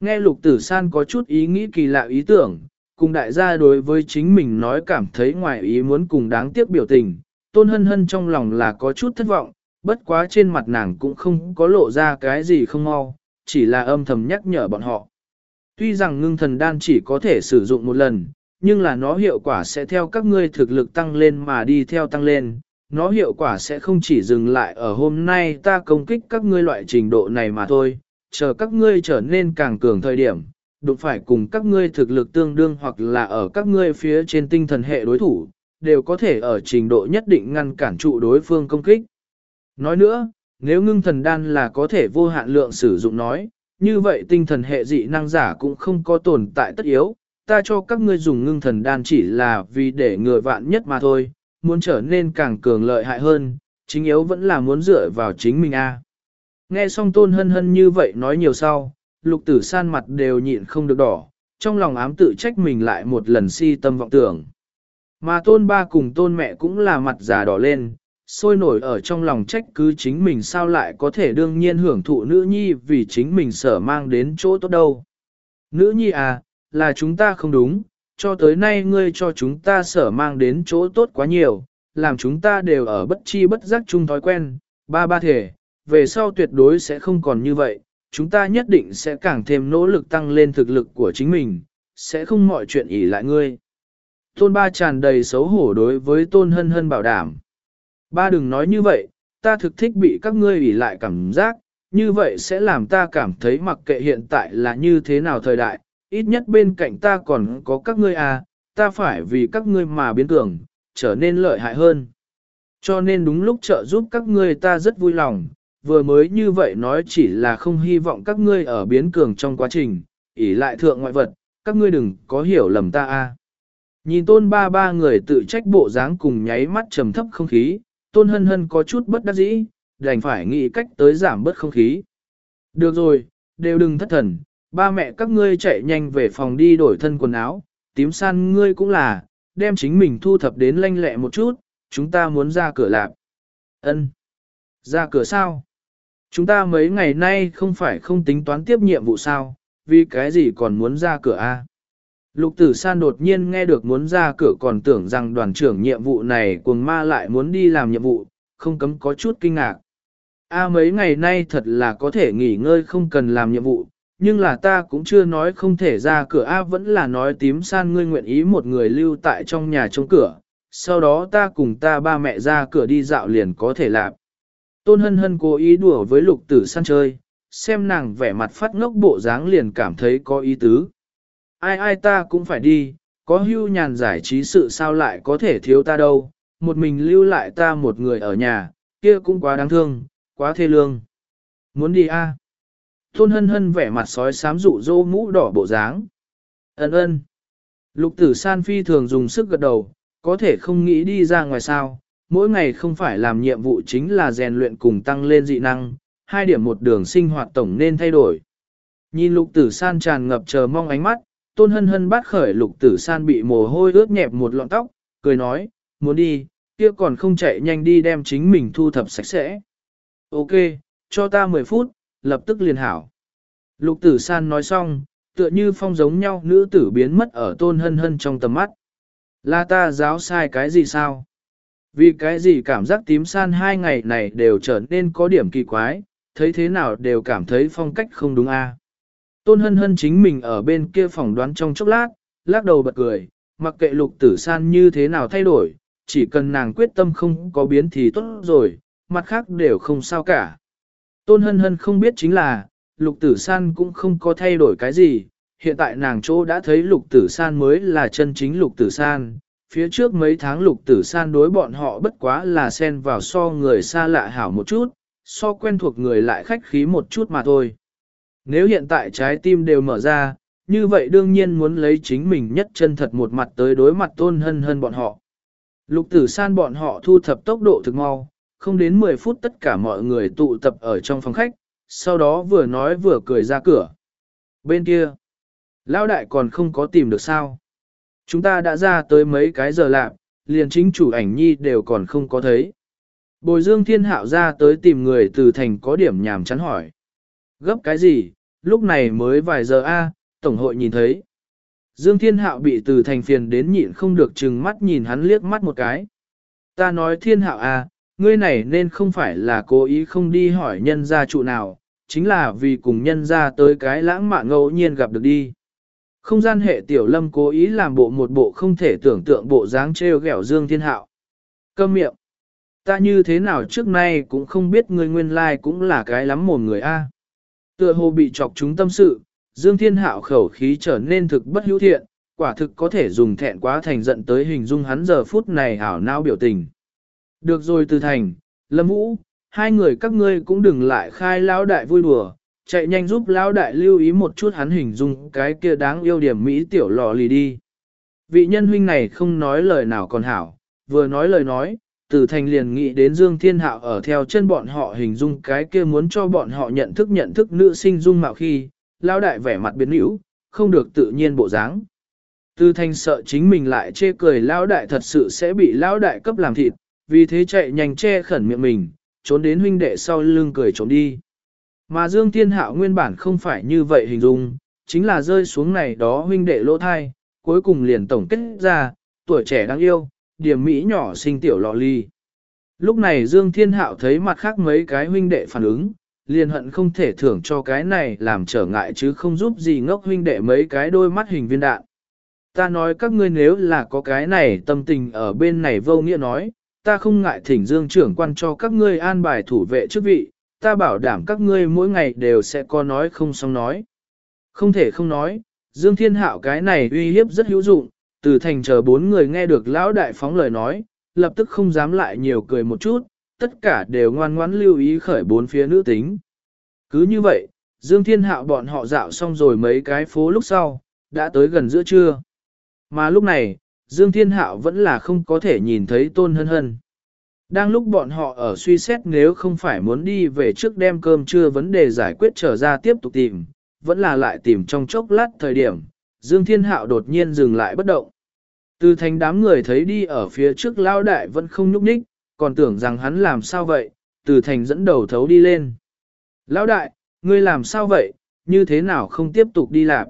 Nghe lục tử san có chút ý nghĩ kỳ lạ ý tưởng, cùng đại gia đối với chính mình nói cảm thấy ngoài ý muốn cùng đáng tiếc biểu tình, tôn hân hân trong lòng là có chút thất vọng, bất quá trên mặt nàng cũng không có lộ ra cái gì không mau, chỉ là âm thầm nhắc nhở bọn họ. Tuy rằng ngưng thần đan chỉ có thể sử dụng một lần, nhưng là nó hiệu quả sẽ theo các ngươi thực lực tăng lên mà đi theo tăng lên. Nó hiệu quả sẽ không chỉ dừng lại ở hôm nay ta công kích các ngươi loại trình độ này mà thôi, chờ các ngươi trở nên càng cường thời điểm, đụng phải cùng các ngươi thực lực tương đương hoặc là ở các ngươi phía trên tinh thần hệ đối thủ, đều có thể ở trình độ nhất định ngăn cản trụ đối phương công kích. Nói nữa, nếu ngưng thần đan là có thể vô hạn lượng sử dụng nói, như vậy tinh thần hệ dị năng giả cũng không có tồn tại tất yếu, ta cho các ngươi dùng ngưng thần đan chỉ là vì để ngừa vạn nhất mà thôi, muốn trở nên càng cường lợi hại hơn, chính yếu vẫn là muốn dựa vào chính mình a. Nghe xong tôn hân hân như vậy nói nhiều sau, lục tử san mặt đều nhịn không được đỏ, trong lòng ám tự trách mình lại một lần si tâm vọng tưởng. Mà tôn ba cùng tôn mẹ cũng là mặt già đỏ lên, sôi nổi ở trong lòng trách cứ chính mình sao lại có thể đương nhiên hưởng thụ nữ nhi vì chính mình sở mang đến chỗ tốt đâu. Nữ nhi à, là chúng ta không đúng, cho tới nay ngươi cho chúng ta sở mang đến chỗ tốt quá nhiều, làm chúng ta đều ở bất chi bất giác chung thói quen, ba ba thể, về sau tuyệt đối sẽ không còn như vậy, chúng ta nhất định sẽ càng thêm nỗ lực tăng lên thực lực của chính mình, sẽ không mọi chuyện ỉ lại ngươi. Tôn ba tràn đầy xấu hổ đối với tôn hân hân bảo đảm. Ba đừng nói như vậy, ta thực thích bị các ngươi ỉ lại cảm giác, như vậy sẽ làm ta cảm thấy mặc kệ hiện tại là như thế nào thời đại, ít nhất bên cạnh ta còn có các ngươi à, ta phải vì các ngươi mà biến cường, trở nên lợi hại hơn. Cho nên đúng lúc trợ giúp các ngươi ta rất vui lòng, vừa mới như vậy nói chỉ là không hy vọng các ngươi ở biến cường trong quá trình, ỉ lại thượng ngoại vật, các ngươi đừng có hiểu lầm ta a. Nhìn tôn ba ba người tự trách bộ dáng cùng nháy mắt trầm thấp không khí, tôn hân hân có chút bất đắc dĩ, đành phải nghĩ cách tới giảm bớt không khí. Được rồi, đều đừng thất thần, ba mẹ các ngươi chạy nhanh về phòng đi đổi thân quần áo, tím san ngươi cũng là, đem chính mình thu thập đến lanh lẹ một chút, chúng ta muốn ra cửa lạp. Ân, Ra cửa sao? Chúng ta mấy ngày nay không phải không tính toán tiếp nhiệm vụ sao, vì cái gì còn muốn ra cửa a? Lục tử san đột nhiên nghe được muốn ra cửa còn tưởng rằng đoàn trưởng nhiệm vụ này cuồng ma lại muốn đi làm nhiệm vụ, không cấm có chút kinh ngạc. A mấy ngày nay thật là có thể nghỉ ngơi không cần làm nhiệm vụ, nhưng là ta cũng chưa nói không thể ra cửa A vẫn là nói tím san ngươi nguyện ý một người lưu tại trong nhà trong cửa, sau đó ta cùng ta ba mẹ ra cửa đi dạo liền có thể làm. Tôn hân hân cố ý đùa với lục tử san chơi, xem nàng vẻ mặt phát ngốc bộ dáng liền cảm thấy có ý tứ. Ai ai ta cũng phải đi, có hưu nhàn giải trí sự sao lại có thể thiếu ta đâu, một mình lưu lại ta một người ở nhà, kia cũng quá đáng thương, quá thê lương. Muốn đi a? À? Tôn hân hân vẻ mặt sói sám dụ dỗ mũ đỏ bộ dáng. Ấn ơn. Lục tử san phi thường dùng sức gật đầu, có thể không nghĩ đi ra ngoài sao, mỗi ngày không phải làm nhiệm vụ chính là rèn luyện cùng tăng lên dị năng, hai điểm một đường sinh hoạt tổng nên thay đổi. Nhìn lục tử san tràn ngập chờ mong ánh mắt, tôn hân hân bắt khởi lục tử san bị mồ hôi ướt nhẹp một lọn tóc, cười nói, muốn đi, kia còn không chạy nhanh đi đem chính mình thu thập sạch sẽ. Ok, cho ta 10 phút, lập tức liền hảo. Lục tử san nói xong, tựa như phong giống nhau nữ tử biến mất ở tôn hân hân trong tầm mắt. Là ta giáo sai cái gì sao? Vì cái gì cảm giác tím san hai ngày này đều trở nên có điểm kỳ quái, thấy thế nào đều cảm thấy phong cách không đúng a. Tôn hân hân chính mình ở bên kia phỏng đoán trong chốc lát, lắc đầu bật cười, mặc kệ lục tử san như thế nào thay đổi, chỉ cần nàng quyết tâm không có biến thì tốt rồi, mặt khác đều không sao cả. Tôn hân hân không biết chính là, lục tử san cũng không có thay đổi cái gì, hiện tại nàng chỗ đã thấy lục tử san mới là chân chính lục tử san. Phía trước mấy tháng lục tử san đối bọn họ bất quá là xen vào so người xa lạ hảo một chút, so quen thuộc người lại khách khí một chút mà thôi. Nếu hiện tại trái tim đều mở ra, như vậy đương nhiên muốn lấy chính mình nhất chân thật một mặt tới đối mặt tôn hân hân bọn họ. Lục tử san bọn họ thu thập tốc độ thực mau, không đến 10 phút tất cả mọi người tụ tập ở trong phòng khách, sau đó vừa nói vừa cười ra cửa. Bên kia, lão đại còn không có tìm được sao. Chúng ta đã ra tới mấy cái giờ lạc, liền chính chủ ảnh nhi đều còn không có thấy. Bồi dương thiên hạo ra tới tìm người từ thành có điểm nhàm chán hỏi. Gấp cái gì, lúc này mới vài giờ a, tổng hội nhìn thấy. Dương thiên hạo bị từ thành phiền đến nhịn không được chừng mắt nhìn hắn liếc mắt một cái. Ta nói thiên hạo a, ngươi này nên không phải là cố ý không đi hỏi nhân gia trụ nào, chính là vì cùng nhân gia tới cái lãng mạn ngẫu nhiên gặp được đi. Không gian hệ tiểu lâm cố ý làm bộ một bộ không thể tưởng tượng bộ dáng trêu ghẹo Dương Thiên Hạo. Câm miệng. Ta như thế nào trước nay cũng không biết ngươi nguyên lai like cũng là cái lắm mồm người A. Tựa hồ bị chọc chúng tâm sự, Dương Thiên Hạo khẩu khí trở nên thực bất hữu thiện, quả thực có thể dùng thẹn quá thành giận tới hình dung hắn giờ phút này ảo não biểu tình. Được rồi từ thành, Lâm Vũ, hai người các ngươi cũng đừng lại khai lão đại vui đùa, chạy nhanh giúp lão đại lưu ý một chút hắn hình dung cái kia đáng yêu điểm Mỹ tiểu lò lì đi. Vị nhân huynh này không nói lời nào còn hảo, vừa nói lời nói, từ thành liền nghĩ đến Dương Thiên Hạo ở theo chân bọn họ hình dung cái kia muốn cho bọn họ nhận thức nhận thức nữ sinh dung mạo khi, lão đại vẻ mặt biến hữu, không được tự nhiên bộ dáng. Từ thành sợ chính mình lại chê cười lão đại thật sự sẽ bị lão đại cấp làm thịt, vì thế chạy nhanh che khẩn miệng mình, trốn đến huynh đệ sau lưng cười trốn đi. Mà Dương Thiên Hạo nguyên bản không phải như vậy hình dung, chính là rơi xuống này đó huynh đệ lỗ thai, cuối cùng liền tổng kết ra, tuổi trẻ đáng yêu, điểm mỹ nhỏ sinh tiểu lọ ly. Lúc này Dương Thiên Hạo thấy mặt khác mấy cái huynh đệ phản ứng, liền hận không thể thưởng cho cái này làm trở ngại chứ không giúp gì ngốc huynh đệ mấy cái đôi mắt hình viên đạn. Ta nói các ngươi nếu là có cái này tâm tình ở bên này vô nghĩa nói, ta không ngại thỉnh dương trưởng quan cho các ngươi an bài thủ vệ chức vị, ta bảo đảm các ngươi mỗi ngày đều sẽ có nói không xong nói. Không thể không nói, Dương Thiên Hạo cái này uy hiếp rất hữu dụng, từ thành chờ bốn người nghe được lão đại phóng lời nói, lập tức không dám lại nhiều cười một chút, tất cả đều ngoan ngoãn lưu ý khởi bốn phía nữ tính. Cứ như vậy, Dương Thiên Hạo bọn họ dạo xong rồi mấy cái phố lúc sau, đã tới gần giữa trưa. Mà lúc này, Dương Thiên Hạo vẫn là không có thể nhìn thấy tôn hân hân. Đang lúc bọn họ ở suy xét nếu không phải muốn đi về trước đem cơm trưa vấn đề giải quyết trở ra tiếp tục tìm, vẫn là lại tìm trong chốc lát thời điểm, Dương Thiên Hạo đột nhiên dừng lại bất động. Từ thành đám người thấy đi ở phía trước lao đại vẫn không nhúc nhích, còn tưởng rằng hắn làm sao vậy, từ thành dẫn đầu thấu đi lên. Lão đại, ngươi làm sao vậy, như thế nào không tiếp tục đi làm?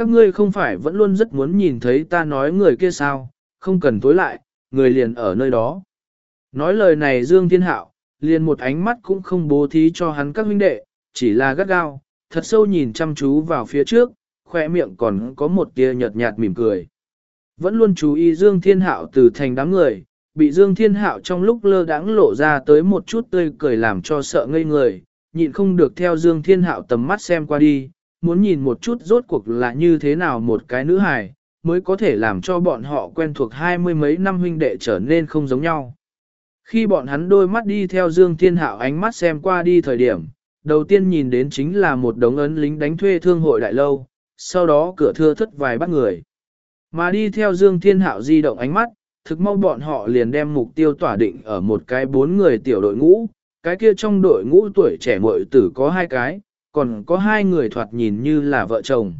Các ngươi không phải vẫn luôn rất muốn nhìn thấy ta nói người kia sao, không cần tối lại, người liền ở nơi đó. Nói lời này Dương Thiên Hạo, liền một ánh mắt cũng không bố thí cho hắn các huynh đệ, chỉ là gắt gao, thật sâu nhìn chăm chú vào phía trước, khỏe miệng còn có một tia nhợt nhạt mỉm cười. Vẫn luôn chú ý Dương Thiên Hạo từ thành đám người, bị Dương Thiên Hạo trong lúc lơ đãng lộ ra tới một chút tươi cười làm cho sợ ngây người, nhịn không được theo Dương Thiên Hạo tầm mắt xem qua đi, muốn nhìn một chút rốt cuộc là như thế nào một cái nữ hài, mới có thể làm cho bọn họ quen thuộc hai mươi mấy năm huynh đệ trở nên không giống nhau. Khi bọn hắn đôi mắt đi theo Dương Thiên Hạo ánh mắt xem qua đi thời điểm, đầu tiên nhìn đến chính là một đống ấn lính đánh thuê thương hội đại lâu, sau đó cửa thưa thất vài bắt người. Mà đi theo Dương Thiên Hạo di động ánh mắt, thực mau bọn họ liền đem mục tiêu tỏa định ở một cái bốn người tiểu đội ngũ, cái kia trong đội ngũ tuổi trẻ muội tử có hai cái, còn có hai người thoạt nhìn như là vợ chồng.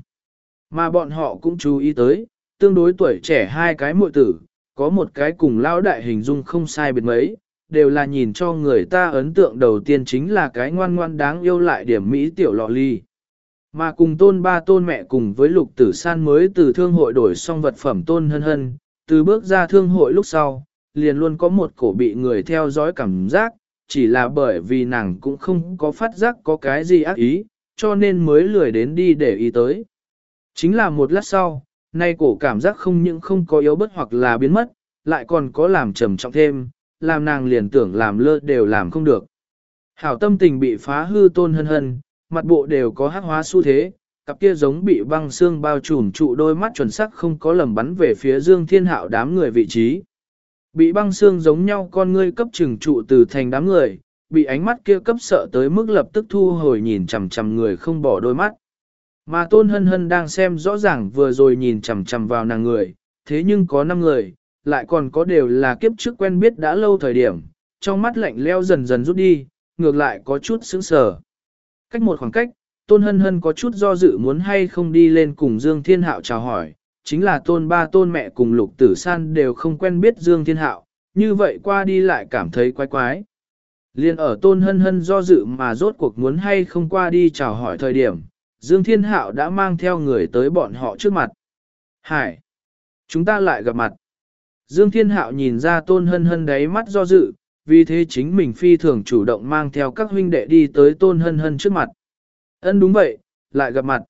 Mà bọn họ cũng chú ý tới, tương đối tuổi trẻ hai cái muội tử, có một cái cùng lão đại hình dung không sai biệt mấy, đều là nhìn cho người ta ấn tượng đầu tiên chính là cái ngoan ngoan đáng yêu lại điểm mỹ tiểu lọ ly. Mà cùng tôn ba tôn mẹ cùng với lục tử san mới từ thương hội đổi xong vật phẩm tôn hân hân, từ bước ra thương hội lúc sau, liền luôn có một cổ bị người theo dõi cảm giác, chỉ là bởi vì nàng cũng không có phát giác có cái gì ác ý, cho nên mới lười đến đi để ý tới. Chính là một lát sau, nay cổ cảm giác không những không có yếu bất hoặc là biến mất, lại còn có làm trầm trọng thêm, làm nàng liền tưởng làm lơ đều làm không được. Hảo tâm tình bị phá hư tôn hân hân, mặt bộ đều có hắc hóa xu thế, cặp kia giống bị băng xương bao trùm trụ đôi mắt chuẩn sắc không có lầm bắn về phía Dương Thiên Hạo đám người vị trí. Bị băng xương giống nhau con ngươi cấp trừng trụ từ thành đám người, bị ánh mắt kia cấp sợ tới mức lập tức thu hồi nhìn chằm chằm người không bỏ đôi mắt. Mà tôn hân hân đang xem rõ ràng vừa rồi nhìn chằm chằm vào nàng người, thế nhưng có 5 người, lại còn có đều là kiếp trước quen biết đã lâu thời điểm, trong mắt lạnh leo dần dần rút đi, ngược lại có chút sững sờ. Cách một khoảng cách, tôn hân hân có chút do dự muốn hay không đi lên cùng Dương Thiên Hạo chào hỏi, chính là tôn ba tôn mẹ cùng lục tử san đều không quen biết Dương Thiên Hạo, như vậy qua đi lại cảm thấy quái quái. Liên ở tôn hân hân do dự mà rốt cuộc muốn hay không qua đi chào hỏi thời điểm, Dương Thiên Hạo đã mang theo người tới bọn họ trước mặt. Hải! Chúng ta lại gặp mặt. Dương Thiên Hạo nhìn ra tôn hân hân đáy mắt do dự, vì thế chính mình phi thường chủ động mang theo các huynh đệ đi tới tôn hân hân trước mặt. Ân đúng vậy, lại gặp mặt.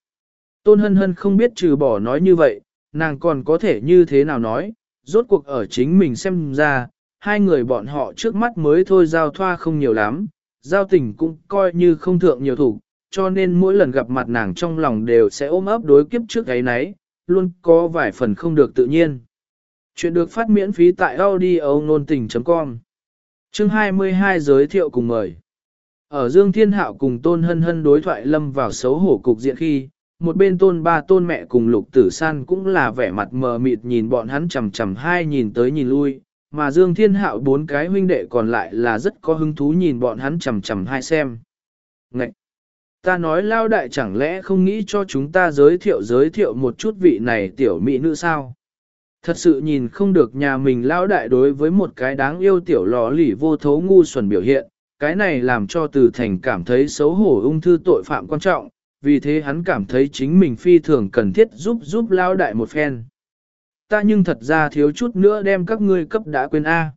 Tôn hân hân không biết trừ bỏ nói như vậy, nàng còn có thể như thế nào nói, rốt cuộc ở chính mình xem ra, hai người bọn họ trước mắt mới thôi giao thoa không nhiều lắm, giao tình cũng coi như không thượng nhiều thủ, cho nên mỗi lần gặp mặt nàng trong lòng đều sẽ ôm ấp đối kiếp trước ấy nấy, luôn có vài phần không được tự nhiên. Chuyện được phát miễn phí tại audio nôn tình.com Chương 22 giới thiệu cùng mời. Ở Dương Thiên Hạo cùng Tôn Hân Hân đối thoại lâm vào xấu hổ cục diện khi, một bên tôn ba tôn mẹ cùng lục tử san cũng là vẻ mặt mờ mịt nhìn bọn hắn chầm chầm hai nhìn tới nhìn lui, mà Dương Thiên Hạo bốn cái huynh đệ còn lại là rất có hứng thú nhìn bọn hắn chầm chầm hai xem. Ngậy! Ta nói lao đại chẳng lẽ không nghĩ cho chúng ta giới thiệu giới thiệu một chút vị này tiểu mỹ nữ sao? Thật sự nhìn không được nhà mình lao đại đối với một cái đáng yêu tiểu lò lỉ vô thấu ngu xuẩn biểu hiện, cái này làm cho từ thành cảm thấy xấu hổ ung thư tội phạm quan trọng, vì thế hắn cảm thấy chính mình phi thường cần thiết giúp giúp lao đại một phen. Ta nhưng thật ra thiếu chút nữa đem các ngươi cấp đã quên A.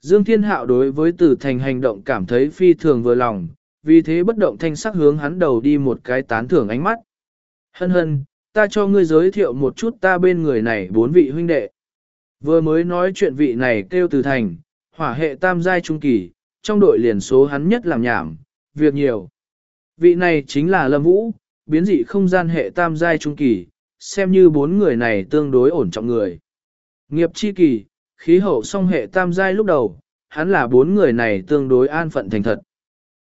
Dương Thiên Hạo đối với Tử thành hành động cảm thấy phi thường vừa lòng, vì thế bất động thanh sắc hướng hắn đầu đi một cái tán thưởng ánh mắt. Hân hân, ta cho ngươi giới thiệu một chút ta bên người này bốn vị huynh đệ. Vừa mới nói chuyện vị này kêu từ thành, hỏa hệ tam giai trung kỳ, trong đội liền số hắn nhất làm nhảm, việc nhiều. Vị này chính là Lâm Vũ, biến dị không gian hệ tam giai trung kỳ, xem như bốn người này tương đối ổn trọng người. Nghiệp chi kỳ, khí hậu song hệ tam giai lúc đầu, hắn là bốn người này tương đối an phận thành thật.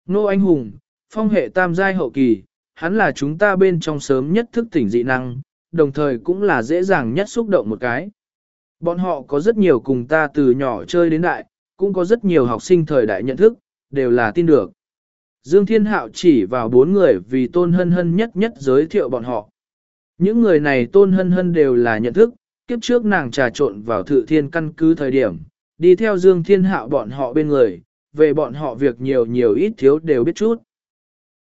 Nô Anh Hùng, phong hệ tam giai hậu kỳ, hắn là chúng ta bên trong sớm nhất thức tỉnh dị năng, đồng thời cũng là dễ dàng nhất xúc động một cái. Bọn họ có rất nhiều cùng ta từ nhỏ chơi đến đại, cũng có rất nhiều học sinh thời đại nhận thức, đều là tin được. Dương Thiên Hạo chỉ vào bốn người vì tôn hân hân nhất nhất giới thiệu bọn họ. Những người này tôn hân hân đều là nhận thức, kiếp trước nàng trà trộn vào thự thiên căn cứ thời điểm, đi theo Dương Thiên Hạo bọn họ bên người, về bọn họ việc nhiều nhiều ít thiếu đều biết chút.